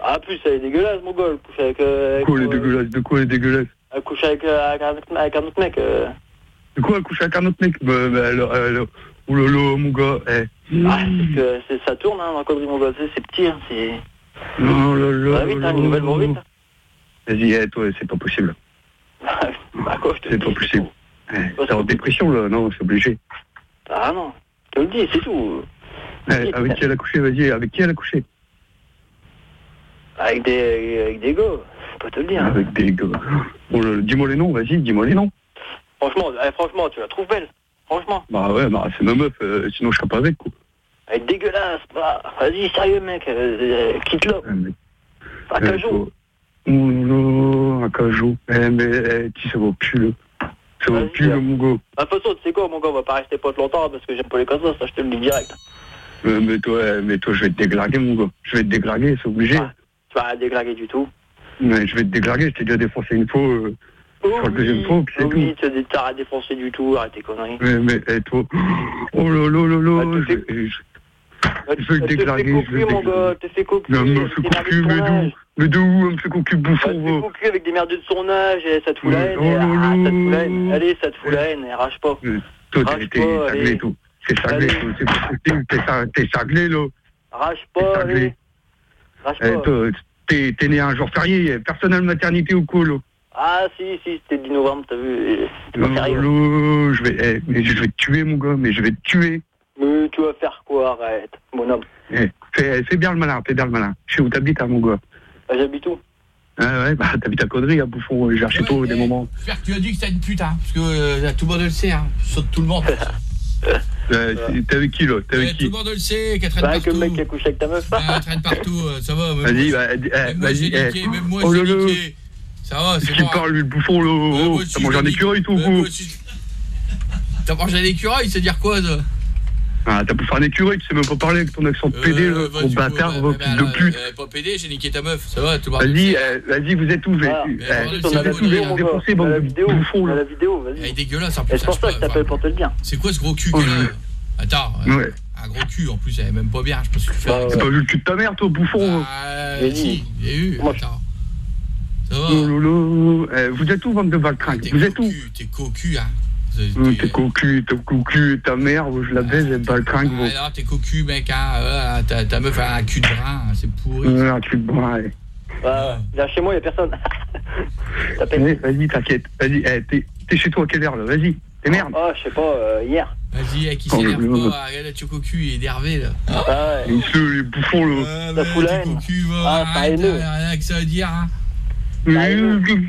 Ah, plus, elle est dégueulasse, mon gars, elle couche avec... euh, avec, Quoi, les euh, dégueulasses De quoi, les dégueulasses Elle couche avec, euh, avec, un, autre- avec un autre mec. euh. De quoi, elle couche avec un autre mec? Bah, bah, alors, alors, Oh là là, mon gars, eh. Ah, c'est que c'est- ça tourne, hein, dans le connerie, mon gars, c'est petit, hein, c'est... Oh là là. Va vite, hein, une nouvelle, va vite. Vas-y, eh, toi, c'est pas possible. [LAUGHS] Bah quoi, je te C'est pas possible. Eh, T'es en dépression, là, non, c'est obligé. Ah non, je te le dis, c'est tout. Eh, avec qui elle a couché, vas-y, avec qui elle a couché? Avec des, avec des gars, je peux te le dire. hein. Avec des gars. Oh dis-moi les noms, vas-y, dis-moi les noms. Franchement, eh, franchement, tu la trouves belle. Franchement, Bah ouais, bah c'est ma meuf, euh, sinon je serais pas avec, quoi. elle est dégueulasse. Bah, vas-y, sérieux, mec, euh, euh. Pas là, un cajou. Eh, mais, eh, tu ça va plus, là. Ça va plus, là, mon gars. Bah, de toute façon, tu sais quoi, mon gars, on va pas rester potes longtemps parce que j'aime pas les comme ça, je te le dis direct. Euh, mais toi, eh, mais toi, je vais te déglaguer, mon gars. Je vais te déglaguer, c'est obligé. Tu vas rien déglaguer du tout. Mais je vais te déglaguer, je t'ai déjà défoncé une fois. Euh, la deuxième fois, puis c'est Oh oui, tout. tu t'as à défoncer du tout, arrête tes conneries. Mais, mais, toi. Oh là là là là. je, je, je vais le déglaguer, je vais le mon gars, elle te fait cocu, Non, mais me fait fait cocu, d'où. Mais d'où me fait cocu, bouffon, fait cocu avec des merdeux de son âge, et ça te fout la haine, Oh ah, ça te fout la haine. Allez, ça te fout la haine, et rage pas. Toi, Rage t'es t'es allez. toi. T'es toi. C'est pas possible, t'es t'es cinglé, là. Rage T'es pas, allez. Rage Eh, pas. toi, T'es t'es né un jour férié, personnel maternité ou quoi, là Ah, si, si, c'était le 10 novembre, t'as vu. Oh pas sérieux. je vais, eh, mais je vais te tuer, mon gars, mais je vais te tuer. Mais tu vas faire quoi, arrête, mon homme Eh, fais, fais bien le malin, fais bien le malin. Je sais où t'habites, hein, mon gars. Bah, J'habite où Ah ouais, bah t'habites à Connery, à Bouffon, je viens chez toi des moments. J'espère que tu as dit que c'était une pute, hein, parce que euh, tout le monde le sait, hein. Saute tout le monde. [LAUGHS] Euh, T'es avec qui, là T'es avec tout qui le monde le sait, qu'elle traîne Bah, que partout. le mec qui a couché avec ta meuf. Elle traîne partout, euh, ça va. Vas-y, moi, bah, j'ai- eh, même moi, vas-y, j'ai eh. niqué, même moi Oh j'ai niqué. Ça va, c'est Qui bon. parle, lui, le bouffon, là oh, oh, T'as mangé un écureuil, tout, Euh, ou T'as mangé un écureuil, c'est dire quoi, ça Ah, t'as bouffé un écureuil, tu sais même pas parler avec ton accent de PD, là, gros bâtard, fils de pute. Euh, Pas pédé, j'ai niqué ta meuf, ça va, tout le monde. Vas-y, eh, vas-y, vous êtes où vous êtes- Ah, êtes où, vous gars. bande de vidéo, bouffons, là. la vidéo, vas-y. Elle est dégueulasse en plus. c'est pour ça que je peux- t'appelle pour te le dire. C'est quoi ce gros cul Oh, Attends, euh, Ouais. un gros cul en plus, elle est même pas bien, je ce que tu fais. avec T'as pas vu le cul de ta mère, toi, bouffon Euh, J'ai si, il y a eu. Attends. Oh là là, eh, Vous êtes où, bande de valcringues T'es Vous êtes où cocu, t'es cocu, hein. Hum, T'es cocu, t'es cocu, ta mère, je la baise, elle bat le Ah, Alors, t'es cocu, mec, hein. euh, ta, meuf a un cul de brin, hein, c'est pourri. Ouais, un truc bon, ouais. Ouais. Là, chez moi, il n'y a personne. [LAUGHS] Allez, Vas-y, t'inquiète. Vas-y, eh, t'es t'es chez toi à quelle heure, là? Vas-y, t'es merde. Oh, je sais pas, euh, hier. Vas-y, eh, qui Oh, s'énerve pas, regarde, tu cocu, il est énervé, là. Ah ouais. Les ceux, les bouffons, là. Fout la haine. Cocu, va, Ah, arrête, rien que ça à dire, hein. Les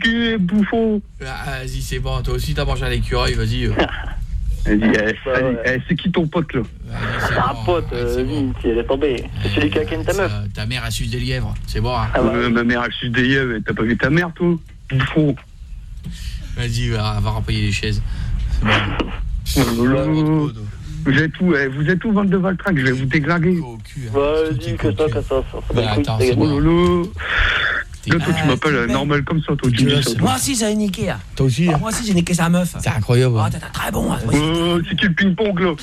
les bouffons. Ah, Vas-y, c'est bon, toi aussi, t'as mangé à l'écureuil, vas-y. euh. [LAUGHS] Vas-y, eh, eh, c'est qui ton pote, là C'est un pote, euh, lui, il est tombé. C'est celui qui a ken ta meuf. Euh, Ta mère a suce des lièvres, c'est bon. hein. Euh, Ma mère, elle suce des mais t'as pas vu ta mère, toi Bouffon. Vas-y, va, va remplir les chaises. Oh là là. Vous êtes où eh, Vous êtes où, Val de Valtrac Je vais vous déglinguer. Vas-y, que ça, que ça. Bah, attends, c'est. Là toi, tu m'appelles euh, normal comme ça, toi, tu me dis ça. Moi aussi, j'avais niqué. hein. Toi aussi Moi aussi, j'ai niqué sa meuf. C'est incroyable. Oh, t'es très bon. hein. Oh, c'est qui le ping-pong, là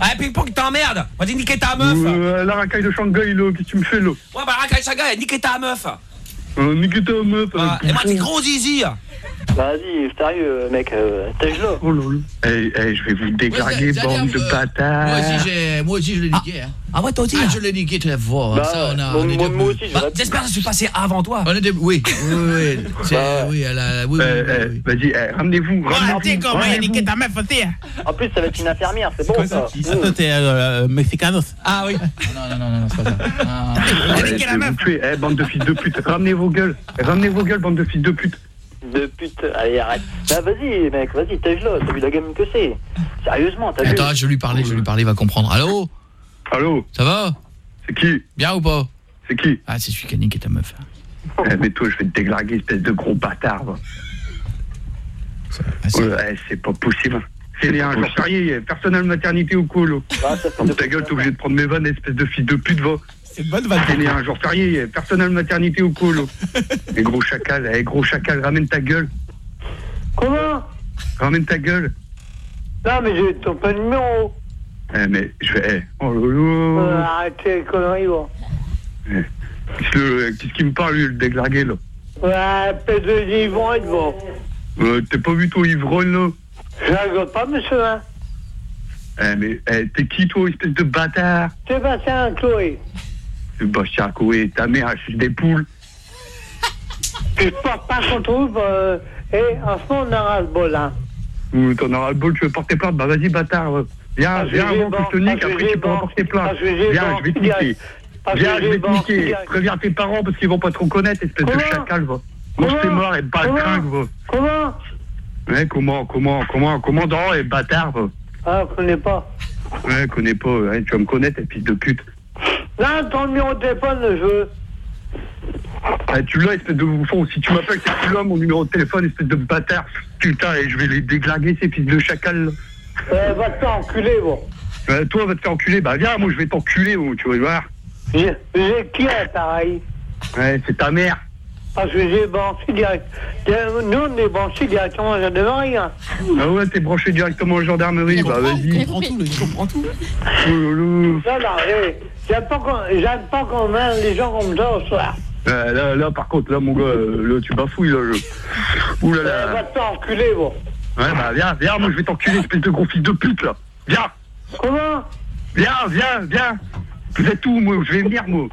Ah, ping-pong, t'emmerdes. Vas-y, niquer ta meuf. Ouais, Euh, La racaille de Shanghai, là, qu'est-ce que tu me fais, là bah, Rakai Saga, niquer ta meuf. Euh, Nique ta meuf. euh, et moi, t'es gros zizi. Vas-y, sérieux, mec, euh, t'es là. Oh là là. Eh, eh, je vais vous déglinguer, Ouais, bande de euh, bâtards. Moi aussi, j'ai, moi aussi, je l'ai niqué. Hein. Ah ouais, toi aussi. Ah, je l'ai niqué très fort. Bah, ça, on a, moi- on est moi- deux- moi aussi, Bah, J'espère que je suis passé avant toi. On est deux- [LAUGHS] oui, oui, oui. Bah, oui, elle a, oui, oui, Eh, oui, eh, oui. Vas-y, eh, ramenez-vous, ramenez-vous. comment il a ramenez-vous. niqué ta meuf aussi. En plus, ça va être une infirmière, c'est bon, ça. Attends, t'es mexicanos. Ah oui. [LAUGHS] Non, non, non, non, non, c'est pas ça. Ah. Eh, je vais vous tuer, eh, bande de fils de pute. Ramenez vos gueules. Eh, Ramenez vos gueules, bande de fils de pute. De pute. Allez, arrête. Bah, vas-y, mec, vas-y, t'es là. T'as vu la gamine que c'est Sérieusement, t'as vu Attends, je vais lui parler, je vais lui parler, il va comprendre. Allô Allô Ça va C'est qui Bien ou pas C'est qui Ah, c'est celui qui a niqué ta meuf. Eh, mais toi, je vais te déglinguer, espèce de gros bâtard. va. Ah, c'est- Ouais, eh, c'est pas possible. C'est jour férié, eh, personnel maternité au colo. Ah, deux ta gueule, t'es obligé de prendre mes vannes, espèce de fils de pute, va. C'est une bonne C'est né un jour férié, personnel maternité au colo. [LAUGHS] Les gros chacal, eh, gros chacal, ramène ta gueule. Comment? Ramène ta gueule. Non, mais j'ai ton pas de numéro. Eh, mais je vais. eh, oh là Euh, arrêtez les conneries, bon. Eh, Qu'est-ce que- qu'est-ce qu'il me parle, lui, le déglingué, là? Ouais, pèse de ivrogne, bon. Euh, T'es pas vu, toi, ivrogne, là? Je rigole pas, monsieur, hein. Eh, mais eh, t'es qui, toi, espèce de bâtard? Sébastien Chloé. Coué, ta mère, elle suce des poules. Je porte pas qu'on trouve, euh, et en ce moment, on a ras le bol, hein. Ou t'en auras le bol, tu veux porter plainte? Bah vas-y, bâtard. Viens, Ah, je viens avant que je te nique, ah, je après tu pourras porter plainte. ah, je vais Viens, je vais te niquer. Je Viens, je vais te niquer. Préviens tes parents parce qu'ils vont pas te reconnaître, espèce de Comment chacal, va. Mange tes morts et pas Comment crinque, va. Comment Ouais, comment, comment, comment, commandant et bâtard, va. Ah, je connais pas. Ouais, connais pas, ouais, tu vas me connaître, et fils de pute. Là, ton numéro de téléphone, je veux. Ah, tu l'as, espèce de bouffon. Si tu m'appelles, tu l'as, mon numéro de téléphone, espèce de bâtard. Putain, et je vais les déglinguer, ces fils de chacal. Euh, va te faire enculer, bon. Euh, toi, va te faire enculer. Bah, viens, moi, je vais t'enculer, moi, tu vas voir. J'ai qui à l'appareil? Ouais, c'est ta mère. Parce que j'ai branché direct. Nous, on est branché directement à la gendarmerie. Hein. Ah ouais, t'es branché directement en gendarmerie, bah vas-y. comprend tout, il comprend tout. Oh là, eh, j'aime pas qu'on qu'on mène les gens comme ça au soir. Euh, là, là, par contre, là, mon gars, euh, là, tu bafouilles, là. Je... Ouh là Euh, va là. te faire enculer, bon. Ouais, bah, viens, viens, moi, je vais t'enculer, espèce de gros fils de pute, là. Viens. Comment? Viens, viens, viens. Vous êtes où, moi? Je vais venir, moi.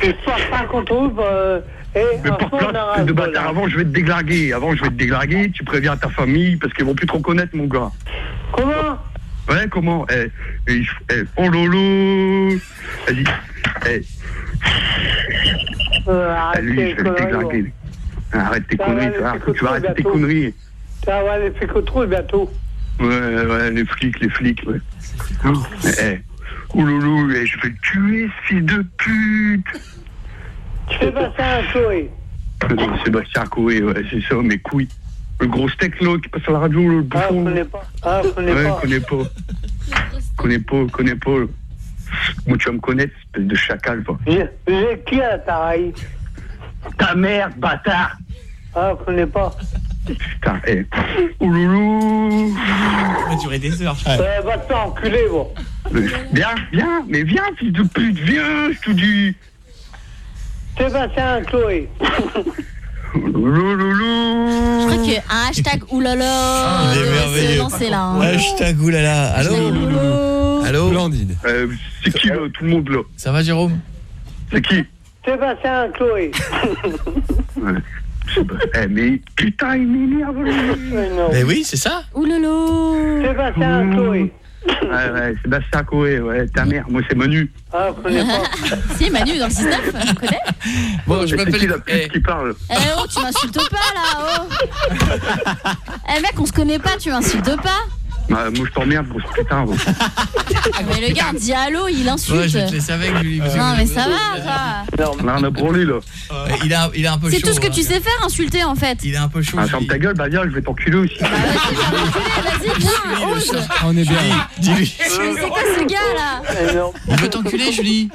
Je porte pas qu'on trouve. Euh, et Mais en porte ce moment, on plainte, a ras espèce de bâtard. Avant, je vais te déglinguer. Avant, je vais te déglinguer. Tu préviens ta famille, parce qu'ils vont plus te reconnaître, mon gars. Comment? Ouais, comment? Eh, eh, eh, Oh lolo Vas-y. Eh, euh, ah, lui, je les vais le. Arrête tes conneries, les tu vas flics au arrêter tes conneries. Ça va aller fait trop bientôt. Ouais, ouais, les flics, les flics, ouais. Eh, oh lolo, eh, je vais le tuer, fils de pute Sébastien Chloé. Euh, Sébastien Coué, ouais, c'est ça, mes couilles. Le gros steak, là, qui passe à la radio, le Ah, je connais pas. Ah, je connais ouais, pas. connais pas. connais pas, connais pas. Moi, tu vas me connaître, espèce de chacal, va. J'ai qui à l'appareil Ta mère, bâtard Ah, je connais pas. Putain, eh. Oh loulou Ça va durer des heures. Euh, va enculer, bon. Viens, viens, mais viens, fils de pute, viens, je te dis. Sébastien Chloé. Je crois qu'un hashtag oulala Il est se merveilleux. lancer là. hein. Hashtag oulala. Allô Allô Blandine. Euh, c'est qui là, tout le monde là Ça va Jérôme C'est qui Sébastien, Chloé. Ouais. C'est pas- Eh, mais putain, il m'énerve. lui. Mais oui, c'est ça. Oulala Sébastien, Chloé. Ouais, ouais, Sébastien Coé, ouais, ta mère. Moi, c'est Manu. Ah, je connais pas. [LAUGHS] Si, Manu dans le 6-9, tu connais Bon, je Mais c'est qui m'appelle la pute qui parle Eh oh, tu m'insultes pas là, oh [LAUGHS] Eh mec, on se connaît pas, tu m'insultes pas Bah, Moi, je t'emmerde pour ce putain. gros. Mais le gars, on dit allô, il insulte. Ouais, je vais te laisser avec parce que- Non, mais ça va, ça. Rien à branler, là. Euh, il, a, il a un peu chaud. C'est tout ce que hein. tu sais faire, insulter en fait. Il est un peu chaud. Ah, ferme ta gueule, bah viens, je vais t'enculer aussi. Vas-y, viens, ose On est bien. Dis-lui. Mais [LAUGHS] c'est quoi ce gars là Il veut t'enculer, Julie.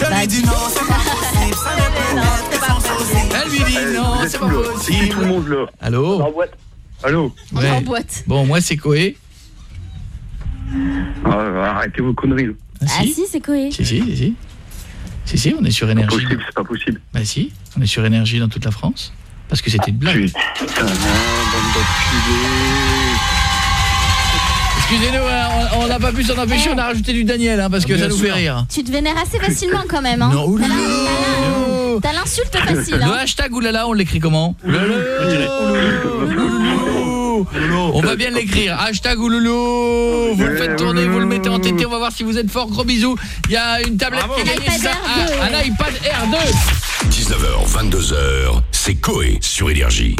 Bah, dis non, c'est pas possible, ça ne peut pas possible. Elle lui dit Eh, non, c'est pas qui tout le possible. monde, là? Allô? Allô? On est en boîte. Bon, moi c'est Koé. Ah, Arrêtez vos conneries. là. Ah si, c'est Koé. Si, si, si, si. Si, si, on est sur C'est énergie. possible, c'est pas possible. Bah si, on est sur énergie dans toute la France. Parce que c'était une blague. Putain, bande d'enculés. Excusez-nous, hein, on n'a pas pu s'en empêcher, on a rajouté du Daniel, hein, parce que Bien ça nous sûr. fait rire. Tu te vénères assez facilement quand même. Hein. Non, oulala. T'as l'insulte facile. Le Hein. hashtag oulala, on l'écrit comment? Ouloulou. On va bien l'écrire. Hashtag ouloulou. Vous le faites tourner, vous le mettez en TT. On va voir si vous êtes fort. Gros bisous. Il y a une tablette qui c'est ça R2. Ah, un iPad R2. 19h, 22h, c'est Coé sur Énergie.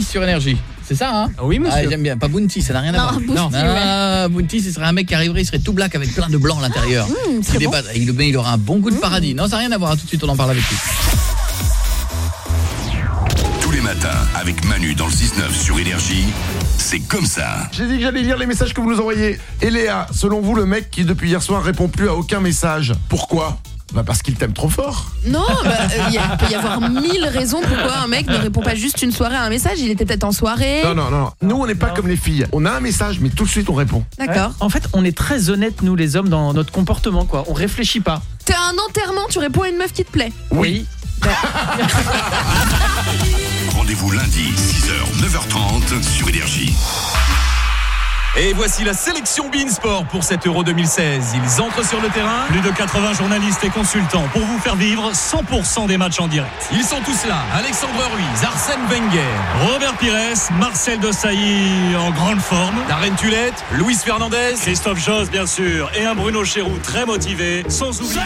Sur énergie. C'est ça, hein Oui, monsieur. Ah, j'aime bien. Pas Bounty, ça n'a rien à Non, voir. Boosty, Ah, Bounty, ce serait un mec qui arriverait, il serait tout black avec plein de blanc à l'intérieur. Mmh, Il c'est bon. dépasse- il, aura un bon goût de paradis. Non, ça n'a rien à voir. Tout de suite, on en parle avec lui. Tous les matins avec Manu dans le 6-9 sur Énergie, c'est comme ça. J'ai dit que j'allais lire les messages que vous nous envoyez. Et Léa, selon vous, le mec qui depuis hier soir répond plus à aucun message. Pourquoi? Bah parce qu'il t'aime trop fort. Non, bah, euh, il peut y avoir mille raisons pourquoi un mec ne répond pas juste une soirée à un message. Il était peut-être en soirée. Non, non, non. Nous, on n'est pas comme les filles. On a un message, mais tout de suite, on répond. D'accord. Ouais. En fait, on est très honnête nous les hommes dans notre comportement quoi. On réfléchit pas. T'es à un enterrement, tu réponds à une meuf qui te plaît. Oui. [LAUGHS] Rendez-vous lundi, 6h, 9h30 sur Énergie. Et voici la sélection Beansport pour cet Euro 2016. Ils entrent sur le terrain. Plus de 80 journalistes et consultants pour vous faire vivre 100% des matchs en direct. Ils sont tous là. Alexandre Ruiz, Arsène Wenger, Robert Pires, Marcel Desailly en grande forme. Darren Tulette, Luis Fernandez. Christophe Joss, bien sûr, et un Bruno Chéroux très motivé, sans oublier.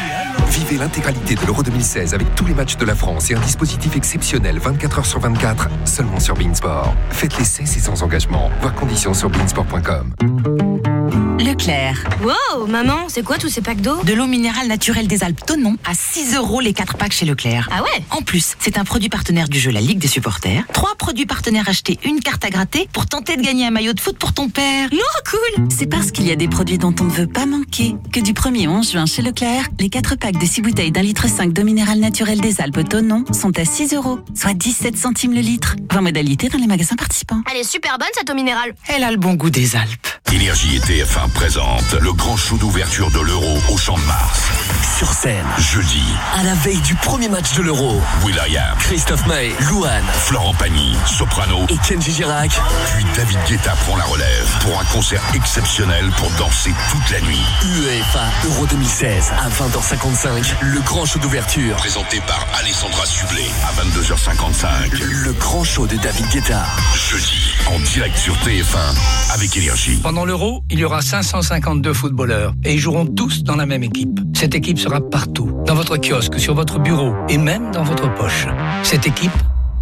Vivez l'intégralité de l'Euro 2016 avec tous les matchs de la France et un dispositif exceptionnel 24 h sur 24 seulement sur Beansport. Faites l'essai, c'est sans engagement. Voir conditions sur beansport.com. www.radioplay.com. Leclerc. Wow, maman, c'est quoi tous ces packs d'eau? De l'eau minérale naturelle des Alpes Tonon à 6 euros les 4 packs chez Leclerc. Ah ouais? En plus, c'est un produit partenaire du jeu La Ligue des supporters. Trois produits partenaires achetés, une carte à gratter pour tenter de gagner un maillot de foot pour ton père. Non, cool C'est parce qu'il y a des produits dont on ne veut pas manquer que du 1er au 11 juin chez Leclerc, les 4 packs de 6 bouteilles d'un litre 5 d'eau minérale naturelle des Alpes Tonon sont à 6 euros, soit 17 centimes le litre. 20 modalités dans les magasins participants. Elle est super bonne cette eau minérale. Elle a le bon goût des Alpes. Énergie et TF1 présente le grand show d'ouverture de l'Euro au Champ de Mars. Sur scène, Jeudi, à la veille du premier match de l'Euro, Will.i.am, Christophe May, Louane Florent Pagny, Soprano, et Kenji Girac puis David Guetta prend la relève pour un concert exceptionnel pour danser toute la nuit. UEFA Euro 2016 à 20h55, le grand show d'ouverture. Présenté par Alessandra Sublet à 22h55. Le grand show de David Guetta. Jeudi, en direct sur TF1 avec Énergie. Pendant l'Euro, il y aura 552 footballeurs et ils joueront tous dans la même équipe. Cette équipe sera partout, dans votre kiosque, sur votre bureau et même dans votre poche. Cette équipe,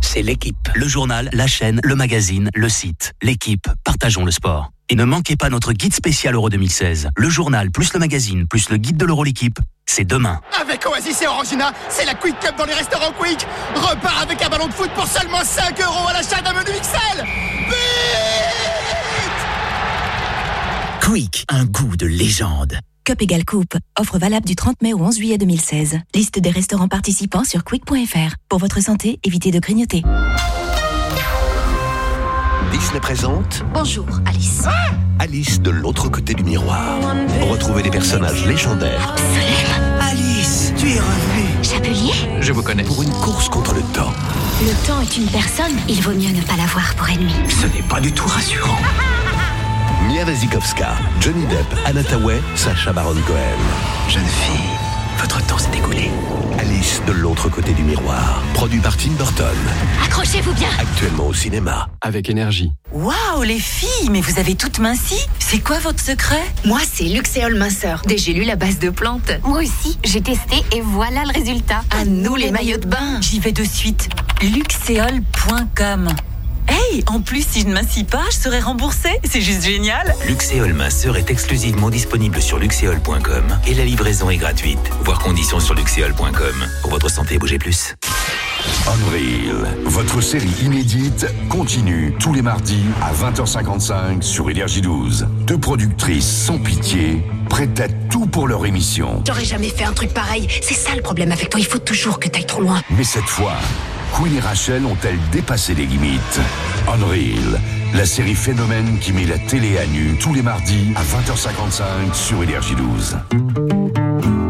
c'est l'équipe. Le journal, la chaîne, le magazine, le site, l'équipe, partageons le sport. Et ne manquez pas notre guide spécial Euro 2016. Le journal plus le magazine plus le guide de l'Euro l'équipe, c'est demain. Avec Oasis et Orangina, c'est la Quick Cup dans les restaurants Quick. Repart avec un ballon de foot pour seulement 5 euros à l'achat d'un menu XL. Quick, un goût de légende. Cup égale coupe. Offre valable du 30 mai au 11 juillet 2016. Liste des restaurants participants sur quick.fr. Pour votre santé, évitez de grignoter. Disney présente Bonjour, Alice. Alice de l'autre côté du miroir. Retrouvez des personnages légendaires Alice, tu es revenue. Chapelier Je vous connais. Pour une course contre le temps. Le temps est une personne, il vaut mieux ne pas l'avoir pour ennemi. Ce n'est pas du tout rassurant. Mia Wasikowska, Johnny Depp, Anna Tawai, Sacha Baron Cohen. Jeune fille, votre temps s'est écoulé. Alice de l'autre côté du miroir. Produit par Tim Burton. Accrochez-vous bien Actuellement au cinéma. Avec énergie. Waouh, les filles, mais vous avez toutes minci C'est quoi votre secret? Moi, c'est Luxéol minceur, des gélules à base de plantes. Moi aussi, j'ai testé et voilà le résultat. À nous les maillots de bain. J'y vais de suite. Luxeol.com Hey, en plus, si je ne m'assis pas, je serai remboursée. C'est juste génial. Luxéol minceur est exclusivement disponible sur luxéol.com et la livraison est gratuite. Voir conditions sur luxéol.com. Pour votre santé, bougez plus. Unreal, votre série inédite continue tous les mardis à 20h55 sur Énergie 12. Deux productrices sans pitié, prêtes à tout pour leur émission. J'aurais jamais fait un truc pareil. C'est ça le problème avec toi. Il faut toujours que t'ailles trop loin. Mais cette fois, Queen et Rachel ont-elles dépassé les limites? Unreal, la série phénomène qui met la télé à nu tous les mardis à 20h55 sur Énergie 12.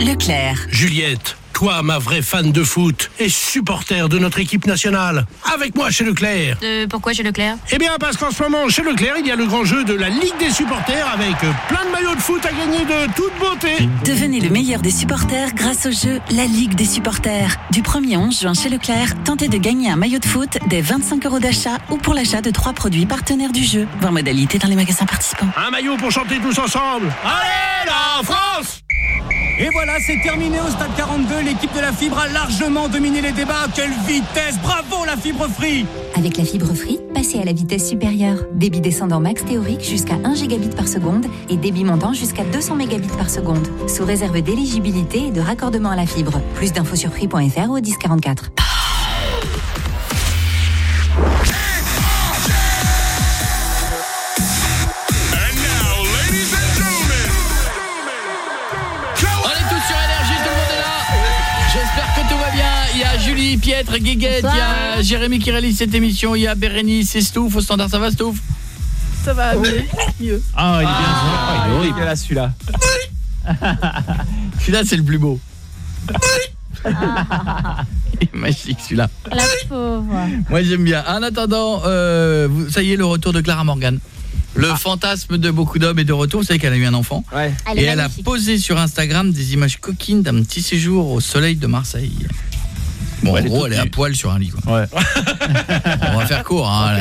Leclerc. Juliette, toi, ma vraie fan de foot et supporter de notre équipe nationale, avec moi chez Leclerc. Euh, pourquoi chez Leclerc? Eh bien, parce qu'en ce moment, chez Leclerc, il y a le grand jeu de la Ligue des supporters avec euh, plein de maillots de foot à gagner de toute beauté. Devenez le meilleur des supporters grâce au jeu La Ligue des supporters. Du 1er au 11 juin chez Leclerc, tentez de gagner un maillot de foot des 25 euros d'achat ou pour l'achat de trois produits partenaires du jeu. Voir modalité dans les magasins participants. Un maillot pour chanter tous ensemble. Allez, la France Et voilà, c'est terminé au stade 42. L'équipe de la fibre a largement dominé les débats. Quelle vitesse Bravo la fibre free Avec la fibre free, passez à la vitesse supérieure. Débit descendant max théorique jusqu'à 1 gigabit par seconde et débit montant jusqu'à 200 mégabits par seconde. Sous réserve d'éligibilité et de raccordement à la fibre. Plus d'infos sur free.fr ou au 1044. Pietre, Guéguette, il y a Jérémy qui réalise cette émission, il y a Bérénice et Stouff au standard, ça va Stouff? Ça va mieux. mieux. Ah, il est bien. Ah, Ah, il est horrible. là celui-là. [LAUGHS] Celui-là c'est le plus beau. Il est magique celui-là. La pauvre. Moi j'aime bien. En attendant, euh, vous- ça y est le retour de Clara Morgan. Le fantasme de beaucoup d'hommes est de retour. Vous savez qu'elle a eu un enfant. Ouais. Elle Et elle a posé sur Instagram des images coquines d'un petit séjour au soleil de Marseille. Bon, en Elle est gros, elle est à poil sur un lit. Quoi. Ouais. [LAUGHS] On va faire court. Hein,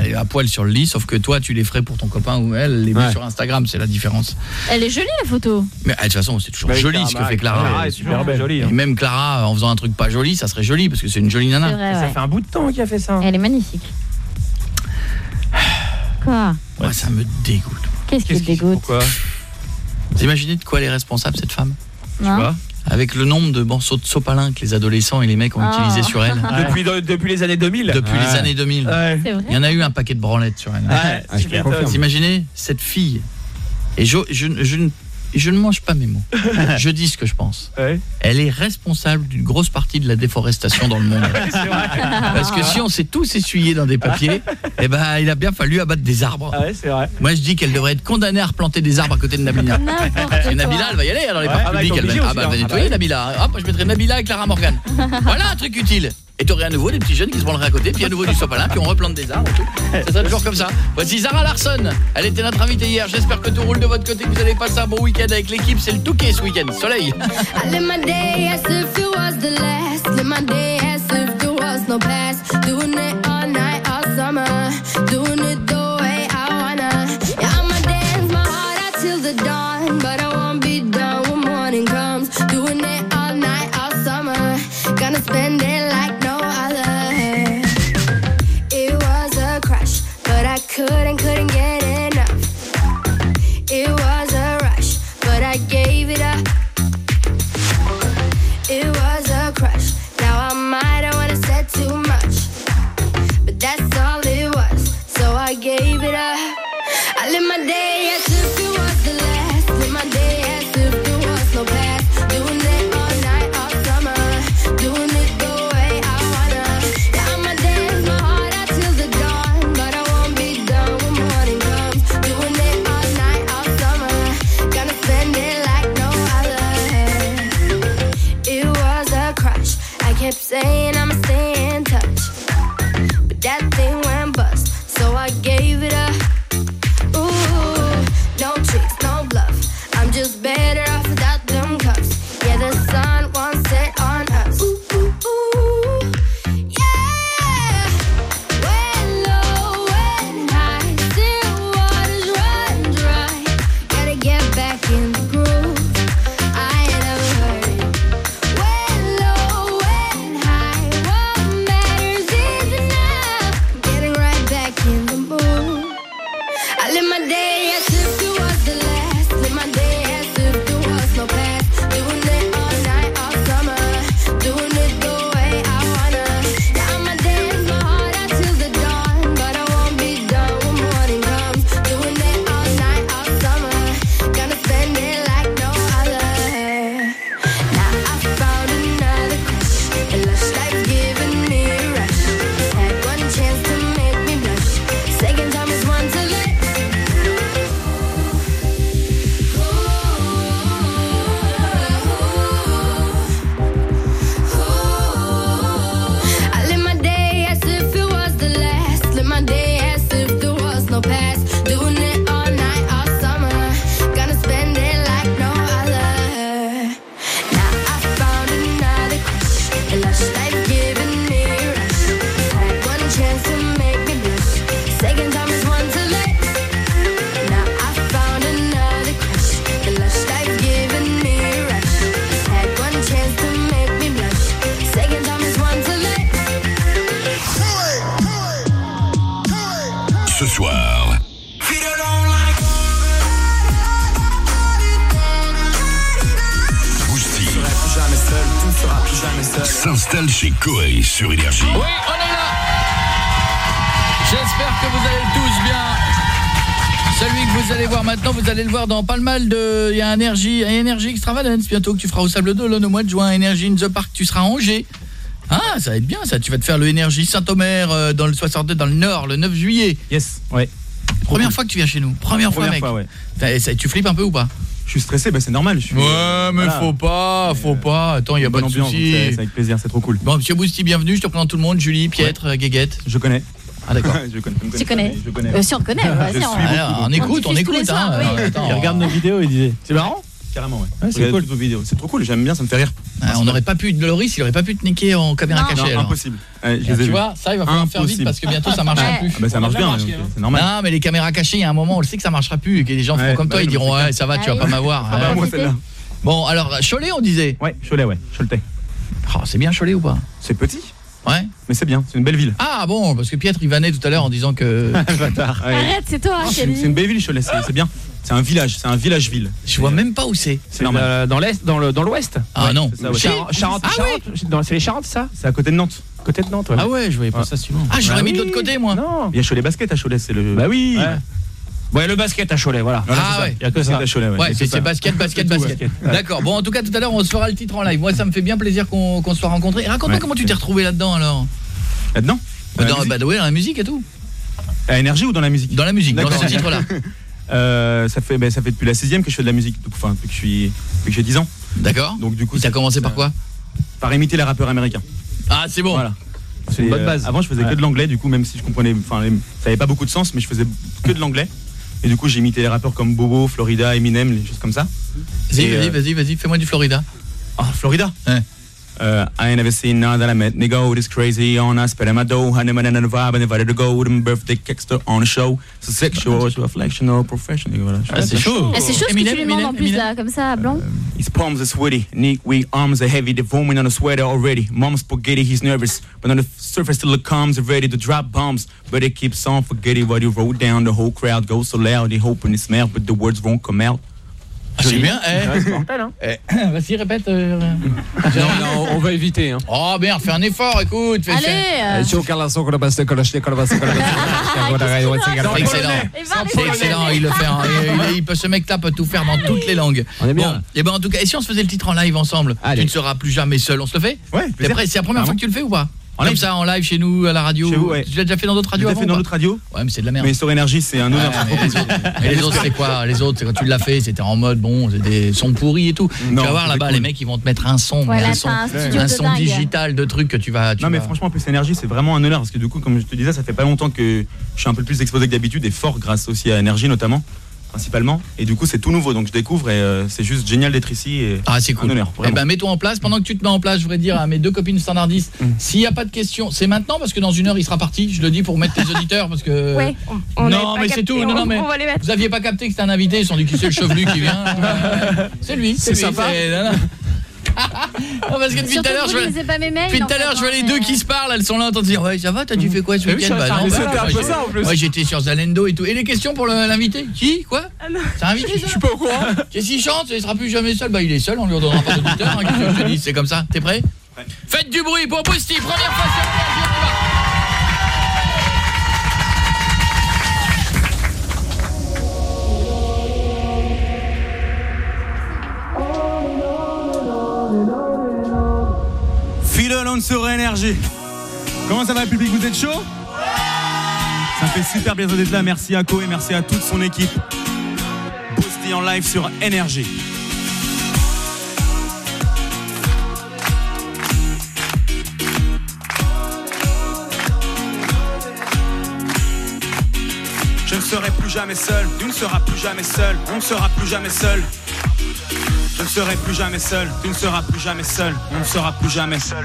elle, est à poil sur le lit, sauf que toi, tu les ferais pour ton copain ou elle, elle les met Ouais. sur Instagram, c'est la différence. Elle est jolie la photo. Mais ah, de toute façson, c'est toujours Bah, joli Clara, ce que fait Clara. Clara est super belle. Jolie, hein. Et même Clara, en faisant un truc pas joli, ça serait joli parce que c'est une jolie nana. vrai, Ça ouais. fait un bout de temps qu'il a fait ça. Elle est magnifique. [SIGHS] Quoi Moi, ça me dégoûte. Qu'est-ce qui te dégoûte Pourquoi Vous imaginez de quoi elle est responsable, cette femme? Non vois? Avec le nombre de morceaux de sopalin que les adolescents et les mecs ont Ah. utilisé sur elle [LAUGHS] depuis, depuis les années 2000. depuis les années 2000. Ouais. C'est vrai Il y en a eu un paquet de branlettes sur elle. Ouais, Ah. Vous imaginez cette fille Et je, je, je, ne- je ne mange pas mes mots. je dis ce que je pense. [LAUGHS] Ouais. Elle est responsable d'une grosse partie de la déforestation dans le monde. [LAUGHS] Parce que si on s'est tous essuyés dans des papiers, eh ben il a bien fallu abattre des arbres. Ah ouais, c'est vrai. Moi je dis qu'elle devrait être condamnée à replanter des arbres à côté de Nabila. Et. Nabila elle va y aller dans les Ouais. parcs Ah bah, publics, elle va, ah bah, elle va aussi, hein. nettoyer Ah bah, Nabila. Hop, je mettrai Nabila et Clara Morgan. voilà un truc utile. Et t'aurais à nouveau des petits jeunes qui se branleraient à côté, puis à nouveau du sopalin, puis on replante des arbres et tout. [LAUGHS] Ça serait toujours comme ça. Voici Zara Larson. Elle était notre invitée hier. J'espère que tout roule de votre côté, que vous allez passer un bon week-end avec l'équipe. C'est le Touquet ce week-end. Soleil. Énergie, Énergie Extravagance bientôt que tu feras au Sable d'Olonne au mois de juin. Énergie in the Park, tu seras à Angers. Ah, ça va être bien ça. Tu vas te faire le Énergie Saint-Omer euh, dans le 62 dans le Nord le 9 juillet. Yes, ouais. Première fois que tu viens chez nous. Première, fois Première mec. fois, ouais. Ça- tu flippes un peu ou pas? Je suis stressé, bah c'est normal. Je suis, Ouais, mais voilà. faut pas, faut pas. Attends, il y a pas bonne de ambiance, donc souci. c'est avec plaisir, c'est trop cool. Bon, monsieur Bousti, bienvenue. Je te présente tout le monde. Julie, Pietre, euh, Guéguette. Je connais. Ah d'accord. [LAUGHS] je connais. je Tu connais pas, mais Je connais. Euh, Si on connaît, [LAUGHS] suis on- Alors, on écoute, on écoute. soirs, hein. oui. Alors, attends, Il regarde nos vidéos, il disait. C'est marrant Carrément, ouais. Ouais, c'est cool. vidéos. C'est trop cool, j'aime bien, ça me fait rire. Ah, on n'aurait pas pu, Loris, il aurait pas pu te niquer en caméra Non. cachée. Non, alors. impossible. Ouais, ai Tu vois, ça, il va falloir faire vite Impossible. parce que bientôt ça marchera Ouais. plus. Ah bah ça marche bien, donc, c'est normal. Non, mais les caméras cachées, il y a un moment, on le sait que ça marchera plus et que les gens Ouais, feront comme bah toi, oui, ils diront ouais, ça va, tu Ah vas pas m'avoir. Ah bah Ouais. moi celle-là. Bon, alors Cholet, on disait. Ouais, Cholet, ouais, Choletais. Oh, c'est bien Cholet ou pas? C'est petit, Ouais. mais c'est bien, c'est une belle ville. Ah bon, parce que Pietre il vannait tout à l'heure en disant que. [LAUGHS] Arrête, c'est toi, C'est une, Kelly. c'est une belle ville, Cholet, c'est c'est bien. C'est un village, c'est un village-ville. Je vois même pas où c'est. C'est dans l'est, dans le dans l'ouest. Ah non. c'est ça, ouais. Char- Charente, Ah Charente. C'est les Charentes, ça C'est à côté de Nantes. Côté de Nantes. ouais. Ah ouais, je voyais pas Ouais. ça loin. Ah, j'aurais Bah mis de l'autre côté moi. Non. Il y a Cholet Basket à Cholet, c'est le. Bah oui. Ouais. Ouais, le basket à Cholet, voilà. Ah ouais. Il y a que Basket ça. à Cholet, ouais. Ouais, c'est basket, basket, [LAUGHS] basket. basket. D'accord. Bon, en tout cas, tout à l'heure, on se fera le titre en live. Moi, ça me fait bien plaisir qu'on qu'on se soit rencontrés. Raconte-moi Ouais. comment tu t'es retrouvé là-dedans alors. Là-dedans Dans la Dans, musique bah, ouais, dans la musique et tout. À énergie ou dans la musique Dans la musique, dans ce titre-là. [LAUGHS] Euh, ça fait bah, ça fait depuis la sixième que je fais de la musique, donc, enfin depuis que je suis depuis que j'ai 10 ans. D'accord. Donc du coup, Ça a commencé par quoi? Par imiter les rappeurs américains. Ah, c'est bon. Voilà. C'est une bonne base. Avant, je faisais que de l'anglais, du coup, même si je comprenais, enfin, ça avait pas beaucoup de sens, mais je faisais que de l'anglais. Et du coup, j'ai imité les rappeurs comme Bobo, Florida, Eminem, les choses comme ça. Vas-y, euh, vas-y, vas-y, fais-moi du Florida. Ah, Florida? Ouais. Uh, I ain't never seen none that I met. Nigga, this crazy on us, spending my dough, honey, man, and the vibe, and invited to go with him, birthday kickster on the show. So sexual, it's reflectional, professional. Voilà. Ah, c'est chaud. Ah, C'est chaud ce que Eminem, tu lui demandes en plus là, comme ça, blanc. His palms are sweaty, neat, weak arms are heavy, they're foaming on a sweater already. Mom's spaghetti, he's nervous, but on the surface still look calm, they're ready to drop bombs. But it keeps on forgetting what he wrote down. The whole crowd goes so loud, they hoping it's smell, but the words won't come out. Ah, c'est bien. eh. C'est mortel, hein. Eh, [COUGHS] Vas-y, répète. euh, Non, non, on va éviter. Hein. Oh merde, fais un effort, écoute. fais- Allez euh, [LAUGHS] C'est Excellent. C'est excellent, il le fait. hein. Il, il peut ce mec là peut tout faire dans toutes les langues. On est bien. Bon, et ben en tout cas, et si on se faisait le titre en live ensemble, Allez. tu ne seras plus jamais seul, on se le fait Ouais, T'es prêt C'est la première fois que tu le fais ou pas? En Comme live. ça en live chez nous à la radio. Chez vous, ouais. Tu l'as déjà fait dans d'autres radios déjà avant fait dans d'autres radios, Ouais, mais c'est de la merde. mais sur Énergie, c'est un Ouais, honneur. mais les autres, mais les autres, c'est quoi [LAUGHS] Les autres, c'est quand tu l'as fait, c'était en mode bon, c'est des sons pourris et tout. Non, tu vas voir là-bas, cool. les mecs, ils vont te mettre un son, mais Voilà, un son, un un son digital de trucs que tu vas. tu Non mais vas- franchement plus énergie c'est vraiment un honneur parce que du coup comme je te disais ça fait pas longtemps que je suis un peu plus exposé que d'habitude et fort grâce aussi à énergie notamment principalement et du coup c'est tout nouveau donc je découvre et euh, c'est juste génial d'être ici et Ah c'est cool. un honneur Eh ben mets-toi en place. Pendant que tu te mets en place, je voudrais dire à mes deux copines standardistes, Mm. s'il n'y a pas de questions, c'est maintenant parce que dans une heure il sera parti. Je le dis pour mettre tes auditeurs parce que. [LAUGHS] Ouais, on- non mais c'est tout. Non, on- non, mais [LAUGHS] on va les mettre. vous aviez pas capté que c'était un invité. Ils sont dit qui c'est le chevelu qui vient. [LAUGHS] c'est lui. C'est lui, sympa. Non, parce que depuis tout à l'heure je vois- lisez pas mes mails. depuis en tout à l'heure, fait, je vois hein, les deux qui se parlent, elles sont là en train de dire Ouais, ça va, t'as dû fait quoi ce week-end Bah non, bah, c'était un peu ça, en plus. Ouais, j'étais sur Zalendo et tout. Et les questions pour l'invité Qui Quoi C'est un invité Je suis pas au courant. [LAUGHS] Qu'est-ce qu'il chante Il sera plus jamais seul. Bah il est seul, on lui redonnera pas d'auditeur. Hein, qu'est-ce que je te dis C'est comme ça. T'es prêt Faites du bruit pour Boosty. Première fois sur Sur énergie. Comment ça va public? Vous êtes chaud? Ça fait super plaisir d'être là. Merci à Ko et merci à toute son équipe. Boosty en live sur énergie. Je ne serai plus jamais seul, tu ne seras plus jamais seul, on ne sera plus jamais seul. Je ne serai plus jamais seul, tu ne seras plus jamais seul, on ne sera plus jamais seul.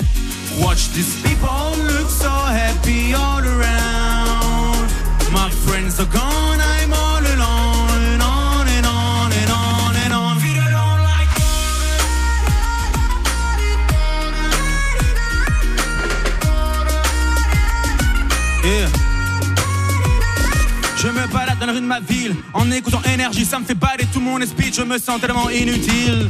Watch these people look so happy all around. My friends are gone, I'm all alone, and on and on and on and on. Feel alone like. Yeah. Je me balade dans la rue de ma ville en écoutant énergie, ça me fait baler tout mon esprit, je me sens tellement inutile.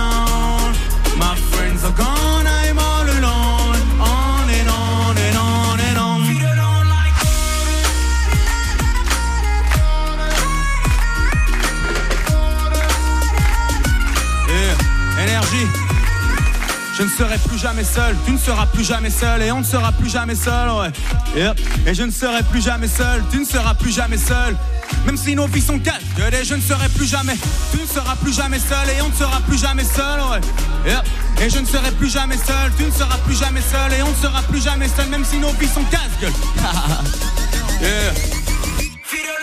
Alone. On on on. Yeah, énergie. Je ne serai plus jamais seul, tu ne seras plus jamais seul et on ne sera plus jamais seul, ouais. Et je ne serai plus jamais seul, tu ne seras plus jamais seul. Même si nos vies sont calmes, et je ne serai plus jamais, tu ne seras plus jamais seul et on ne sera plus jamais seul, ouais. Et je ne serai plus jamais seul, tu ne seras plus jamais seul et on ne sera plus jamais seul, même si nos vies sont casse-gueule. [LAUGHS]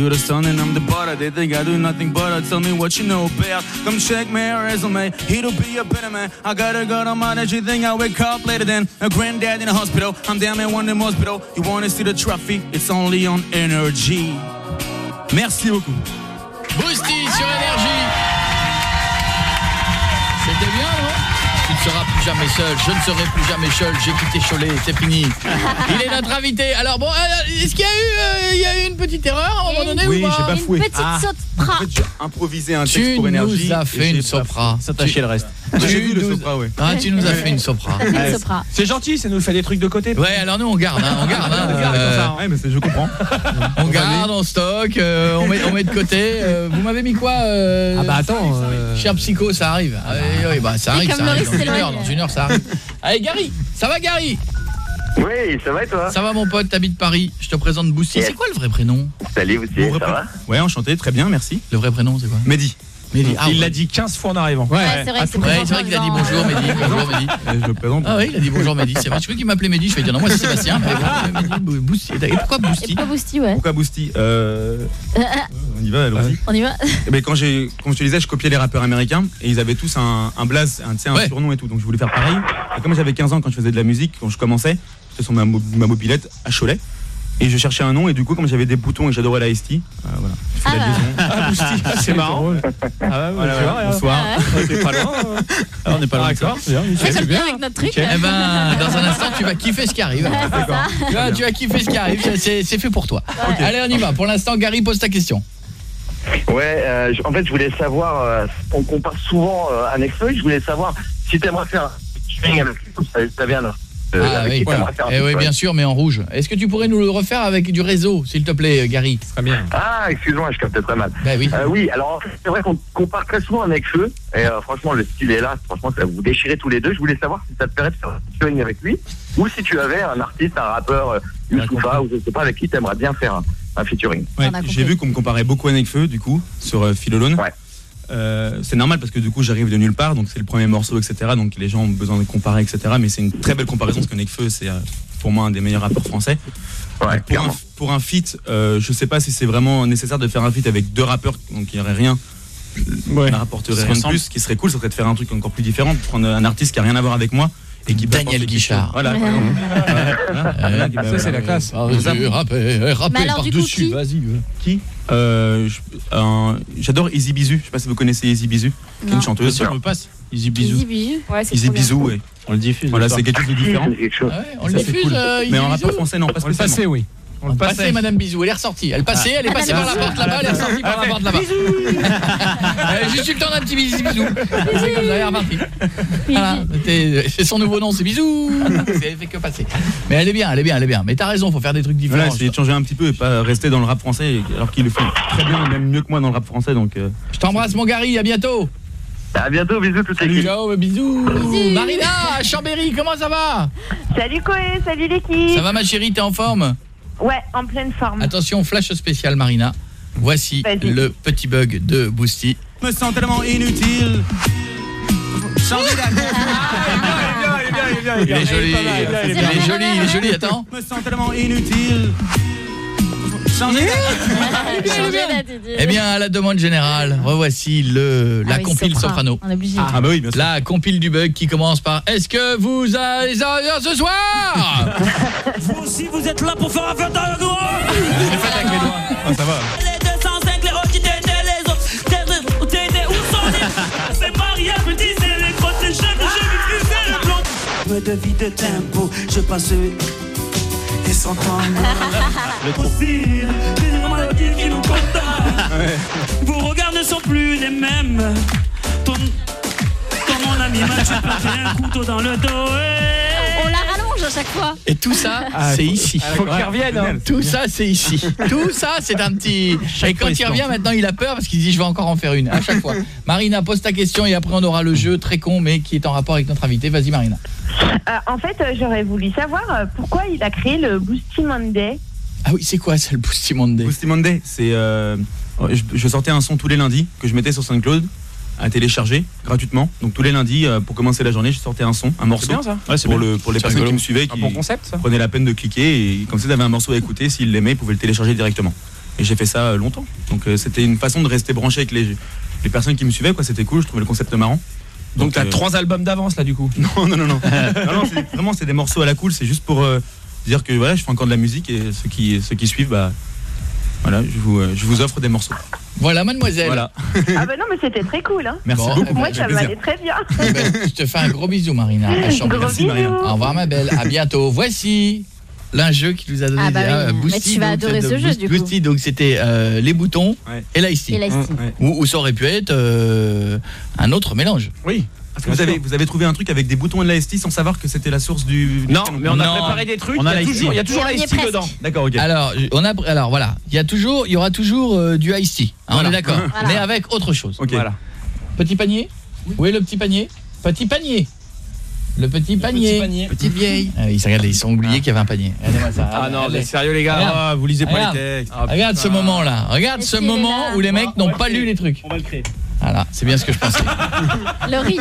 How you the sun and I'm the butter. They think I do nothing but I tell me what you know about. Come check my resume. He'll be a better man. I gotta go to my energy thing. I wake up later than a granddad in a hospital. I'm down in one in hospital. You wanna see the trophy? It's only on energy. Merci beaucoup. Plus jamais seul, je ne serai plus jamais seul, j'ai quitté Cholet, c'est fini. [LAUGHS] Il est notre invité. Alors bon, euh, est-ce qu'il y a eu euh, il y a eu une petite erreur à un moment donné Oui, ou pas j'ai bafoué. Une petite Ah. sopra. En fait, j'ai improvisé un texte Tu pour énergie. nous as fait une pas- sopra. Ça tâchait le reste. [LAUGHS] J'ai vu le nous- sopra, ouais. Ah, tu nous as fait une sopra. C'est gentil, ça nous fait des trucs de côté. Ouais, alors nous on garde, hein, on garde. [LAUGHS] hein, euh, Ouais, mais je comprends. on garde, on stocke, euh, on, met, on met de côté. euh, vous m'avez mis quoi euh, Ah bah attends. euh, Cher psycho, ça arrive. Ah, oui, oui, bah, ça arrive, ça arrive. Une heure, ça arrive. [LAUGHS] Allez, Gary, ça va Gary? Oui, ça va et toi? Ça va mon pote, t'habites Paris. Je te présente Boosty. Yes. C'est quoi le vrai prénom? Salut, vrai ça va? Ouais, enchanté, très bien, merci. Le vrai prénom, c'est quoi? Mehdi. Mehdi. Ah, il l'a dit 15 fois en arrivant. Ouais, c'est vrai c'est vrai qu'il a dit bonjour Mehdi, [LAUGHS] bonjour Mehdi. Je le présente. Ah oui, il a dit bonjour Mehdi, c'est vrai. Je crois qu'il m'appelait Mehdi, je vais dire non, moi c'est Sébastien. [LAUGHS] Mais bon, Mehdi, Bou- Boosty. Et pourquoi Et Boosty pourquoi Boosty, ouais Pourquoi Boosty euh... [LAUGHS] On y va, allons-y. On y va Eh ben, quand j'ai, comme je te disais, je copiais les rappeurs américains et ils avaient tous un, un blaze, un, Ouais. surnom et tout. Donc je voulais faire pareil. Et comme j'avais 15 ans quand je faisais de la musique, quand je commençais, j'étais sur ma, mo- ma mobilette à Cholet. Et je cherchais un nom et du coup comme j'avais des boutons et j'adorais la ST, euh, voilà. Ah bah. Ah, [LAUGHS] c'est marrant. Ah ouais, Voilà, tu vois, voilà. hein. Bonsoir. T'es pas loin. hein. On n'est pas loin ça. D'accord, c'est bien, bien avec notre truc. [LAUGHS] Eh ben, dans un instant, tu vas kiffer ce qui arrive. Ouais. Tu vas, tu kiffer ce qui arrive, c'est- fait pour toi. Allez, on y va. Pour l'instant, Gary pose ta question. Ouais, euh, en fait, je voulais savoir, euh, on compare souvent euh, un ex je voulais savoir si t'aimerais faire un avec lui, comme Euh, Ah avec oui, Eh oui, bien sûr, mais en rouge. Est-ce que tu pourrais nous le refaire avec du réseau, s'il te plaît, Gary? Très bien. Ah, excuse-moi, je captais très mal. Bah oui. Euh, oui, alors c'est vrai qu'on compare très souvent un ex-feu, et euh, franchement, le style est là, franchement, ça vous déchirez tous les deux. Je voulais savoir si ça te plairait de faire un featuring avec lui, ou si tu avais un artiste, un rappeur, Youssoufa, ou je sais pas, avec qui t'aimerais bien faire un, un featuring. Ouais, j'ai vu qu'on me comparait beaucoup à Nekfeu du coup sur euh, Philolone. Ouais. Euh, c'est normal parce que du coup j'arrive de nulle part donc c'est le premier morceau etc donc les gens ont besoin de comparer etc mais c'est une très belle comparaison parce que Nekfeu c'est euh, pour moi un des meilleurs rappeurs français. Ouais, pour un, pour un feat euh, je sais pas si c'est vraiment nécessaire de faire un feat avec deux rappeurs donc il n'y aurait rien. Ouais. ne rapporterait rien de plus. Ce qui serait cool ça serait de faire un truc encore plus différent de prendre un artiste qui a rien à voir avec moi et qui Daniel Guichard. voilà. Euh, [LAUGHS] Ça, c'est la classe. Ah, Mais alors, du coup, par-dessus, qui vas-y. euh. Qui Euh, je- un- J'adore Easy Bisou. Je sais pas si vous connaissez Easy Bisou. qui est. Une chanteuse. On le passe. Easy bisous. Easy bisous. Ouais. On le diffuse. Voilà, c'est quelque chose de différent. C'est quelque chose. Ah on le Ça, diffuse, cool. euh, Mais en rappeur français, non, pas On le spécialement. passait, oui. On passait Madame Bisou, elle est ressortie. Elle passait, elle est passée par la porte là-bas, elle est ressortie par la porte là-bas. A [LAUGHS] Juste eu le temps d'un petit bisou. bisou. C'est comme ça, elle est repartie. Voilà, c'est son nouveau nom, c'est Bisou. C'est- Elle fait que passer. Mais elle est bien, elle est bien, elle est bien. Mais t'as raison, faut faire des trucs différents. Voilà, essayer de changer un petit peu et pas rester dans le rap français alors qu'il le fait très bien, même mieux que moi dans le rap français donc euh, Je t'embrasse mon Gary, à bientôt. À bientôt, bisous toute l'équipe. Ciao, bisous. Marina, à Chambéry, comment ça va? Salut Koé, salut l'équipe. Ça va ma chérie, t'es en forme? Ouais, en pleine forme. Attention, flash spécial Marina. Voici le petit bug de Boosty. me sens tellement inutile. Changer [LAUGHS] Il est joli, il est joli, il est joli, attends. me sens tellement inutile. Changer [LAUGHS] Eh bien, à la demande générale, revoici le la Ah oui, compile Sopra. soprano. On est obligé. Ah bah oui, bien sûr. La compile du bug qui commence par Est-ce que vous horaires ce soir [LAUGHS] Vous aussi, vous êtes là pour faire un fête à Ah, ça va. Les 205, les roquettes, les autres. T'es- t'es- t'es- où sont les- [LAUGHS] C'est pas rien, me disaient les crottes, les chefs, j'ai vu plus le plan. Peu de vie de tempo, je passe et sans temps. Aussi, des maladies qui nous condamnent. Vos regards ne sont plus les mêmes. Ton, ton mon ami m'a tué un couteau dans le dos. Rallonge à chaque fois. Et tout ça, [LAUGHS] c'est ici. Faut qu'il revienne. hein. Tout ça, c'est ici. [LAUGHS] Tout ça, c'est un petit... Et quand il revient, maintenant, il a peur parce qu'il dit, je vais encore en faire une, à chaque fois. [LAUGHS] Marina, pose ta question et après, on aura le jeu très con, mais qui est en rapport avec notre invité. Vas-y, Marina. Euh, en fait, euh, j'aurais voulu savoir euh, pourquoi il a créé le Boosty Monday? Ah oui, c'est quoi ça, le Boosty Monday? Boosty Monday, c'est euh, je, je sortais un son tous les lundis que je mettais sur SoundCloud à télécharger gratuitement. Donc tous les lundis euh, pour commencer la journée, je sortais un son, un morceau. bien, ça. Ouais, pour le pour les C'est personnes rigolo. qui me suivaient Un qui bon concept, ça. prenaient la peine de cliquer et comme ça ils avaient un morceau à écouter, s'ils l'aimaient, ils pouvaient le télécharger directement. Et j'ai fait ça euh, longtemps. Donc euh, c'était une façon de rester branché avec les les personnes qui me suivaient quoi, c'était cool, je trouvais le concept marrant. Donc t'as euh, trois albums d'avance là du coup. [LAUGHS] Non, non, [LAUGHS] non, non. non, non, c'est- vraiment, c'est des morceaux à la cool. C'est juste pour euh, dire que voilà, je fais encore de la musique et ceux qui, ceux qui suivent, bah, voilà, je vous, euh, je vous offre des morceaux. Voilà, mademoiselle. Voilà. ah bah non, mais [LAUGHS] c'était très cool. Hein. Merci Bon, beaucoup. ben, Moi, ça m'allait très bien. Eh ben, je te fais un gros bisou, Marina. [LAUGHS] Gros Merci, Marina. Au revoir, ma belle. À bientôt. Voici l'un jeu qui nous a donné Ah bah euh. Boosty, Mais tu vas donc, adorer ce jeu, du coup. Boosty, donc c'était euh, les boutons et l'ice tea. Et l'ice tea. Ouais. Ou, ou ça aurait pu être euh, un autre mélange. Oui. Parce que vous avez, vous avez trouvé un truc avec des boutons et de la ST sans savoir que c'était la source du. Non, mais on a préparé des trucs. On a il y a toujours, y a toujours est presque. dedans. D'accord, ok. Alors, on a alors voilà, il y a toujours il y aura toujours euh, du tea. Hein, On est d'accord. Voilà. Mais avec autre chose. Ok. Voilà. Petit panier Oui, le petit panier? Petit panier. Le petit panier. panier. Petite vieille. Ah, ils, regardez, ils sont oubliés qu'il y avait un panier. Regardez-moi ça. Ah non, mais sérieux les gars. Regarde. Ah, vous lisez pas Regarde. les textes. Ah, Regarde ce moment-là. Regarde Est-ce ce est moment là où les mecs n'ont pas lu les trucs. On va le créer. Voilà, c'est bien ce que je pensais. Loris.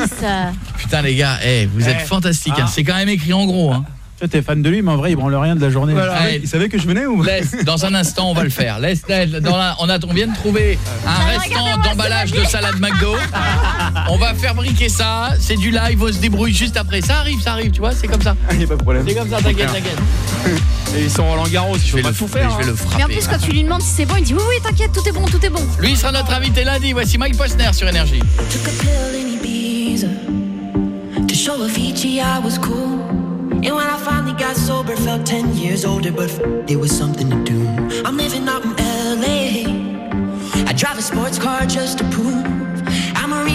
Putain les gars, eh, vous êtes Eh. fantastiques. hein. Ah. C'est quand même écrit en gros. Hein. Toi, t'es fan de lui, mais en vrai, il branle rien de la journée. Voilà. Allez. Il savait que je venais ou? Laisse, dans un instant, on va le faire. Laisse, laisse, dans la- on, a, on vient de trouver un Ah, restant d'emballage de salade McDo. On va fabriquer ça. C'est du live, on se débrouille juste après. Ça arrive, ça arrive, tu vois, c'est comme ça. Il n'y a pas de problème. C'est comme ça, t'inquiète, t'inquiète. [LAUGHS] Et ils sont Roland Garros, Je je vais le, tout faire. je vais le hein. frapper. Mais en plus, quand tu lui demandes si c'est bon, il dit oui, oui, t'inquiète, tout est bon, tout est bon. Lui il sera notre invité lundi. Voici Mike Posner sur Énergie. And when I finally got sober, felt 10 years older, but there was something to do. I'm living out in LA. I drive a sports car just to prove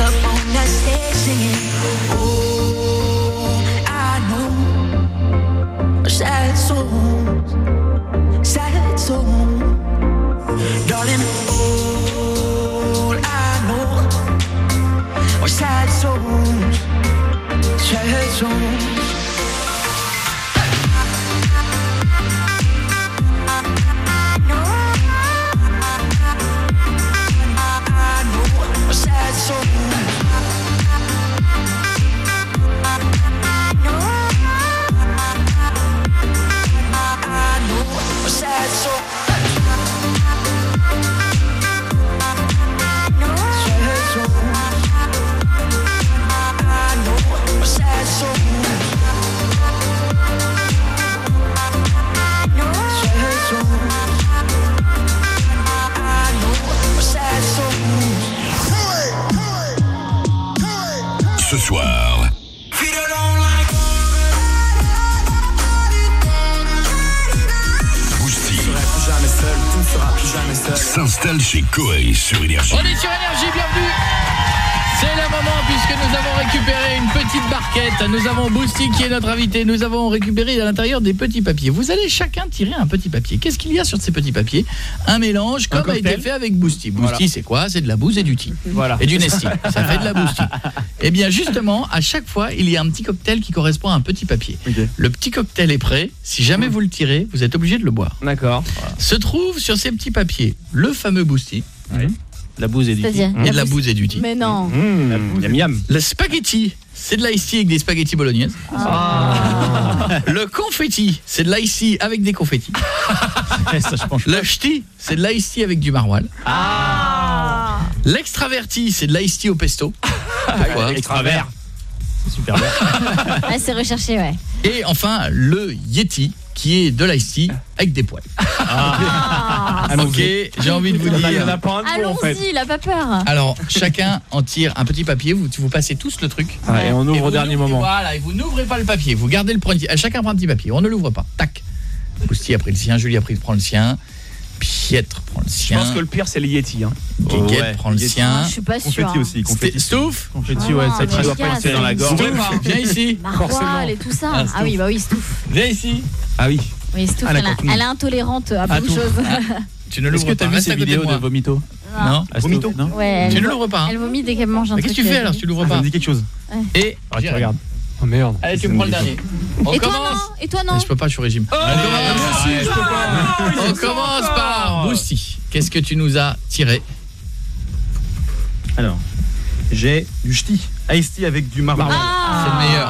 up on that stage singing. Oh, I know sad songs, sad songs, darling. I know are sad songs, sad songs. Boosty qui est notre invité. Nous avons récupéré à l'intérieur des petits papiers. Vous allez chacun tirer un petit papier. Qu'est-ce qu'il y a sur ces petits papiers? Un mélange comme a été fait avec Boosty. Boosty, Voilà. c'est quoi? C'est de la bouse et du tea. Voilà. Et du Nesti. Ça fait de la Boosty. Eh bien justement, à chaque fois, il y a un petit cocktail qui correspond à un petit papier. Le petit cocktail est prêt. Si jamais vous le tirez, vous êtes obligé de le boire. D'accord. Se trouve sur ces petits papiers le fameux Boosty. La bouse et du C'est-à-dire Et de la bouse et du tea. Mais non. Mmh, Miam miam. Le spaghetti, c'est de l'ice tea avec des spaghettis bolognaises. Ah. Le confetti, c'est de l'ice tea avec des confettis. [LAUGHS] Ça, je pense. Le ch'ti, c'est de l'ice tea avec du maroilles. Ah. L'extraverti, c'est de l'ice tea au pesto. [LAUGHS] Pourquoi Extravert. [LAUGHS] C'est super bien. Ouais, c'est recherché, ouais. Et enfin, le yeti, qui est de l'ice tea avec des poils. Ah. ok, j'ai envie de vous dire. Allons-y, il a pas peur. Alors, chacun en tire un petit papier, vous, vous passez tous le truc. Ouais, et on ouvre au dernier moment. Voilà, et vous n'ouvrez pas le papier, vous gardez le premier. Chacun prend un petit papier, on ne l'ouvre pas. Tac. Pousti a pris le sien, Julie a pris prend le sien. Pietre prend le Je sien. pense que le pire, c'est le Yeti. Hein. Guiguette Ouais, prend le Yeti. sien. Ah, je suis pas sûre. Confetti hein. aussi. Confetti. Stouff Confetti, ouais, Ah, ça mais doit passer dans la gorge. Stouff, viens ici. Maroilles et tout ça. Ah, Ah oui, bah oui, Stouff. Viens ici. Ah oui. Oui, Stouff, Ah, elle, est intolérante à beaucoup de choses. [LAUGHS] Tu ne Est-ce l'ouvres que pas. t'as vu reste ces vidéos de Vomito Non. Vomito Non Ouais, Tu ne l'ouvres pas. hein. elle vomit dès qu'elle mange un Mais truc. Qu'est-ce que tu fais alors si tu l'ouvres Ah, ça pas me dit quelque chose. Et Ah, tu regardes. Oh merde. Allez, tu me prends le dernier. On Et toi commence. non Et toi non Je peux pas, je suis au régime. Oh, on commence. je peux pas. On commence par Boosty. Qu'est-ce que tu nous as tiré Alors, j'ai du ch'ti. Ice tea avec du marron. Ah C'est le meilleur.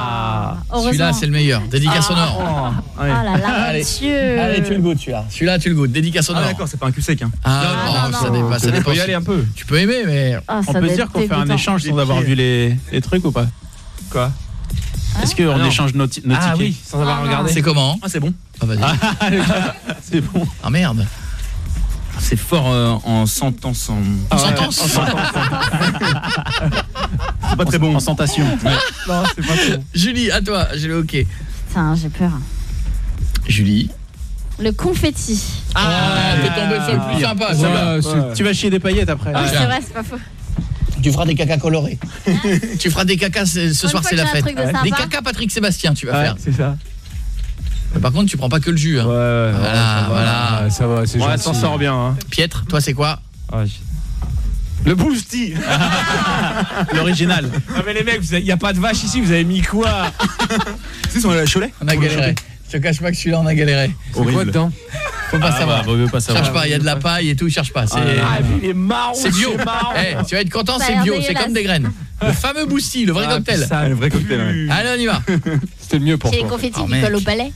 Heureusement. Celui-là, c'est le meilleur. Dédicace sonore. Oh, ouais. Oh là là, Allez. Mathieu. Allez, tu le goûtes celui-là. Celui-là, tu le goûtes. Dédicace Ah sonore. d'accord, c'est pas un cul sec. Hein. Ah, Non, non, ça non. dépend. Ça On dépend peut y aller un peu. Tu peux aimer, mais Ah, On ça peut dire qu'on fait un échange sans avoir vu les, les trucs ou pas? Quoi? Est-ce qu'on Ah échange nos, nos Ah tickets oui, sans avoir Ah, regardé. c'est comment Ah c'est bon. Ah, vas-y. Ah, [LAUGHS] le gars, c'est bon. Ah, merde. C'est fort euh, en sentence. En... On s'entend C'est pas très bon. En sentation. Non, c'est pas très bon. Julie, à toi. J'ai le OK. Putain, j'ai peur. Julie. Le confetti. Ah, t'es tombé sur le plus sympa, Ouais, celle-là. c'est- Tu vas chier des paillettes après. Oui, Ah, c'est vrai, c'est pas faux. Tu feras des cacas colorés. [LAUGHS] tu feras des cacas ce, ce soir, c'est la fête. de. Des cacas Patrick Sébastien, tu vas Ouais, faire. c'est ça. Mais par contre, tu prends pas que le jus. Hein. Ouais, ouais, Voilà, ça va. voilà. Ça va, c'est Ouais, gentil. s'en sort bien. Hein. Pietre, toi, c'est quoi Ah, Le boosty [LAUGHS] L'original. Ah mais les mecs, il n'y a pas de vache ici, vous avez mis quoi [LAUGHS] C'est on a la Cholet On a galéré. Je te cache pas que celui-là, on a galéré. C'est quoi dedans Faut pas savoir. bah, vaut mieux pas savoir. Cherche pas, il y a de la paille et tout, cherche pas. C'est Ah, mais il est marron c'est bio. Eh, tu vas être content, a c'est bio, c'est comme des graines. [LAUGHS] Le fameux boosty, le vrai Ah, cocktail. ça, le vrai cocktail, ouais. [LAUGHS] Allez, on y va. C'était le mieux pour J'ai les toi. confettis Oh, qui collent au palais.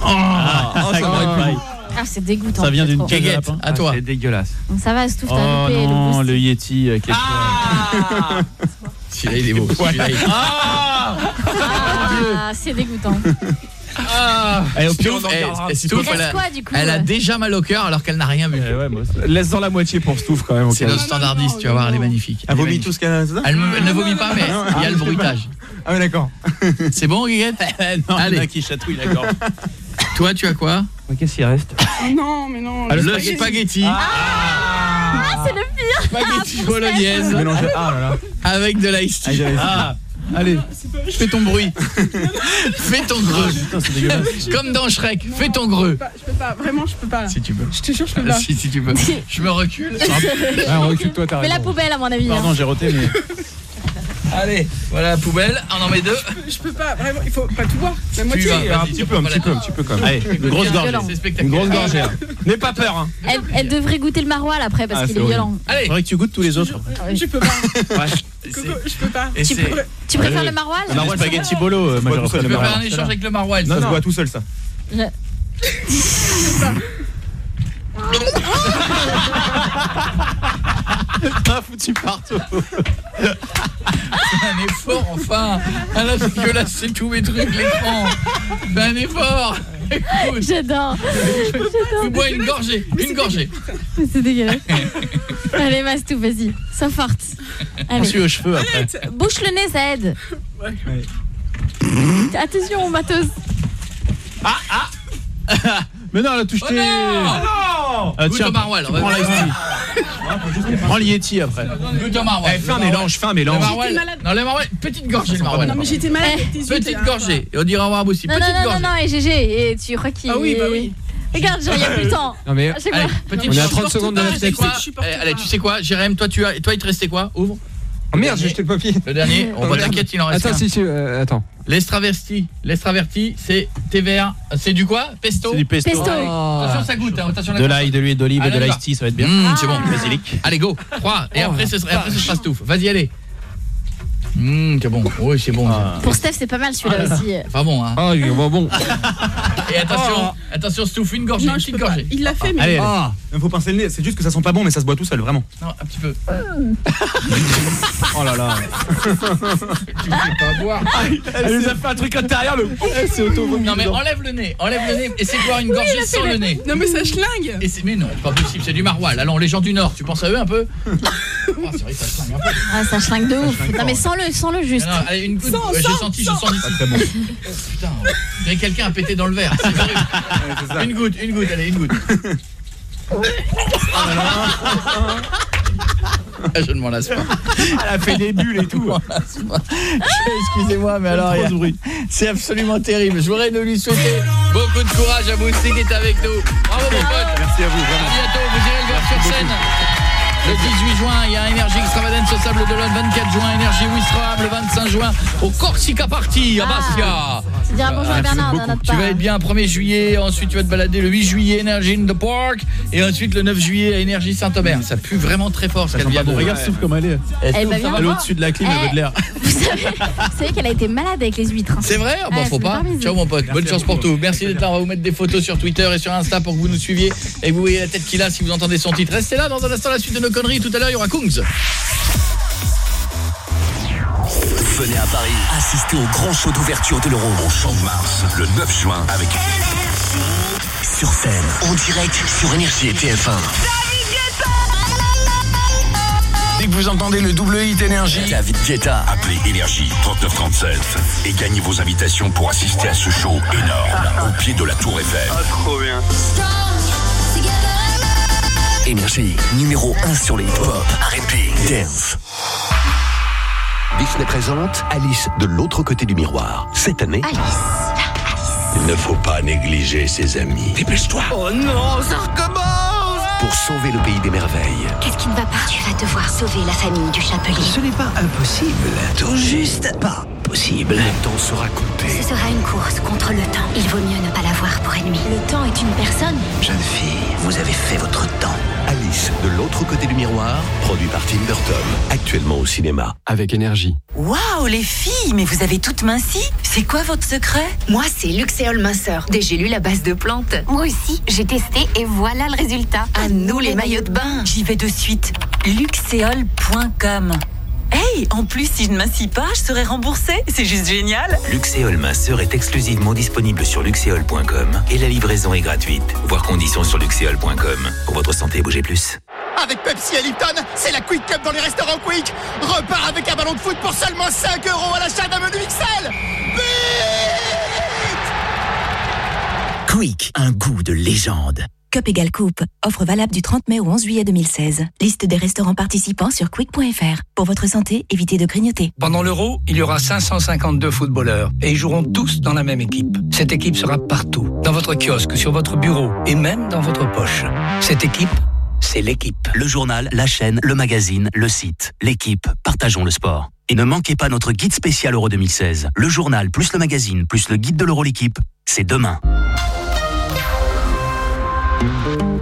Ah, oh, ça m'aurait plu. Ah, c'est dégoûtant. Ça vient c'est d'une trop. cague. Guéguette, lapin. à toi. C'est dégueulasse. Donc ça va, Stouff, t'as Oh loupé non, le le. Yeti. euh, quelque Ah Celui-là, il est beau. Ah, c'est dégoûtant. [LAUGHS] Ah, Allez, au pire, eh, eh, Stouff, elle a- quoi, du coup, Elle a déjà mal au cœur alors qu'elle n'a rien vu. Laisse dans la moitié pour Stouff quand même. C'est notre standardiste, tu vas voir, elle est magnifique. Elle vomit tout ce qu'elle a. Elle, ne vomit pas, mais il y a ah, le bruitage. Ah, ouais, d'accord. [LAUGHS] C'est bon, Guiguette [LAUGHS] Non, il y en Allez. a qui chatouille gorge. [LAUGHS] Toi, tu as quoi Qu'est-ce qu'il reste Oh non, mais non. Le spaghetti. Ah, c'est le pire. Spaghetti bolognaise. Mélangé. Ah là là. Avec de l'ice Ah, j'avais- Ah, allez, fais ton bruit. [LAUGHS] fais ton greux. c'est dégueulasse. Comme dans Shrek, fais ton greux. Je peux pas, vraiment, je peux pas. Si tu peux. Je te jure, je peux Ah, pas. si, si tu peux. Je me recule. Ouais, recule-toi, t'as Mais la poubelle, à mon avis. Pardon, hein. j'ai roté, mais. [LAUGHS] Allez, voilà la poubelle. On en met deux. Je peux pas, vraiment, il faut pas tout boire. La moitié. vas, Un petit tu peu, un petit pas peu, un petit peu quand même. Allez, une grosse C'est gorgée. Une grosse gorgée. hein. [LAUGHS] N'aie pas peur, hein. Elle, elle devrait goûter le maroilles après parce Ah, qu'il c'est est violent. Allez, Faudrait que tu goûtes tous les autres. Je peux pas. Ouais. Coco, je peux pas. Tu, c'est- pr- tu préfères le maroilles a le spaghetti bolo, euh, Tu le peux faire un maroilles. échange avec le maroilles. Ça se Non, boit tout seul, ça. Ah, [LAUGHS] foutu partout. Un effort, enfin. Ah là, c'est dégueulasse, c'est tous mes trucs, l'écran. Fais un effort. Écoute, J'adore. tu bois une gorgée, une gorgée. C'est dégueulasse. Allez, Mastou, vas-y. Ça forte. Pense Allez. aux cheveux après. Bouche le nez, ça aide. Attention, matos. [LAUGHS] Mais non, elle a touché. Oh non Ah, Goûte tiens, au maroilles, tu on va prends l'ice Prends le Yeti après. Goûte au maroilles. Eh, fais un mélange, fais un mélange. non, le maroilles, petite gorgée, le maroilles. Non, mais j'étais malade. Petite gorgée. Et on dira au revoir aussi. Non, Petite non, non, non, gorgée. non, et GG. Et tu crois qu'il. Ah oui, bah oui. Regarde, j'ai rien plus le temps. Non mais chaque Allez, On est à gorgée. 30 secondes de la Eh. Allez, tu sais quoi Jérém, toi, tu as, toi, il te restait quoi Ouvre. Oh merde, j'ai jeté le papier. Le dernier, on Oh, va t'inquiète, il en reste Attends, un. si, si, euh, attends. L'extraverti, l'extraverti, c'est TVR, c'est du quoi? Pesto? C'est du pesto. Pesto. Attention, ça goûte, hein, attention De l'ail, de l'huile d'olive et de l'ice tea, ça va être bien. Mmh, c'est bon. Basilic. Allez, go 3, et Oh, après, ce sera, après ce sera Stouff. Vas-y, allez. Mmh, c'est bon. Oui, c'est bon. Ah. Pour Steph, c'est pas mal celui-là aussi. C'est Pas bon, hein. Ah, bon, bon. Et attention, attention, Stouff, une gorgée, Non, une je petite peux pas. gorgée. Il l'a fait, mais. Allez, allez. Ah, il faut pincer le nez. C'est juste que ça sent pas bon, mais ça se boit tout seul, vraiment. Non, un petit peu. Oh là là. Tu fais pas boire. Elle nous a fait un truc intérieur, le. C'est auto Non, mais enlève le nez, enlève le nez. Essaie de boire une gorgée il fait sans le- le nez? Non, mais ça schlingue. Et c'est mais non, c'est pas possible, c'est du maroilles. Allons, les gens du Nord, tu penses à eux un peu? Oh, [LAUGHS] c'est vrai ça flingue un peu. Ah, ça schlingue de ouf. Non, mais sans le, sans le juste. Non, non, allez, une goutte. Sans, Ouais, J'ai sans, senti, je sens. Pas très bon. Putain, on dirait que quelqu'un a pété dans le verre. Une goutte, une goutte, allez, une goutte. Ah, Je ne m'en lasse pas. Elle a fait des bulles et tout. Excusez-moi, mais alors, il y a- c'est absolument terrible. Je voudrais nous lui souhaiter beaucoup de courage à Boussi qui est avec nous. Bravo, mon pote. Merci à vous, À vraiment. bientôt, vous irez le voir sur scène. Le 18 juin, il y a Énergie Extravagance au Sable d'Olonne. 24 juin, Énergie Wistreham. Le 25 juin, au Corsica Party à Bastia. C'est dire bonjour à Bernard dans notre Tu vas être bien 1er juillet, ensuite tu vas te balader le 8 juillet Energy in the Park et ensuite le 9 juillet à Énergie Saint-Omer. Ça pue vraiment très fort ce qu'elle vient de Regarde, comme elle est. Elle va bien. Elle est au-dessus de la clim, elle veut de l'air. Vous savez, vous savez qu'elle a été malade avec les huîtres. hein. C'est vrai? Ah Bon, Ouais, faut pas. Ciao mon pote. Bonne chance pour tout. Merci d'être là. On va vous mettre des photos sur Twitter et sur Insta pour que vous nous suiviez et que vous voyez la tête qu'il a si vous entendez son titre. Restez là dans un instant la suite de nos conneries. Tout à l'heure, il y aura Kungs. Venez à Paris assister au grand show d'ouverture de l'Euro. Au Champ de Mars, le 9 juin, avec Sur scène, en direct sur Énergie et TF1. Dès que vous entendez le double hit énergie, David Guetta, appelez Énergie 3937 et gagnez vos invitations pour assister à ce show énorme au pied de la Tour Eiffel. Énergie, numéro 1 sur les hip-hop, R&B, dance. Disney présente Alice de l'autre côté du miroir. Cette année, Il ne faut pas négliger ses amis. dépêche-toi Oh non, ça recommence pour sauver le pays des merveilles. Qu'est-ce qui ne va pas? Tu vas devoir sauver la famille du chapelier. Ce n'est pas impossible, tout juste pas possible. Le temps sera compté. Ce sera une course contre le temps. Il vaut mieux ne pas l'avoir pour ennemi. Le temps est une personne. Jeune fille, vous avez fait votre temps. Alice de l'autre côté du miroir, produit par Tim Burton, actuellement au cinéma. Avec énergie. Waouh, les filles, mais vous avez toutes minci C'est quoi votre secret? Moi, c'est Luxéol minceur. Des gélules à base de plantes. Moi aussi, j'ai testé et voilà le résultat. À nous les maillots de bain. J'y vais de suite. Luxéol.com Hey, en plus, si je ne m'assis pas, je serai remboursée. C'est juste génial. Luxéol minceur est exclusivement disponible sur luxéol.com et la livraison est gratuite. Voir conditions sur luxéol.com. Pour votre santé, bougez plus. Avec Pepsi et Lipton, c'est la Quick Cup dans les restaurants Quick. Repars avec un ballon de foot pour seulement 5 euros à l'achat d'un menu XL. Quick, un goût de légende. Cup égale coupe. Offre valable du 30 mai au 11 juillet 2016. Liste des restaurants participants sur quick.fr. Pour votre santé, évitez de grignoter. Pendant l'Euro, il y aura 552 footballeurs et ils joueront tous dans la même équipe. Cette équipe sera partout, dans votre kiosque, sur votre bureau et même dans votre poche. Cette équipe, c'est l'équipe. Le journal, la chaîne, le magazine, le site, l'équipe, partageons le sport. Et ne manquez pas notre guide spécial Euro 2016. Le journal plus le magazine plus le guide de l'Euro l'équipe, c'est demain. Thank you.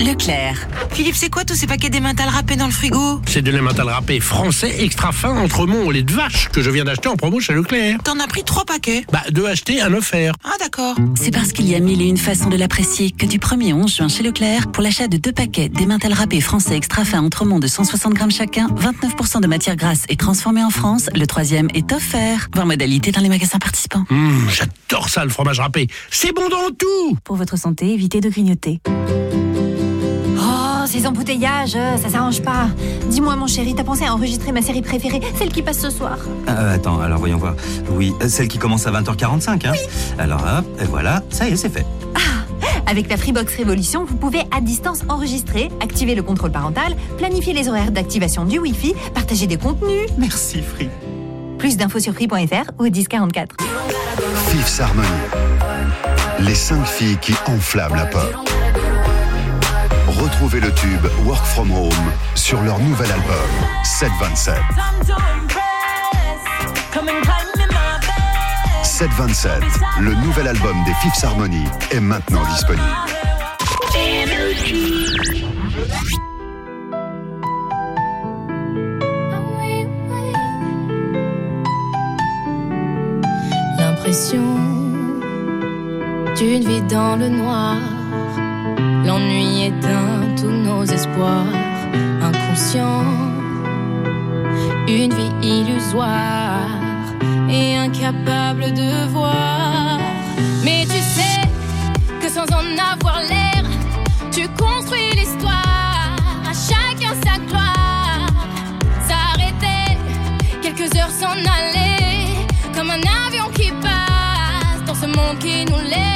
Leclerc. Philippe, c'est quoi tous ces paquets d'émental râpés dans le frigo? C'est de l'emmental râpé français extra fin entremont au lait de vache que je viens d'acheter en promo chez Leclerc. T'en as pris trois paquets? Bah, deux achetés, un offert. Ah, d'accord. C'est parce qu'il y a mille et une façons de l'apprécier que du 1er au 11 juin chez Leclerc, pour l'achat de deux paquets d'emmental râpé français extra fin entremont de 160 grammes chacun, 29% de matière grasse est transformée en France, le troisième est offert. Voir modalité dans les magasins participants. Hum, j'adore ça, le fromage râpé. C'est bon dans tout Pour votre santé, évitez de grignoter. Ces embouteillages, euh, ça s'arrange pas. Dis-moi, mon chéri, t'as pensé à enregistrer ma série préférée, celle qui passe ce soir Euh, attends, alors voyons voir. Oui, euh, celle qui commence à 20h45, hein Alors hop, et voilà, ça y est, c'est fait. Avec la Freebox Révolution, vous pouvez à distance enregistrer, activer le contrôle parental, planifier les horaires d'activation du Wi-Fi, partager des contenus. Merci, Free. Plus d'infos sur free.fr ou 1044. Fifth Harmony. Les cinq filles qui enflamment la pop. Retrouvez le tube Work From Home sur leur nouvel album 727. 727, le nouvel album des Fifth Harmony, est maintenant disponible. L'impression d'une vie dans le noir. L'ennui éteint tous nos espoirs. Inconscient, une vie illusoire et incapable de voir. Mais tu sais que sans en avoir l'air, tu construis l'histoire. À chacun sa gloire. S'arrêter, quelques heures s'en aller, comme un avion qui passe dans ce monde qui nous laisse.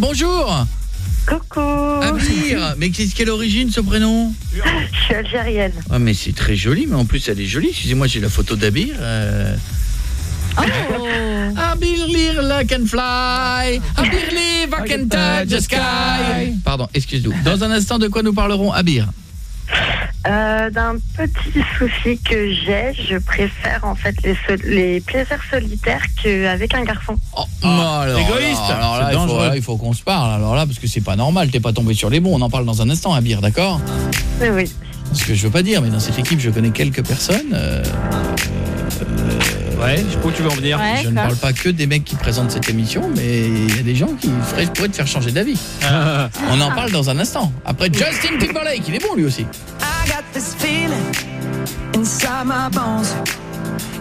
Bonjour. Coucou. Abir, mais qu'est-ce quelle origine ce prénom Je suis algérienne. Ah mais c'est très joli, mais en plus elle est jolie. Excusez-moi, j'ai la photo d'Abir. euh. Oh. [LAUGHS] Abir Lirla can fly. Abir live, I can touch the sky. Pardon, excuse-nous. Dans un instant, de quoi nous parlerons, Abir Euh, D'un petit souci que j'ai, je préfère en fait les, plaisirs solitaires qu'avec un garçon. Non, alors, égoïste, alors, alors là, c'est il faut, dangereux. là, il faut qu'on se parle. Alors là, parce que c'est pas normal, t'es pas tombé sur les bons. On en parle dans un instant, Abir, d'accord Oui, oui. Ce que je veux pas dire, mais dans cette équipe, je connais quelques personnes. euh, Ouais, je sais pas où tu veux en venir. Ouais, je ne parle pas que des mecs qui présentent cette émission, mais il y a des gens qui feraient- pourraient te faire changer d'avis. On en parle dans un instant. Après Justin Timberlake, il est bon lui aussi. I got this feeling inside my bones.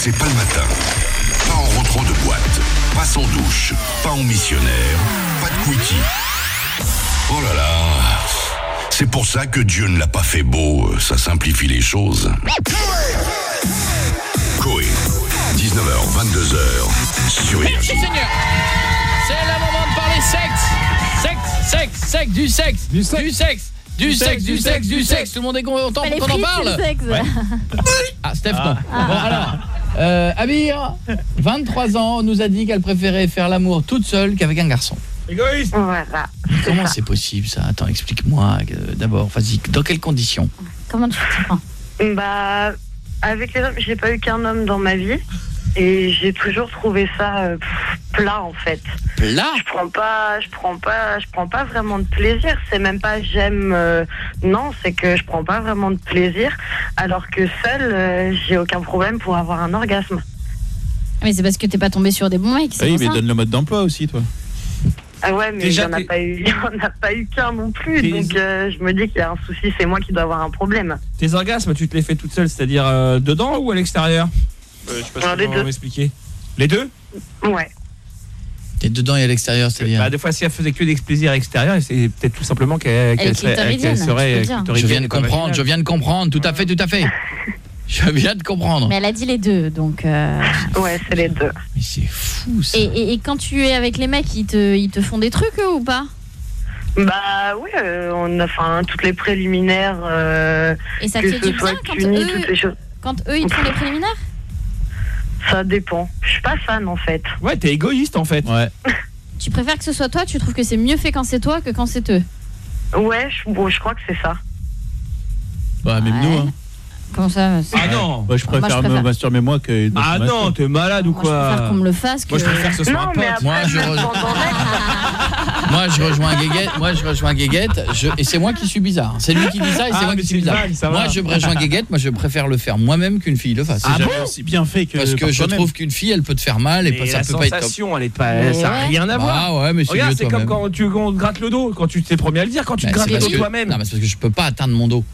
c'est pas le matin. Pas en rentrant de boîte, pas sans douche, pas en missionnaire, pas de quickie. Oh là là, c'est pour ça que Dieu ne l'a pas fait beau, ça simplifie les choses. Coé, 19h, 22h, sur Merci. Seigneur. C'est le moment de parler sexe. Sexe, sexe, sexe, du sexe. Du sexe. Du sexe. Du sexe, du sexe, du sexe, tout le monde est content les qu'on en parle. Ah, Steph, non. Bon, alors, euh, Abir, 23 ans, nous a dit qu'elle préférait faire l'amour toute seule qu'avec un garçon. Égoïste Voilà. Comment c'est possible ça? Attends, explique-moi euh, d'abord, vas-y, dans quelles conditions? Comment tu te prends Bah, avec les hommes, j'ai pas eu qu'un homme dans ma vie. Et j'ai toujours trouvé ça euh, plat en fait. Plat Je prends pas, je prends pas, je prends pas vraiment de plaisir. C'est même pas j'aime. euh, non, c'est que je prends pas vraiment de plaisir. Alors que seul, euh, j'ai aucun problème pour avoir un orgasme. Mais c'est parce que t'es pas tombé sur des bons mecs, c'est Oui, pour mais ça. donne le mode d'emploi aussi, toi. Ah ouais, mais il Déjà, en, a t'es- pas eu- il y en a pas eu qu'un non plus. T'es- Donc euh, je me dis qu'il y a un souci, c'est moi qui dois avoir un problème. Tes orgasmes, tu te les fais toute seule, c'est-à-dire euh, dedans ou à l'extérieur? Euh, Je sais pas comment deux. m'expliquer. Les deux Ouais. T'es dedans et à l'extérieur, c'est-à-dire bah, Des fois, si elle faisait que des plaisirs extérieurs, c'est peut-être tout simplement qu'elle Elle est qu'elle serait, qu'elle serait je Je viens de comprendre, je viens de comprendre, tout à fait, tout à fait. [LAUGHS] Je viens de comprendre. Mais elle a dit les deux, donc. euh, [LAUGHS] Ouais, c'est les deux. Mais c'est fou ça. Et, et- et quand tu es avec les mecs, ils te, ils te font des trucs eux, ou pas? Bah ouais, euh, on a enfin toutes les préliminaires. euh, Et ça te fait du bien quand eux- toutes les choses. Quand eux, ils te font les préliminaires? Ça dépend. Je suis pas fan en fait. Ouais, t'es égoïste en fait. Ouais. [LAUGHS] Tu préfères que ce soit toi Tu trouves que c'est mieux fait quand c'est toi que quand c'est eux Ouais, je, bon, je crois que c'est ça. Bah, même nous, hein. Comment ça c'est- Ah non Moi, je Moi, je préfère me préfère- masturber moi que. Ah non, t'es malade ou Moi, je préfère quoi qu'on me le fasse que. Moi, je préfère que ce soit Non, un mais pote. après, Moi, je même [LAUGHS] Moi je rejoins Guéguette, moi je rejoins Guéguette, je- et c'est moi qui suis bizarre. C'est lui qui dit ça et c'est Ah, moi qui c'est suis bizarre. moi je rejoins Guéguette, moi je préfère le faire moi-même qu'une fille le fasse. C'est jamais aussi bien fait que. Parce que je trouve qu'une fille elle peut te faire mal et Mais ça la peut pas être top. sensation, elle est pas, Mais ça n'a ouais. rien à voir. Ah ouais, mais c'est Regarde, c'est comme quand tu on te gratte le dos, quand tu t'es promis à le dire, quand tu Bah, te grattes c'est le dos toi-même. Non, mais c'est parce que je peux pas atteindre mon dos.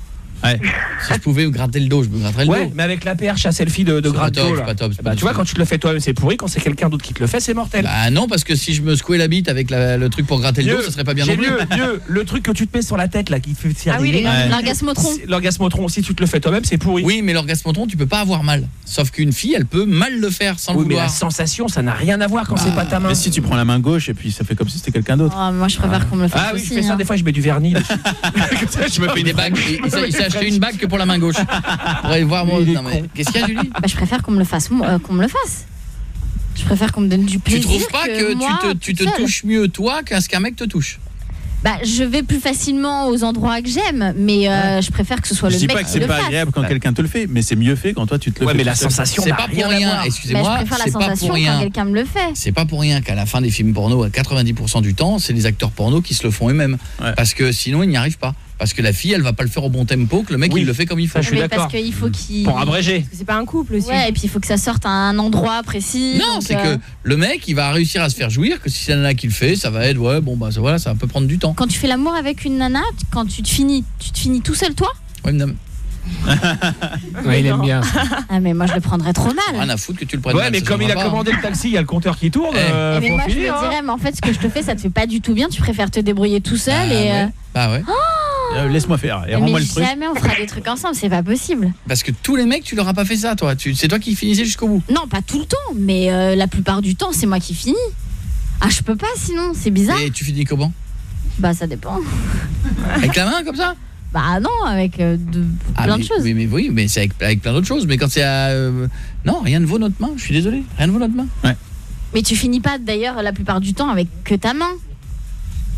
Ouais. Si je pouvais me gratter le dos, je me gratterais le Ouais, dos. mais avec la perche à selfie de, de gratte top, là. pas top, Bah, tu vois, quand tu te le fais toi-même, c'est pourri. Quand c'est quelqu'un d'autre qui te le fait, c'est mortel. Bah non, parce que si je me secouais la bite avec la- le truc pour gratter le dos, ça serait pas bien non j'ai plus. mieux, mieux. Le truc que tu te mets sur la tête là, qui te fait tirer Ah oui, l'orgasmotron. Si- L'orgasmotron, si tu te le fais toi-même, c'est pourri. Oui, mais l'orgasmotron, tu peux pas avoir mal. Sauf qu'une fille, elle peut mal le faire sans le Oui, mais vouloir. la sensation, ça n'a rien à voir quand c'est pas ta main. Mais si tu prends la main gauche et puis ça fait comme si c'était quelqu'un d'autre. Oh, Moi, je préfère qu'on me le fasse Ah oui, je fais ça hein. des fois, je mets du vernis. [LAUGHS] Je me fais des bagues. S'est acheté une bague que pour la main gauche. Pour aller voir moi. Qu'est-ce qu'il y a, Julie? Bah, je préfère qu'on me le fasse, euh, qu'on me le fasse. Je préfère qu'on me donne du Tu plaisir. trouves pas que, moi, tu te, tu touches mieux toi qu'à ce qu'un mec te touche? Bah, je vais plus facilement aux endroits que j'aime, mais euh, je préfère que ce soit Je le dis mec pas que qui c'est le pas fasse. agréable quand quelqu'un te le fait, mais c'est mieux fait quand toi tu te le Ouais, fais. mais la sensation C'est n'a pas pour rien. Bah, je excusez-moi, préfère la c'est pas sensation pour quand rien. quelqu'un me le fait. C'est pas pour rien qu'à la fin des films porno, à 90% du temps, c'est les acteurs porno qui se le font eux-mêmes. Parce que sinon, ils n'y arrivent pas. Parce que la fille, elle va pas le faire au bon tempo, que le mec, Oui. il le fait comme il faut. Ça, je suis d'accord. parce qu'il faut qu'il. Pour abréger. Parce que c'est pas un couple aussi. Ouais, et puis il faut que ça sorte à un endroit précis. Non, c'est euh, que le mec, il va réussir à se faire jouir, que si c'est la nana qui le fait, ça va être, ouais, bon, bah ça, voilà, ça peut prendre du temps. Quand tu fais l'amour avec une nana, quand tu te finis, tu te finis tout seul toi Ouais, non, [LAUGHS] Ouais, il aime bien. [LAUGHS] Ah mais moi je le prendrais trop mal. rien à foutre que tu le prennes Ouais, mal, mais comme il a pas. commandé le taxi, il y a le compteur qui tourne. Eh. euh, Eh, mais moi je me hein. dirais, mais en fait ce que je te fais ça te fait pas du tout bien, tu préfères te débrouiller tout seul Bah et. ouais. euh, Bah ouais. Euh, Laisse-moi faire et mais rends-moi le truc. jamais on fera des trucs ensemble, c'est pas possible. Parce que tous les mecs, tu leur as pas fait ça, toi. Tu- C'est toi qui finissais jusqu'au bout. Non, pas tout le temps, mais euh, la plupart du temps c'est moi qui finis. Ah je peux pas sinon, c'est bizarre. Et tu finis comment? Bah ça dépend. Avec la main, comme ça? Bah non, avec euh, de- Ah, plein mais, de choses. Oui, mais oui, mais c'est avec, avec plein d'autres choses. Mais quand c'est à. euh, Non, rien ne vaut notre main. Je suis désolé. Rien ne vaut notre main. Mais tu finis pas d'ailleurs la plupart du temps avec que ta main.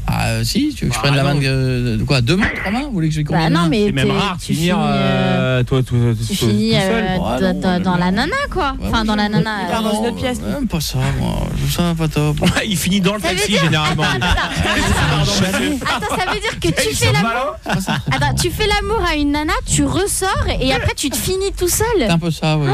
Ah, euh, si, tu veux que je Ah, prenne la main de, de quoi Deux mains Trois mains Vous voulez que je Bah non, mais C'est même rare de tu finir finis, euh, toi, toi, Tu tout- finis tout seul. euh, Ah, dans- non, dans, dans la nana quoi. Enfin dans la nana. Part euh, dans une autre pièce. Même pas ça, moi. Je ça pas top. Il finit dans le Ça taxi dire- généralement. Attends, attends, [LAUGHS] Attends, ça veut dire que tu fais l'amour. Attends, tu fais l'amour à une nana, tu ressors et après tu te finis tout seul. C'est un peu ça, ouais.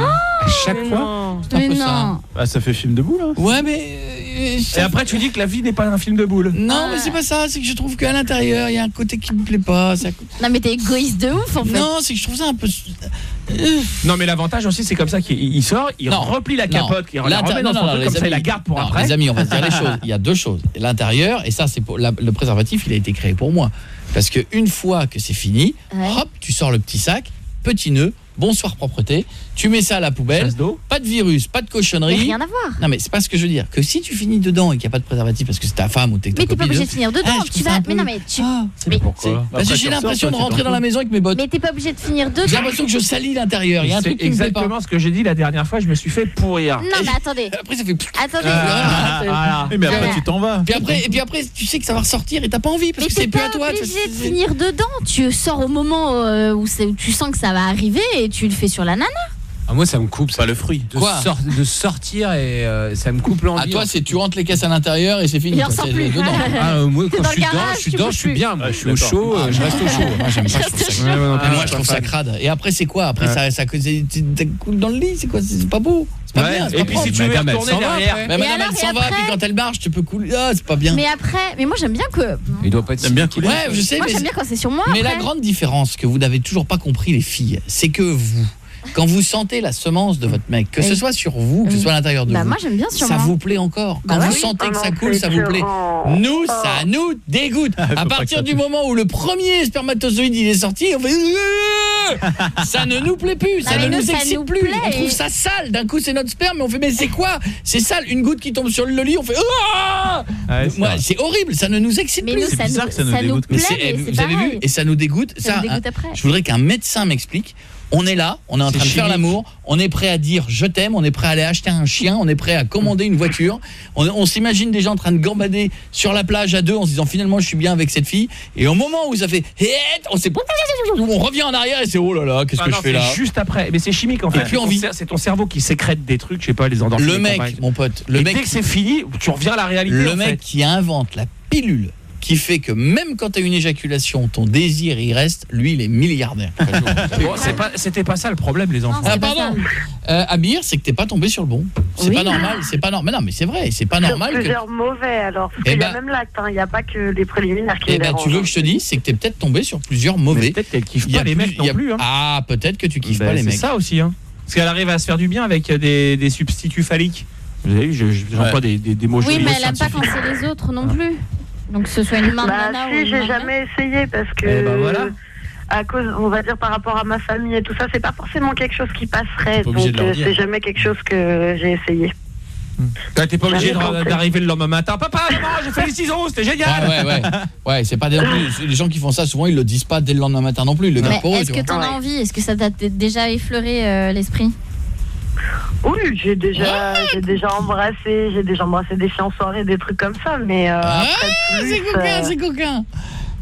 Chaque fois. non. C'est un Mais peu non. ça. Bah, ça fait film de boule. Hein. Ouais, mais. Et ça- après, tu dis que la vie n'est pas un film de boule. Non, mais c'est pas ça. C'est que je trouve qu'à l'intérieur, il y a un côté qui me plaît pas. ça- Non mais t'es égoïste de ouf en fait. Non, c'est que je trouve ça un peu. Non, mais l'avantage aussi, c'est comme ça qu'il il sort, il Non. replie la Non. capote, il la remet dans non, son non, truc, les comme ça, il la garde pour Non, après. Les amis, on va se dire les [LAUGHS] choses. Il y a deux choses. L'intérieur, et ça, c'est pour la- le préservatif, il a été créé pour moi. Parce que une fois que c'est fini, Ouais. hop, tu sors le petit sac, petit nœud, bonsoir propreté, tu mets ça à la poubelle, pas de virus, pas de Mais cochonnerie. rien à voir. Non mais c'est pas ce que je veux dire. Que si tu finis dedans et qu'il n'y a pas de préservatif parce que c'est ta femme ou t'es ta Mais t'es pas obligé de finir dedans. Ah, tu vas. Mais non mais tu. Ah, Mais, Pourquoi j'ai l'impression de rentrer dans la maison avec mes bottes. mais t'es pas obligé de finir dedans. J'ai l'impression que je salis l'intérieur. Il y a un C'est truc qui me plaît pas. exactement ce que j'ai dit la dernière fois, je me suis fait pourrir. Non mais attendez. [LAUGHS] Après ça fait Attendez. Ah, mais après tu t'en vas. Puis après, et puis après, tu sais que ça va ressortir et t'as pas envie parce que c'est plus à toi. tu obligé de finir dedans. Tu sors au moment euh, où, c'est- où tu sens que ça va arriver et tu le fais sur la nana. Ah, moi, ça me coupe. Pas le fruit. De, Quoi sor- de sortir et euh, ça me coupe l'envie. À toi, c'est tu rentres les caisses à l'intérieur et c'est fini. Il en quoi, sort c'est plus. dedans. [LAUGHS] Ah, euh, moi, quand je suis dedans, je suis dedans, je suis bien. Moi, Ah, je suis au chaud, euh, je reste au chaud. Moi, j'aime pas, je trouve ça moi je trouve crade. Et après c'est quoi? Après Ouais. ça ça coule dans le lit, c'est quoi? C'est pas beau. C'est pas Ouais. bien. c'est Et pas puis propre. si tu veux Madame, elle retourner s'en va derrière. Mais Et madame alors, elle et s'en va après puis quand elle marche, tu peux couler. Ah, c'est pas bien. Mais après, mais moi j'aime bien que. il doit pas être T'aimes bien couler Ouais, je sais Moi mais j'aime bien quand c'est sur moi. Mais la grande différence que vous n'avez toujours pas compris les filles, c'est que vous quand vous sentez la semence de votre mec, que ce soit sur vous, que ce soit à l'intérieur de Bah vous, moi bien ça moi. vous plaît encore. Quand Bah vous oui. sentez que Ah ça non, coule, ça vous plaît. Nous, Oh. ça nous dégoûte. à pas que partir du moment où le premier spermatozoïde il est sorti, on fait [LAUGHS] ça ne nous plaît plus, ça Non, ne nous, ça excite nous plus. plaît. On trouve ça sale. D'un coup, c'est notre sperme, mais on fait mais c'est quoi? C'est sale. Une goutte qui tombe sur le lit, on fait Ah Ouais, c'est Moi, vrai. c'est horrible. Ça ne nous excite Mais plus. C'est ça bizarre que ça nous dégoûte. mais vous avez vu? Et ça nous dégoûte. Ça nous dégoûte après. Je voudrais qu'un médecin m'explique. On est là, on est en train de faire l'amour, on est prêt à dire je t'aime, on est prêt à aller acheter un chien, on est prêt à commander une voiture. On, on s'imagine des gens en train de gambader sur la plage à deux en se disant finalement je suis bien avec cette fille. Et au moment où ça fait on on revient en arrière et c'est oh là là, qu'est-ce Ah que non, je fais là juste après. Mais c'est chimique en fait. plus C'est ton envie. cer- C'est ton cerveau qui sécrète des trucs, je sais pas, les endorphines. Le mec, mon pote, le Et mec dès que c'est fini, tu reviens à la réalité. le mec fait. qui invente la pilule qui fait que même quand tu as une éjaculation, ton désir il reste, lui il est milliardaire. [LAUGHS] Bon, c'est pas- C'était pas ça le problème, les enfants. Ah pardon. Euh, Abir, c'est que t'es pas tombé sur le bon. C'est Oui. pas normal, c'est pas normal. Non mais c'est vrai, c'est pas normal Sur que plusieurs mauvais alors. Parce Eh qu'il y ben- a même l'acte, hein. il n'y a pas que les préliminaires qui Eh me ben, tu veux que je te dise, c'est que t'es peut-être tombé sur plusieurs mauvais. Peut-être qu'elle kiffe Il y a pas les mecs il y a- non plus. hein. Ah, peut-être que tu kiffes Ben, pas les c'est mecs. ça aussi. Hein. Parce qu'elle arrive à se faire du bien avec des, des substituts phalliques. Vous avez vu, je- je- j'emploie des, des, des mots Oui, mais elle aime pas quand c'est les autres non plus. Donc que ce soit une main de Bah nana ou si, une j'ai main jamais essayé parce que Eh ben voilà. à cause, on va dire par rapport à ma famille et tout ça, c'est pas forcément quelque chose qui passerait. pas obligé Donc de leur euh, dire. c'est jamais quelque chose que j'ai essayé. Bah, T'es pas obligé Jamais de- tenté. d'arriver le lendemain matin. Papa, maman, j'ai fait les ciseaux, c'était génial. Ouais, ouais, ouais. [LAUGHS] Ouais, c'est pas des, les gens qui font ça souvent ils le disent pas dès le lendemain matin non plus, ils le Mais gardent pour eux. est-ce tu que vois. t'en as envie? Est-ce que ça t'a t- déjà effleuré euh, l'esprit? Oui, j'ai déjà, j'ai déjà embrassé, j'ai déjà embrassé des filles en soirée, des trucs comme ça, mais euh, Ah, après plus, c'est coquin, euh, c'est coquin.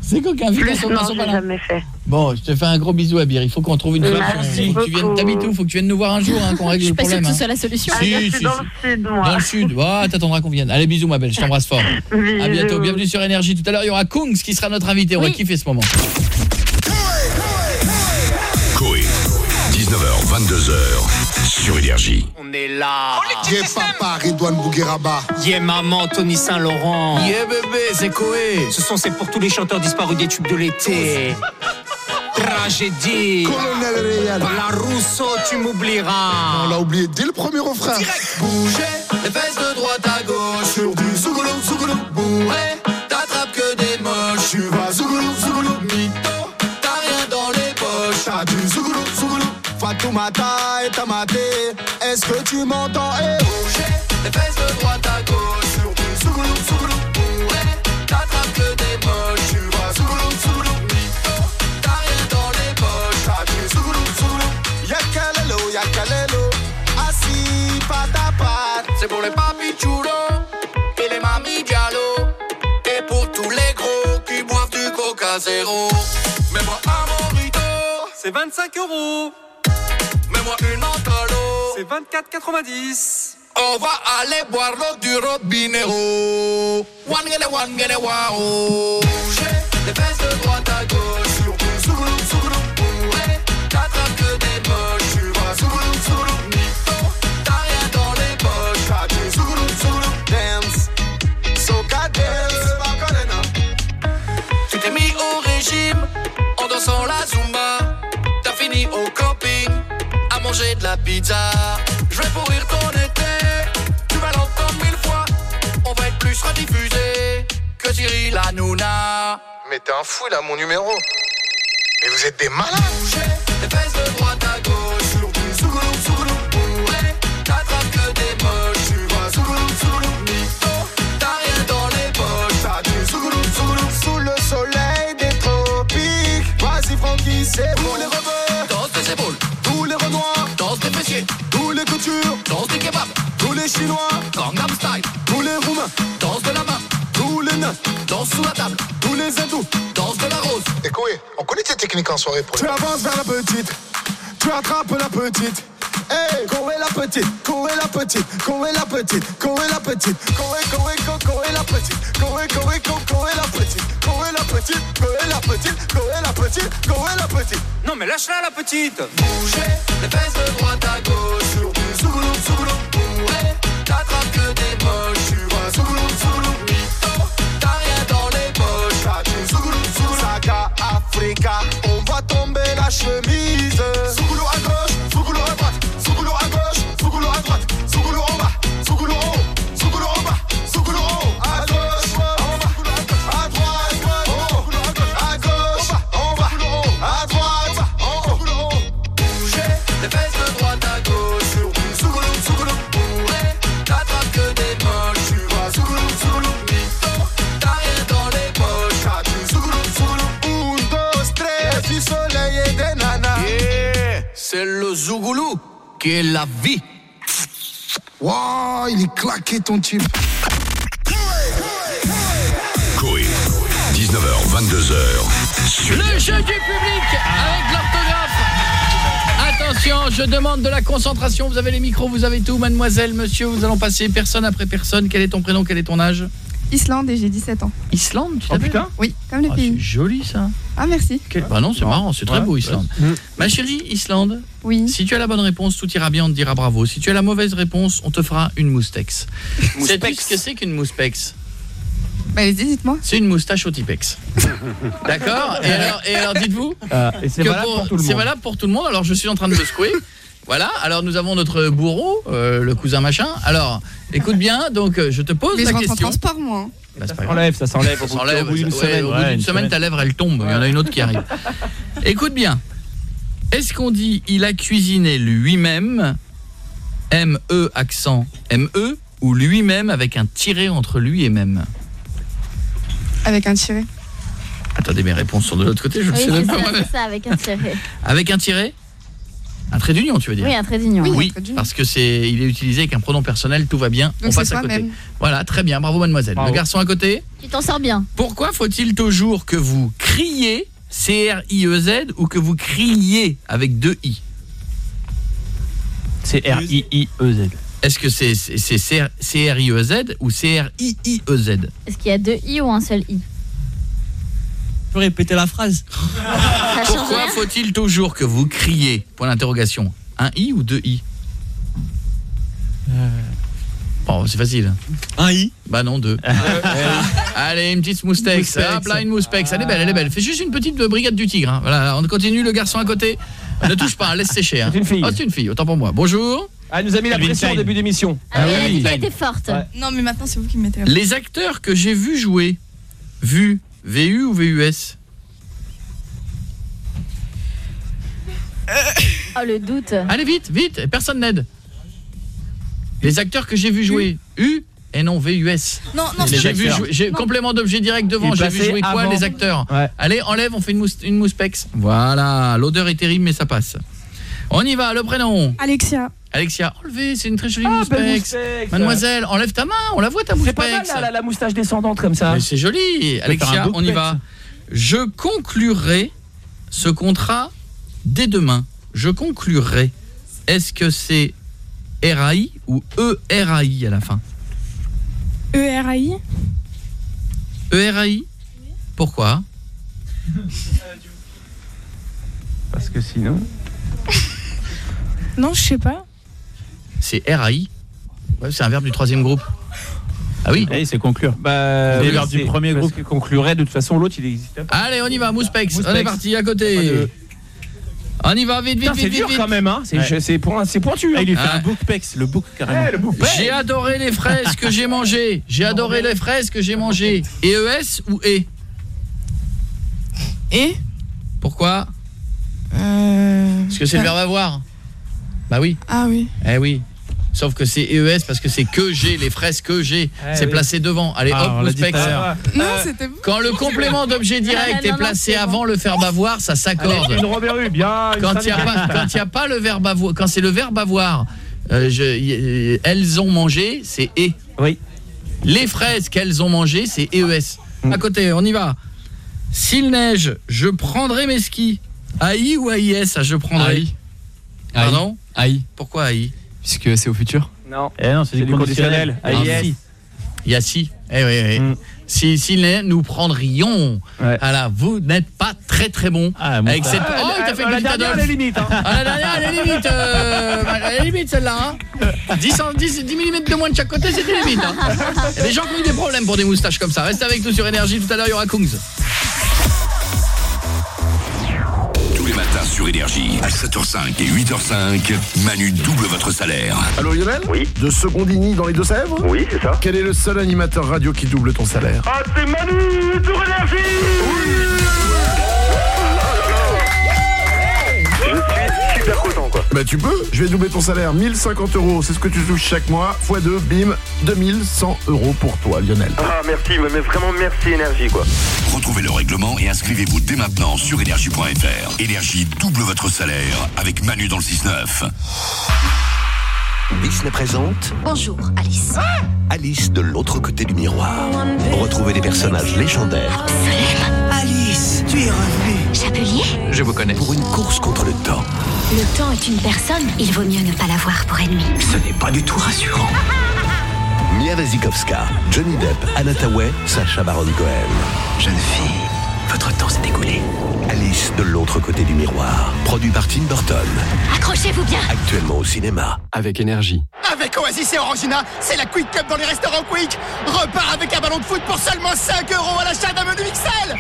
C'est coquin, vite, plus, non, j'ai pas là. jamais fait. Bon, je te fais un gros bisou Abir, il faut qu'on trouve une. Faut que tu viennes t'habites où? Faut que tu viennes nous voir un jour hein, qu'on règle Je suis le pas sûre problème. que ce hein. soit la solution. Ah, je Si, suis si, dans si. le sud, moi. Dans le sud. Oh, t'attendras qu'on vienne. Allez, bisous ma belle, je t'embrasse fort. [LAUGHS] À bientôt, bienvenue sur Énergie. Tout à l'heure, il y aura Kungs qui sera notre invité. On va Oui. kiffer ce moment. 22h, sur Énergie. On est là. Yeah papa, Redouane Bougueraba. Yeah maman, Tony Saint-Laurent. Yeah bébé, c'est Koé. Ce son c'est pour tous les chanteurs disparus des tubes de l'été. Tragédie. Colonel Réal. La Rousseau, tu m'oublieras. On l'a oublié dès le premier refrain. Bouger les fesses de droite à gauche. Sur du Et. Est-ce que tu m'entends? Eh, Bouger les fesses de droite à gauche. Sur du. Bourré, t'attrapes que des moches. Tu vas Zougoulou, Zougoulou. Mytho, t'as rien dans les poches. T'as du Zougoulou, Zougoulou. Yakalelo, yakalelo. Assis, pat à. C'est pour les papis chulos et les mamies diallo Et pour tous les gros qui boivent du coca zéro Mets-moi un morito C'est 25 euros. Mets-moi une mentolo C'est 24,90. On va aller boire l'eau du robinero One gele one gele wow. Bouger les fesses de droite à gauche. Sur du manger de la pizza. Je vais pourrir ton été, tu vas l'entendre mille fois. On va être plus rediffusé que Cyril Hanouna. Mais t'es un fou, a mon numéro. Mais vous êtes des malades. Les fesses de droite à gauche. Sur du Zougoulou, Zougoulou. Bourré, t'attrapes que des moches. Tu vas Zougoulou, Zougoulou. Mytho, t'as rien dans les poches. T'as du Zougoulou, Zougoulou. Sous le soleil des tropiques. Vas-y, Francky, c'est pour Tous les coutures. danse des kebabs, Tous les chinois. Gangnam Style, Tous les roumains. danse de la main, Tous les nains. danse sous la table, Tous les hindous. danse de la rose. Écoute, on connaît tes techniques en soirée pour Tu avances vers la petite. Tu attrapes la petite. Hey, Corée la petite, Corée la petite, Corée la petite, Corée la petite, Corée, Corée, Corée la petite, Corée, Corée, Corée la petite, Corée la petite, Corée la petite, Corée la petite, Corée la petite. Non mais lâche-la la petite Bougez les fesses de droite à gauche chemise. Est la vie. Wow, il est claqué ton type. Coé, 19h, 22h. Sur Le jeu du public avec l'orthographe. Attention, je demande de la concentration. Vous avez les micros, vous avez tout. Mademoiselle, monsieur, vous allons passer personne après personne. Quel est ton prénom, quel est ton âge? Islande et j'ai 17 ans. Islande, tu Oh t'appelles putain Oui, comme le Ah, pays. c'est joli ça. Ah merci. Bah non, c'est marrant, c'est très Ouais, beau. Islande. Mm. Ma chérie Islande, oui. si tu as la bonne réponse, tout ira bien, on te dira bravo. Si tu as la mauvaise réponse, on te fera une moustex. Sais-tu ce que c'est qu'une moustex? Bah dites-moi. C'est une moustache au Tipex. [LAUGHS] D'accord? Et alors, et alors, dites-vous et c'est que valable pour tout le C'est monde. valable pour tout le monde. Alors je suis en train de le secouer. Voilà, alors nous avons notre bourreau, euh, le cousin machin. Alors, écoute bien, donc euh, je te pose Mais la je rentre en question. transport moi. hein. Bah, c'est pas Ça grave. s'enlève, ça s'enlève Ça au bout- s'enlève, au bout d'une ça- semaine. ouais, au bout d'une une semaine, semaine. ta lèvre elle tombe, il y en a une autre qui arrive. Écoute bien. Est-ce qu'on dit il a cuisiné lui-même M E accent M E ou lui-même avec un tiré entre lui et même? Avec un tiré. Attendez, mes réponses sont de l'autre côté, je Oui, sais c'est même pas ça, moi-même. c'est ça, avec un tiré. Avec un tiré? Un trait d'union, tu veux dire Oui, un trait d'union. Oui, parce que c'est il est utilisé avec un pronom personnel, tout va bien, Donc on c'est passe à côté. Voilà, très bien, bravo mademoiselle. Bravo. Le garçon à côté Tu t'en sors bien. Pourquoi faut-il toujours que vous criez C-R-I-E-Z ou que vous criez avec deux I C-R-I-I-E-Z. Est-ce que c'est c'est- c'est C-R-I-E-Z ou C-R-I-I-E-Z Est-ce qu'il y a deux i ou un seul i? Peux répéter la phrase Pourquoi faut-il toujours que vous criez Point d'interrogation. Un I ou deux I Bon, c'est facile. Un I Bah non, deux. [LAUGHS] Allez, une petite moustex. Moustex. Hop là, une moustex. Elle est belle, elle est belle. Fais juste une petite brigade du tigre. hein. Voilà, on continue, le garçon à côté. Ne touche pas, laisse sécher. hein. C'est une fille. Oh, c'est une fille, autant pour moi. Bonjour. Elle nous a mis la pression au début d'émission. Ah, mais elle a dit qu'elle était forte. Non mais maintenant c'est vous qui me mettez la Les acteurs que j'ai vus jouer, vu, VU ou VUS Oh le doute. Allez vite, vite, personne n'aide. Les acteurs que j'ai vus jouer, U et non VUS. Non, non, j'ai c'est vu j'ai Non. complément d'objet direct devant, j'ai vu jouer quoi avant. les acteurs? Ouais. Allez, enlève, on fait une mousse une mouspex. Voilà, l'odeur est terrible mais ça passe. On y va, le prénom. Alexia. Alexia, enlevez, c'est une très jolie Ah, mouspex. mouspex. Mademoiselle, enlève ta main, on la voit ta C'est mouspex. pas mal la, la- la moustache descendante comme ça. Mais c'est joli. Alexia, on y va. Je conclurai ce contrat dès demain. Je conclurai. Est-ce que c'est RAI ou ERAI à la fin E-R-A-I ERAI Pourquoi? Parce que sinon. [LAUGHS] Non, je sais pas. C'est RAI Ouais, C'est un verbe du troisième groupe. Ah oui Eh, c'est conclure. Bah, Les oui, verbes du premier groupe. que conclurait de toute façon l'autre il existait pas. Allez, on y va, Mouspex. On est Mouspex. parti à côté. On y va, vite, vite, Putain, vite, c'est vite, dur vite. quand même hein, c'est Ouais. point- pointu. Ah, hein. il lui fait Ah. un bookpex, le book carrément. J'ai adoré les fraises que j'ai mangées. J'ai adoré les fraises que j'ai mangées. EES ou E? Et Pourquoi? Euh... Parce que c'est le verbe avoir. Bah oui. Ah oui. Eh oui. Sauf que c'est EES parce que c'est que j'ai, les fraises que j'ai. Eh c'est oui. placé devant. Allez, Ah, on hop. Non, Euh, c'était vous. Quand le complément d'objet direct non, est placé avant le verbe avoir, ça s'accorde. bien. Quand il n'y a pas quand il y a pas le verbe avoir, quand c'est le verbe avoir, euh, je- y- euh, elles ont mangé, c'est et. Oui. Les fraises qu'elles ont mangées, c'est EES. Mm. À côté, on y va. S'il neige, je prendrai mes skis. AI ou AIS, ça je prendrai. AI. Pardon AI. Pourquoi AI Puisque c'est au futur. Non. Eh non, c'est du conditionnel. Ah, si. Il y a si. Eh oui, oui. Si, si les- nous prendrions, voilà, vous n'êtes pas très très bon avec cette. Ah, Oh, il t'a fait une petite Adolphe. limite, hein. Ah, la dernière, elle est limite. euh, elle est limite celle-là. Hein. 10, en- 10, 10 mm de moins de chaque côté, c'était limite. Hein. Il y a des gens qui ont eu des problèmes pour des moustaches comme ça. Restez avec nous sur Énergie. Tout à l'heure, il y aura Kungs. Les matins sur Énergie, à 7h05 et 8h05, Manu double votre salaire. Allô Lionel Oui. De Secondini dans les Deux-Sèvres Oui, c'est ça. Quel est le seul animateur radio qui double ton salaire Ah, c'est Manu sur Énergie Je Bah tu peux, je vais doubler ton salaire, 1050 euros, c'est ce que tu touches chaque mois, x 2, bim, 2100 euros pour toi Lionel. Ah, merci, mais mais vraiment merci Énergie, quoi. Retrouvez le règlement et inscrivez-vous dès maintenant sur énergie.fr. Énergie double votre salaire avec Manu dans le 6-9. Disney présente Bonjour, Alice. Alice de l'autre côté du miroir. Retrouvez des personnages légendaires Alice, tu es revenue. Chapelier Je vous connais. Pour une course contre le temps. Le temps est une personne. Il vaut mieux ne pas l'avoir pour ennemi. Ce n'est pas du tout rassurant. [LAUGHS] Mia Wasikowska, Johnny Depp, Anna Tawai, Sacha Baron Cohen. Jeune fille, votre temps s'est écoulé. Alice de l'autre côté du miroir. Produit par Tim Burton. Accrochez-vous bien. Actuellement au cinéma. Avec énergie. Avec Oasis et Orangina, c'est la Quick Cup dans les restaurants Quick. Repart avec un ballon de foot pour seulement 5 euros à l'achat d'un menu XL.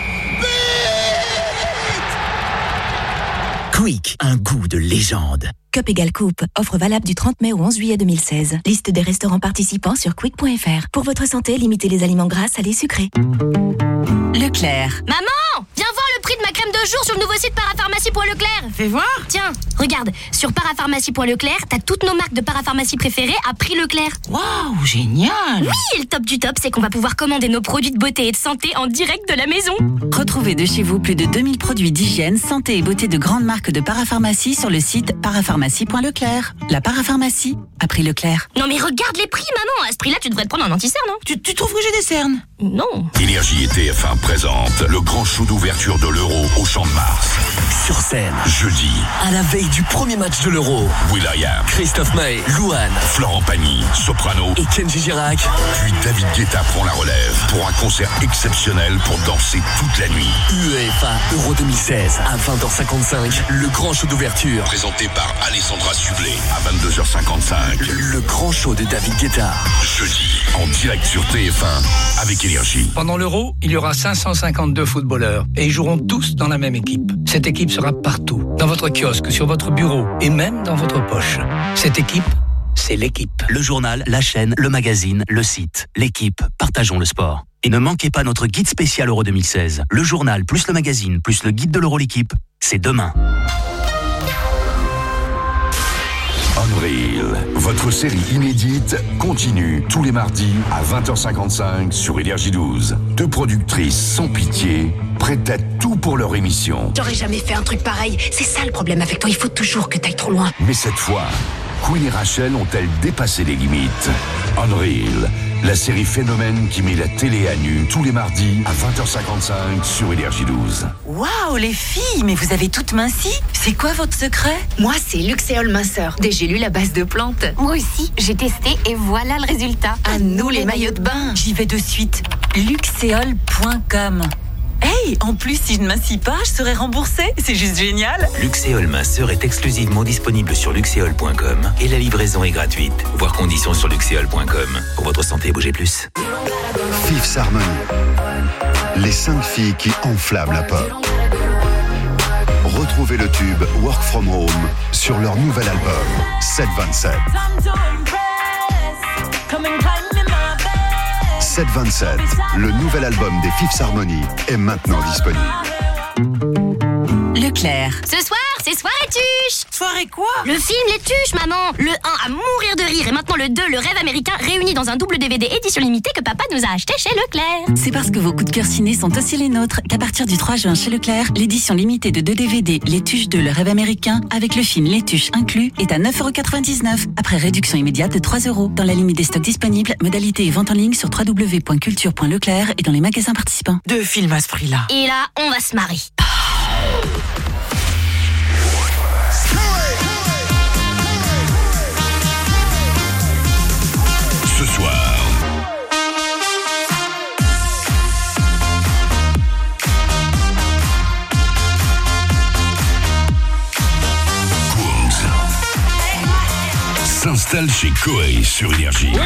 Quick, un goût de légende. Cup égale coupe. Offre valable du 30 mai au 11 juillet 2016. Liste des restaurants participants sur quick.fr. Pour votre santé, limitez les aliments gras, salés, sucrés. Leclerc. Maman prix de ma crème de jour sur le nouveau site parapharmacie.leclerc Fais voir Tiens, regarde, sur parapharmacie.leclerc, t'as toutes nos marques de parapharmacie préférées à prix Leclerc. Waouh, génial Oui, et le top du top, c'est qu'on va pouvoir commander nos produits de beauté et de santé en direct de la maison. Retrouvez de chez vous plus de 2000 produits d'hygiène, santé et beauté de grandes marques de parapharmacie sur le site parapharmacie.leclerc. La parapharmacie, à prix Leclerc. Non mais regarde les prix, maman À ce prix-là, tu devrais te prendre un anti-cerne, hein tu, tu trouves que j'ai des cernes? Non. Énergie et TF1 présente le grand show d'ouverture de l'Euro au Champ de Mars. Sur scène, Jeudi, à la veille du premier match de l'Euro, Will.i.am, Christophe May, Louane Florent Pagny, Soprano, et Kenji Girac. puis David Guetta prend la relève pour un concert exceptionnel pour danser toute la nuit. UEFA Euro 2016 à 20h55, le grand show d'ouverture. Présenté par Alessandra Sublet à 22h55. Le grand show de David Guetta. Jeudi, en direct sur TF1 avec Énergie. Pendant l'Euro, il y aura 552 footballeurs et ils joueront tous dans la même équipe. Cette équipe sera partout, dans votre kiosque, sur votre bureau et même dans votre poche. Cette équipe, c'est l'équipe. Le journal, la chaîne, le magazine, le site, l'équipe, partageons le sport. Et ne manquez pas notre guide spécial Euro 2016. Le journal plus le magazine plus le guide de l'Euro l'équipe, c'est demain. Unreal, votre série inédite continue tous les mardis à 20h55 sur Énergie 12. Deux productrices sans pitié, prêtes à tout pour leur émission. J'aurais jamais fait un truc pareil. C'est ça le problème avec toi. Il faut toujours que t'ailles trop loin. Mais cette fois, Queen et Rachel ont-elles dépassé les limites? Unreal, la série phénomène qui met la télé à nu tous les mardis à 20h55 sur Énergie 12. Waouh, les filles, mais vous avez toutes minci C'est quoi votre secret? Moi, c'est Luxéol minceur, des gélules à base de plantes. Moi aussi, j'ai testé et voilà le résultat. À nous les maillots de bain. J'y vais de suite. Luxéol.com. Hey, en plus, si je ne m'assis pas, je serai remboursée. C'est juste génial. Luxéol minceur est exclusivement disponible sur luxéol.com et la livraison est gratuite. Voir conditions sur luxéol.com. Pour votre santé, bougez plus. Fifth Harmony. Les cinq filles qui enflamment la pop. Retrouvez le tube Work From Home sur leur nouvel album 727. 727, le nouvel album des Fifth Harmony, est maintenant disponible. Leclerc. Ce soir, c'est Soirée Tuche Soirée quoi Le film Les Tuches, maman Le 1 à mourir de rire et maintenant le 2, le rêve américain, réunis dans un double DVD édition limitée que papa nous a acheté chez Leclerc. C'est parce que vos coups de cœur ciné sont aussi les nôtres qu'à partir du 3 juin chez Leclerc, l'édition limitée de 2 DVD Les Tuches 2, le rêve américain, avec le film Les Tuches inclus, est à 9,99€ après réduction immédiate de 3€ dans la limite des stocks disponibles, modalité et vente en ligne sur www.culture.leclerc et dans les magasins participants. Deux films à ce prix-là. Et là, on va se marrer. Total chez Koei sur Énergie. Alors,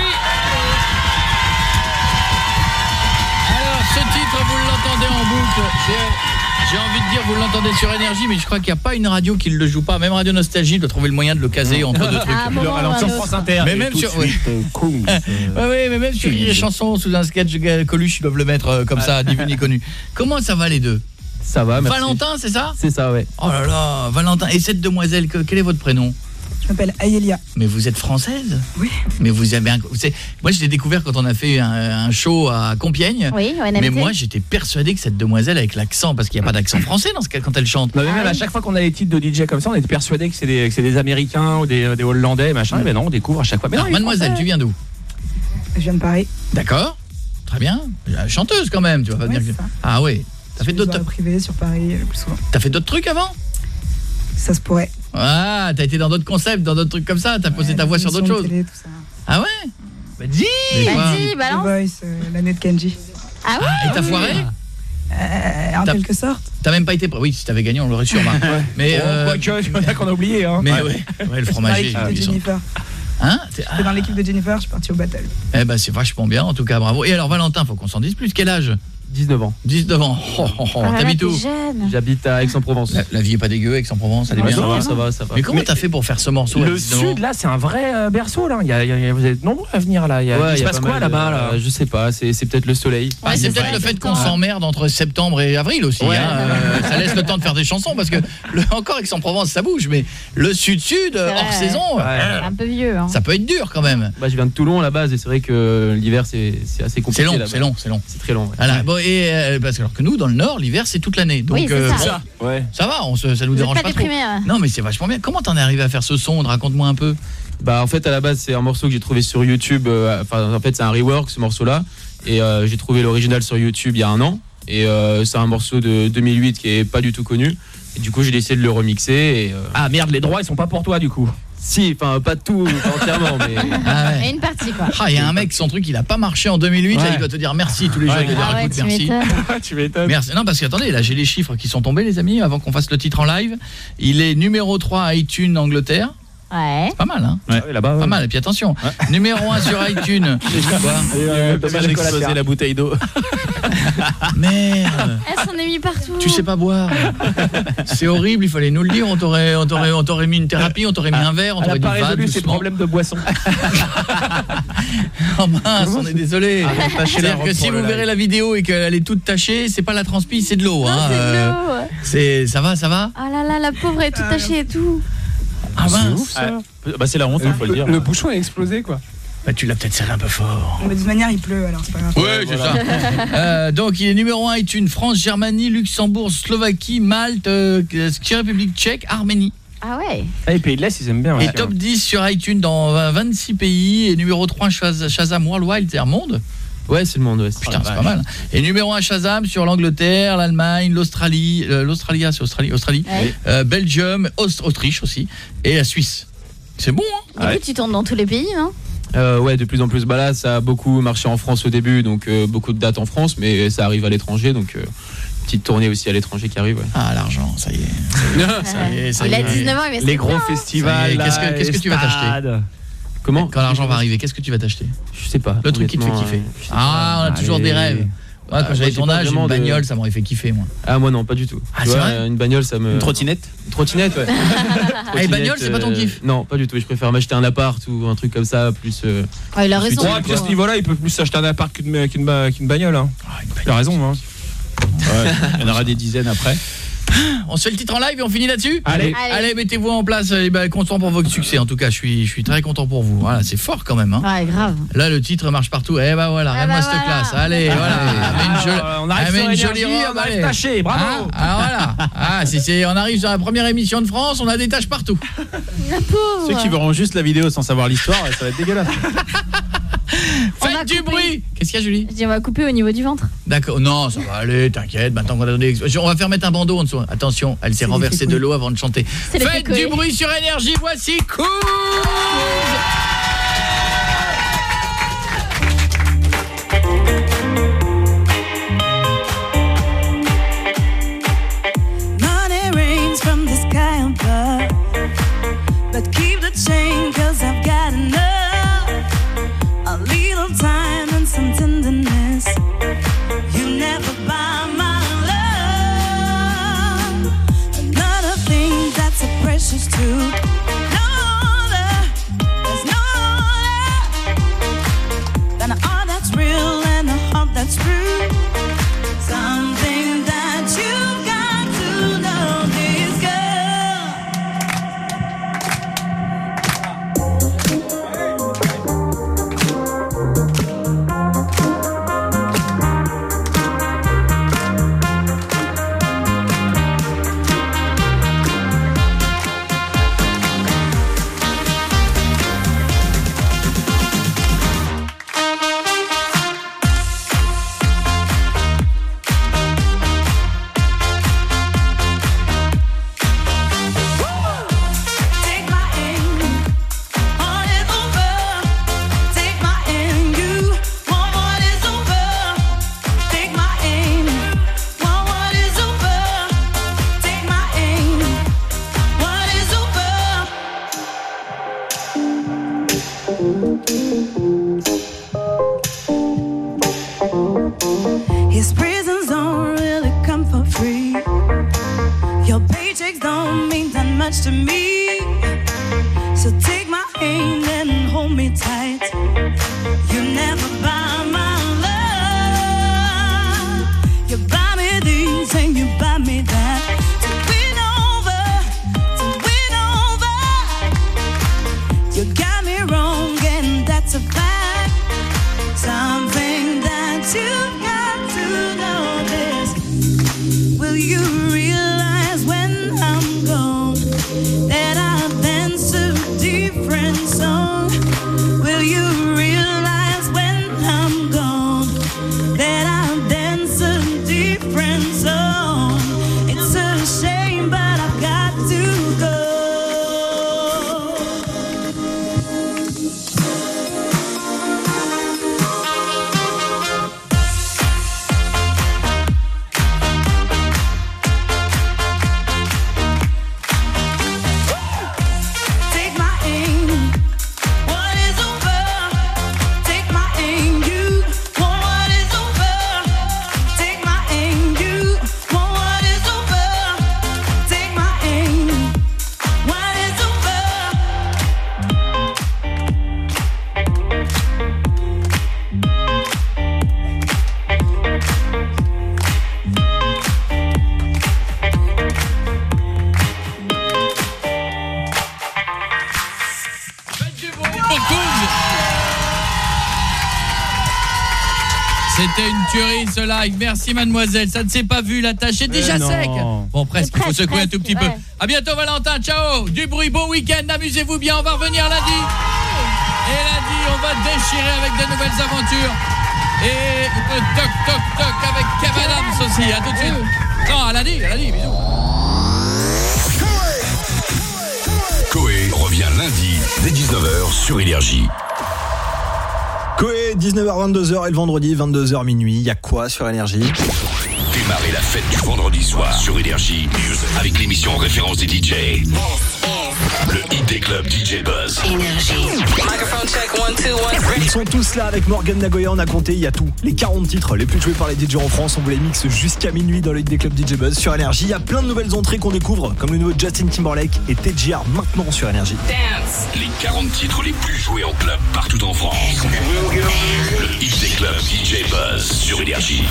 ce titre, vous l'entendez en boucle. J'ai- envie de dire, vous l'entendez sur Énergie, mais je crois qu'il n'y a pas une radio qui ne le joue pas. Même Radio Nostalgie doit trouver le moyen de le caser entre deux [LAUGHS] trucs. Ah, bon, Le ralentir bon, France Inter. Mais même sur... [LAUGHS] oui. Ouais, ouais, mais même sur les chansons sous un sketch de Coluche, ils doivent le mettre euh, comme ça, ni vu ni connu. [LAUGHS] Comment ça va les deux? Ça va, merci. Valentin, c'est ça? C'est ça, ouais. Oh là là, Valentin. Et cette demoiselle, que- quel est votre prénom? Je m'appelle Ayelia. Mais vous êtes française Oui. Mais vous avez un... vous savez, Moi, je l'ai découvert quand on a fait un, un show à Compiègne. Oui, NMT. Mais moi, j'étais persuadé que cette demoiselle avec l'accent, parce qu'il n'y a pas d'accent français dans ce cas quand elle chante. Non, mais même à chaque fois qu'on a les titres de DJ comme ça, on est persuadé que c'est des, Américains ou des, des Hollandais, machin. Mais non, on découvre à chaque fois. Mais non, mademoiselle, français. tu viens d'où Je viens de Paris. D'accord Très bien. Euh, Chanteuse quand même, tu vas pas dire que... Ah oui. T'as fait Je d'autres privé sur Paris le plus souvent. T'as fait d'autres trucs avant Ça se pourrait. Ah, t'as été dans d'autres concepts, dans d'autres trucs comme ça, t'as posé ta voix sur d'autres choses. de télé, tout ça. Ah ouais Bah dis Bah quoi dis, balance. Euh, l'année de Kenji. Ah ouais Et t'as foiré Euh, en T'as- quelque sorte. T'as même pas été... Oui, si t'avais gagné, on l'aurait su, remarque. [LAUGHS] Mais... Bon, euh, en a qu'on a oublié. Hein. Mais Ouais. ouais, ouais, le [LAUGHS] J'étais dans fromager. l'équipe ils de sont- Jennifer. Hein T'es- J'étais dans l'équipe de Jennifer, je suis partie au battle. Eh ben c'est vachement bien, en tout cas, bravo. Et alors Valentin, faut qu'on s'en dise plus. Quel âge? 19 ans. 19 ans. Oh, oh, oh. Ah T'habites t'es où. J'habite à Aix-en-Provence. la, la vie est pas dégueu, Aix-en-Provence, elle est Ouais, bien. ça va, ça va, ça va. Mais comment t'as fait pour faire ce morceau Le 19 ans sud, là, c'est un vrai euh, berceau. Là. Il y a, il y a- vous êtes nombreux à venir là. Il, y a, Ouais, il se y passe pas quoi là-bas là? Je sais pas, c'est c'est peut-être le soleil. Ah, Ouais, c'est c'est peut-être le fait qu'on s'emmerde entre septembre et avril aussi. Ouais. hein. Euh, ça laisse le temps de faire des chansons parce que le, encore Aix-en-Provence ça bouge, mais le sud-sud, euh, hors vrai. saison, un peu vieux. Hein. ça peut être dur quand même. Bah, je viens de Toulon à la base et c'est vrai que l'hiver c'est c'est assez C'est compliqué. long, c'est long, c'est long. C'est très long. Voilà. Et euh, parce que, alors que nous, dans le Nord, l'hiver c'est toute l'année. Donc Oui, c'est euh, ça. Ouais. ça va, on se, ça nous Vous êtes dérange pas pas, trop. déprimé, Non, mais c'est vachement bien. Comment t'en es arrivé à faire ce son? Raconte-moi un peu. Bah en fait à la base c'est un morceau que j'ai trouvé sur YouTube. euh, Enfin en fait c'est un rework ce morceau-là et euh, j'ai trouvé l'original sur YouTube il y a un an et euh, c'est un morceau de 2008 qui est pas du tout connu. Et du coup j'ai décidé de le remixer et euh, Ah merde, les droits ils sont pas pour toi du coup. Si enfin pas tout pas entièrement mais [LAUGHS] Ah ouais. Et une partie, quoi. Ah, il y a un mec, son truc, il a pas marché en 2008, là, il doit te dire merci tous les jours. Ouais. il doit dire, Ah ouais, écoute, tu merci. m'étonnes. [LAUGHS] tu m'étonnes. Merci. Non, parce que attendez, là, j'ai les chiffres qui sont tombés, les amis, avant qu'on fasse le titre en live. Il est numéro 3 à iTunes Angleterre. Ouais. Pas mal, hein Ouais, là-bas. Pas mal, et puis attention. Numéro 1 sur iTunes. [LAUGHS] Quoi Euh, dommage d'exploser la bouteille d'eau. [LAUGHS] Merde Elles s'en est mis partout. tu sais pas boire. [LAUGHS] C'est horrible, il fallait nous le dire. On t'aurait, on t'aurait, on t'aurait mis une thérapie, on t'aurait mis un verre, on Elle t'aurait dit pas résolu ses problèmes de boisson. Oh mince, on est désolé. C'est-à-dire que si vous verrez la vidéo et qu'elle est toute tachée, c'est pas la transpi, c'est de l'eau. Non, hein. c'est de Euh, l'eau. C'est, ça va, ça va? Oh là là, la pauvre elle est toute tachée et tout. Ah mince. Bah c'est la honte, il faut le dire. Le bouchon a explosé quoi. Bah, tu l'as peut-être serré un peu fort. Mais de toute manière, il pleut, alors c'est pas grave. Ouais, c'est ça. [LAUGHS] Euh, donc il est numéro 1 iTunes, France, Germanie, Luxembourg, Slovaquie, Malte, euh, République tchèque, Arménie. Ah ouais. Ah, les pays de l'Est, ils aiment bien. Et top 10 sur iTunes dans 26 pays et numéro 3 Shaz- Shazam Worldwide, c'est un monde. Ouais c'est le monde ouais. Putain, c'est pas mal. Et numéro 1 Shazam sur l'Angleterre, l'Allemagne, l'Australie, euh, l'Australie, ah, c'est Australie, Australie, Ouais. euh, Belgium, Aust- Autriche aussi et la Suisse. C'est bon hein Du coup, tu tournes dans tous les pays, non Euh, ouais, de plus en plus. Bah là, ça a beaucoup marché en France au début, donc euh, beaucoup de dates en France, mais ça arrive à l'étranger, donc euh, petite tournée aussi à l'étranger qui arrive. Ouais. Ah l'argent, ça y est. [LAUGHS] Ça y est, ça y Il a est. 19 ans, il va se Les gros. Ça festivals. est, qu'est-ce que- tu vas t'acheter. Comment Quand l'argent va arriver, qu'est-ce que tu vas t'acheter? Je sais pas. Le truc qui te fait kiffer. euh, Ah, on a toujours des rêves. Ouais, Ah, quand j'avais moi, j'ai ton âge, une de- bagnole, ça m'aurait fait kiffer moi. Ah moi non, pas du tout. Ah, Tu c'est vois, vrai? une bagnole ça me Une trottinette? Une trottinette ouais. [LAUGHS] Ah, les bagnoles, c'est pas ton euh, kiff? Non, pas du tout. Je préfère m'acheter un appart ou un truc comme ça plus euh, Ouais, il a raison. Ouais, puis à ce niveau-là, il peut plus s'acheter un appart qu'une qu'une ba- qu'une bagnole. Hein. Il a raison. Hein. Ouais, [LAUGHS] il y en aura des dizaines après. [GASPS] On se fait le titre en live et on finit là-dessus Allez. Allez. mettez-vous en place. Et ben, content pour votre succès. En tout cas, je suis, je suis très content pour vous. Voilà, c'est fort quand même. Hein. Ouais, grave. Là, le titre marche partout. Eh ben voilà, Ah regarde-moi bah cette voilà. classe. Allez, voilà. Ah, jolie- on arrive Ah, sur une jolie robe, on arrive taché, bravo. Ah, alors voilà. Ah, si c'est, on arrive sur la première émission de France, on a des tâches partout. La pauvre. Ceux qui verront juste la vidéo sans savoir l'histoire, ça va être dégueulasse. [LAUGHS] [LAUGHS] Faites du couper. bruit. Qu'est-ce qu'il y a, Julie Je dis, on va couper au niveau du ventre. D'accord. Non, ça va aller, t'inquiète. Maintenant qu'on a donné on va faire mettre un bandeau en dessous. Attention, elle s'est renversée de l'eau avant de chanter. Faites du bruit sur énergie. Voici Cause. Merci mademoiselle. Ça ne s'est pas vu, la tâche est déjà sec. Bon presque, il faut secouer un tout petit peu. À bientôt Valentin, ciao. Du bruit, bon week-end, amusez-vous bien, on va revenir lundi. Et lundi, on va déchirer avec de nouvelles aventures. Et le toc toc toc avec Kev Adams aussi. À tout de suite. Non, à lundi, à lundi, bisous. Coé revient lundi dès 19h sur Énergie. Coé, 19h-22h et le vendredi 22h minuit, il y a quoi sur énergie Démarrez la fête du vendredi soir sur Énergie avec l'émission en référence des DJ. Le hit des clubs DJ Buzz. Ils sont tous là avec Morgan Nagoya, on a compté, il y a tout. Les 40 titres les plus joués par les DJ en France, on vous les mixe jusqu'à minuit dans le hit des clubs DJ Buzz sur énergie. Il y a plein de nouvelles entrées qu'on découvre, comme le nouveau Justin Timberlake et TJR maintenant sur énergie. Les 40 titres les plus joués en club partout en France. Le hit des clubs DJ Buzz sur Énergie.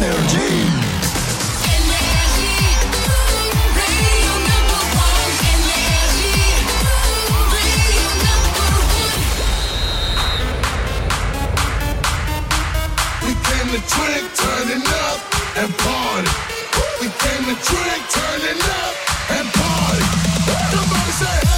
We came to drink, turning up and party. We came to drink, turning up and party. Somebody say,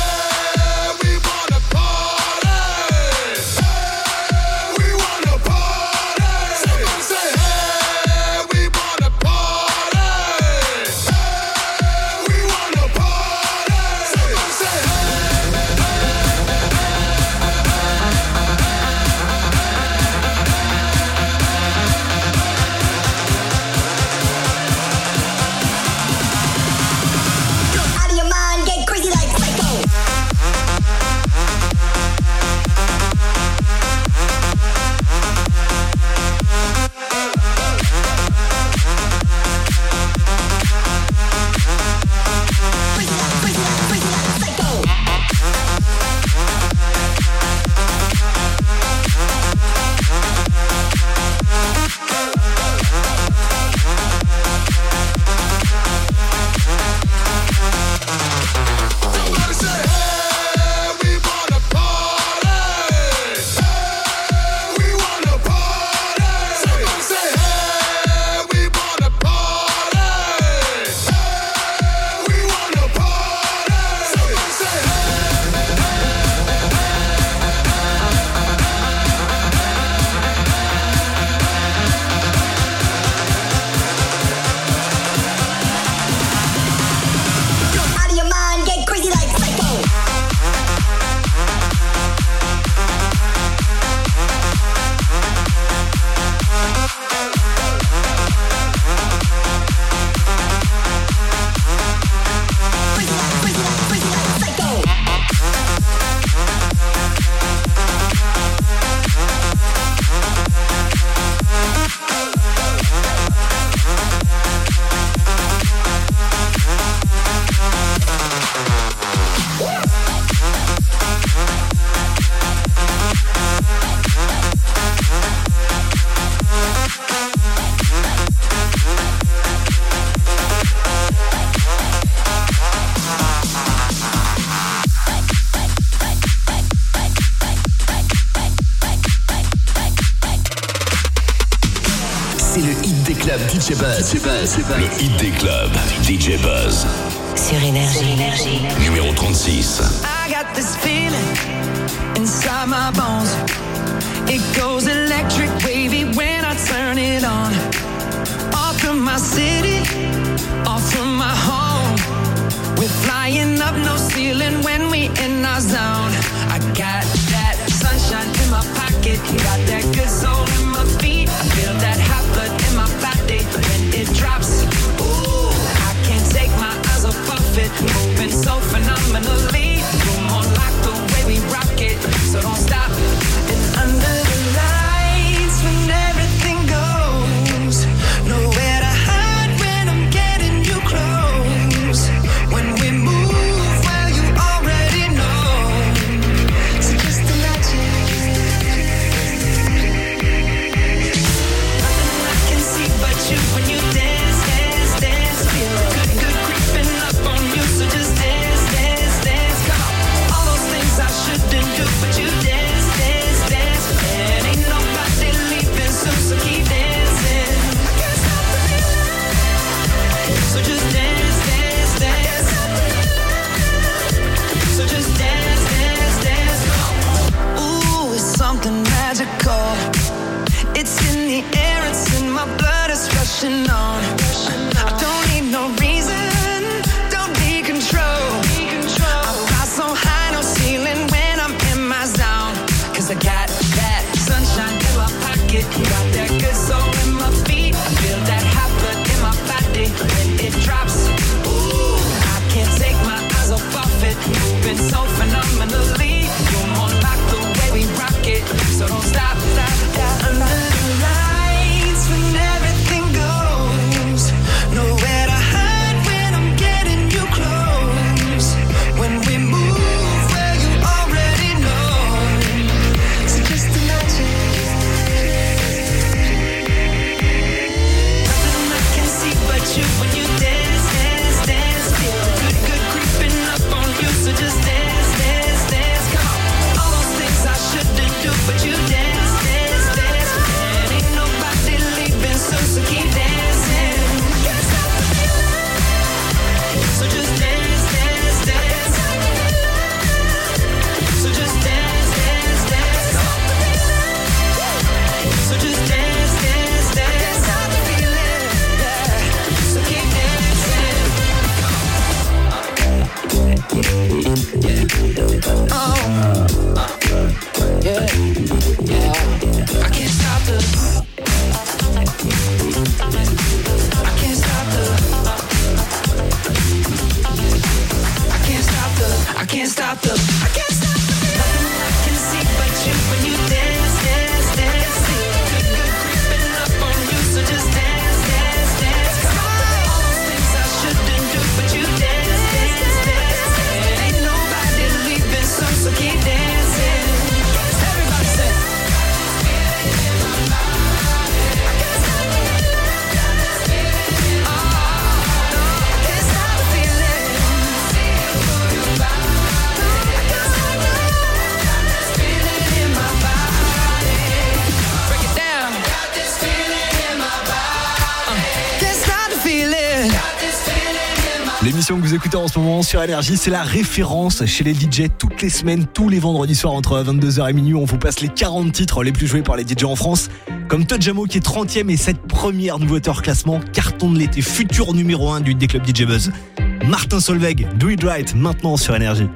Buzz, le hit des clubs, DJ Buzz. Sur Énergie. Numéro 36. I got this feeling inside my bones. It goes electric wavy when I turn it on. Off from my city, off from my home. We're flying up no ceiling when we in our zone. I got that sunshine in my pocket, got that good soul. outfit, moving so phenomenally. Come on, like the way we rock it. So don't stop and under. L'émission que vous écoutez en ce moment sur Énergie, c'est la référence chez les DJ toutes les semaines, tous les vendredis soirs entre 22h et minuit. On vous passe les 40 titres les plus joués par les DJ en France, comme Todjamo qui est 30e et cette première nouveauté hors classement, carton de l'été, futur numéro 1 du des clubs DJ Buzz. Martin Solveig, Do It Right, maintenant sur Énergie.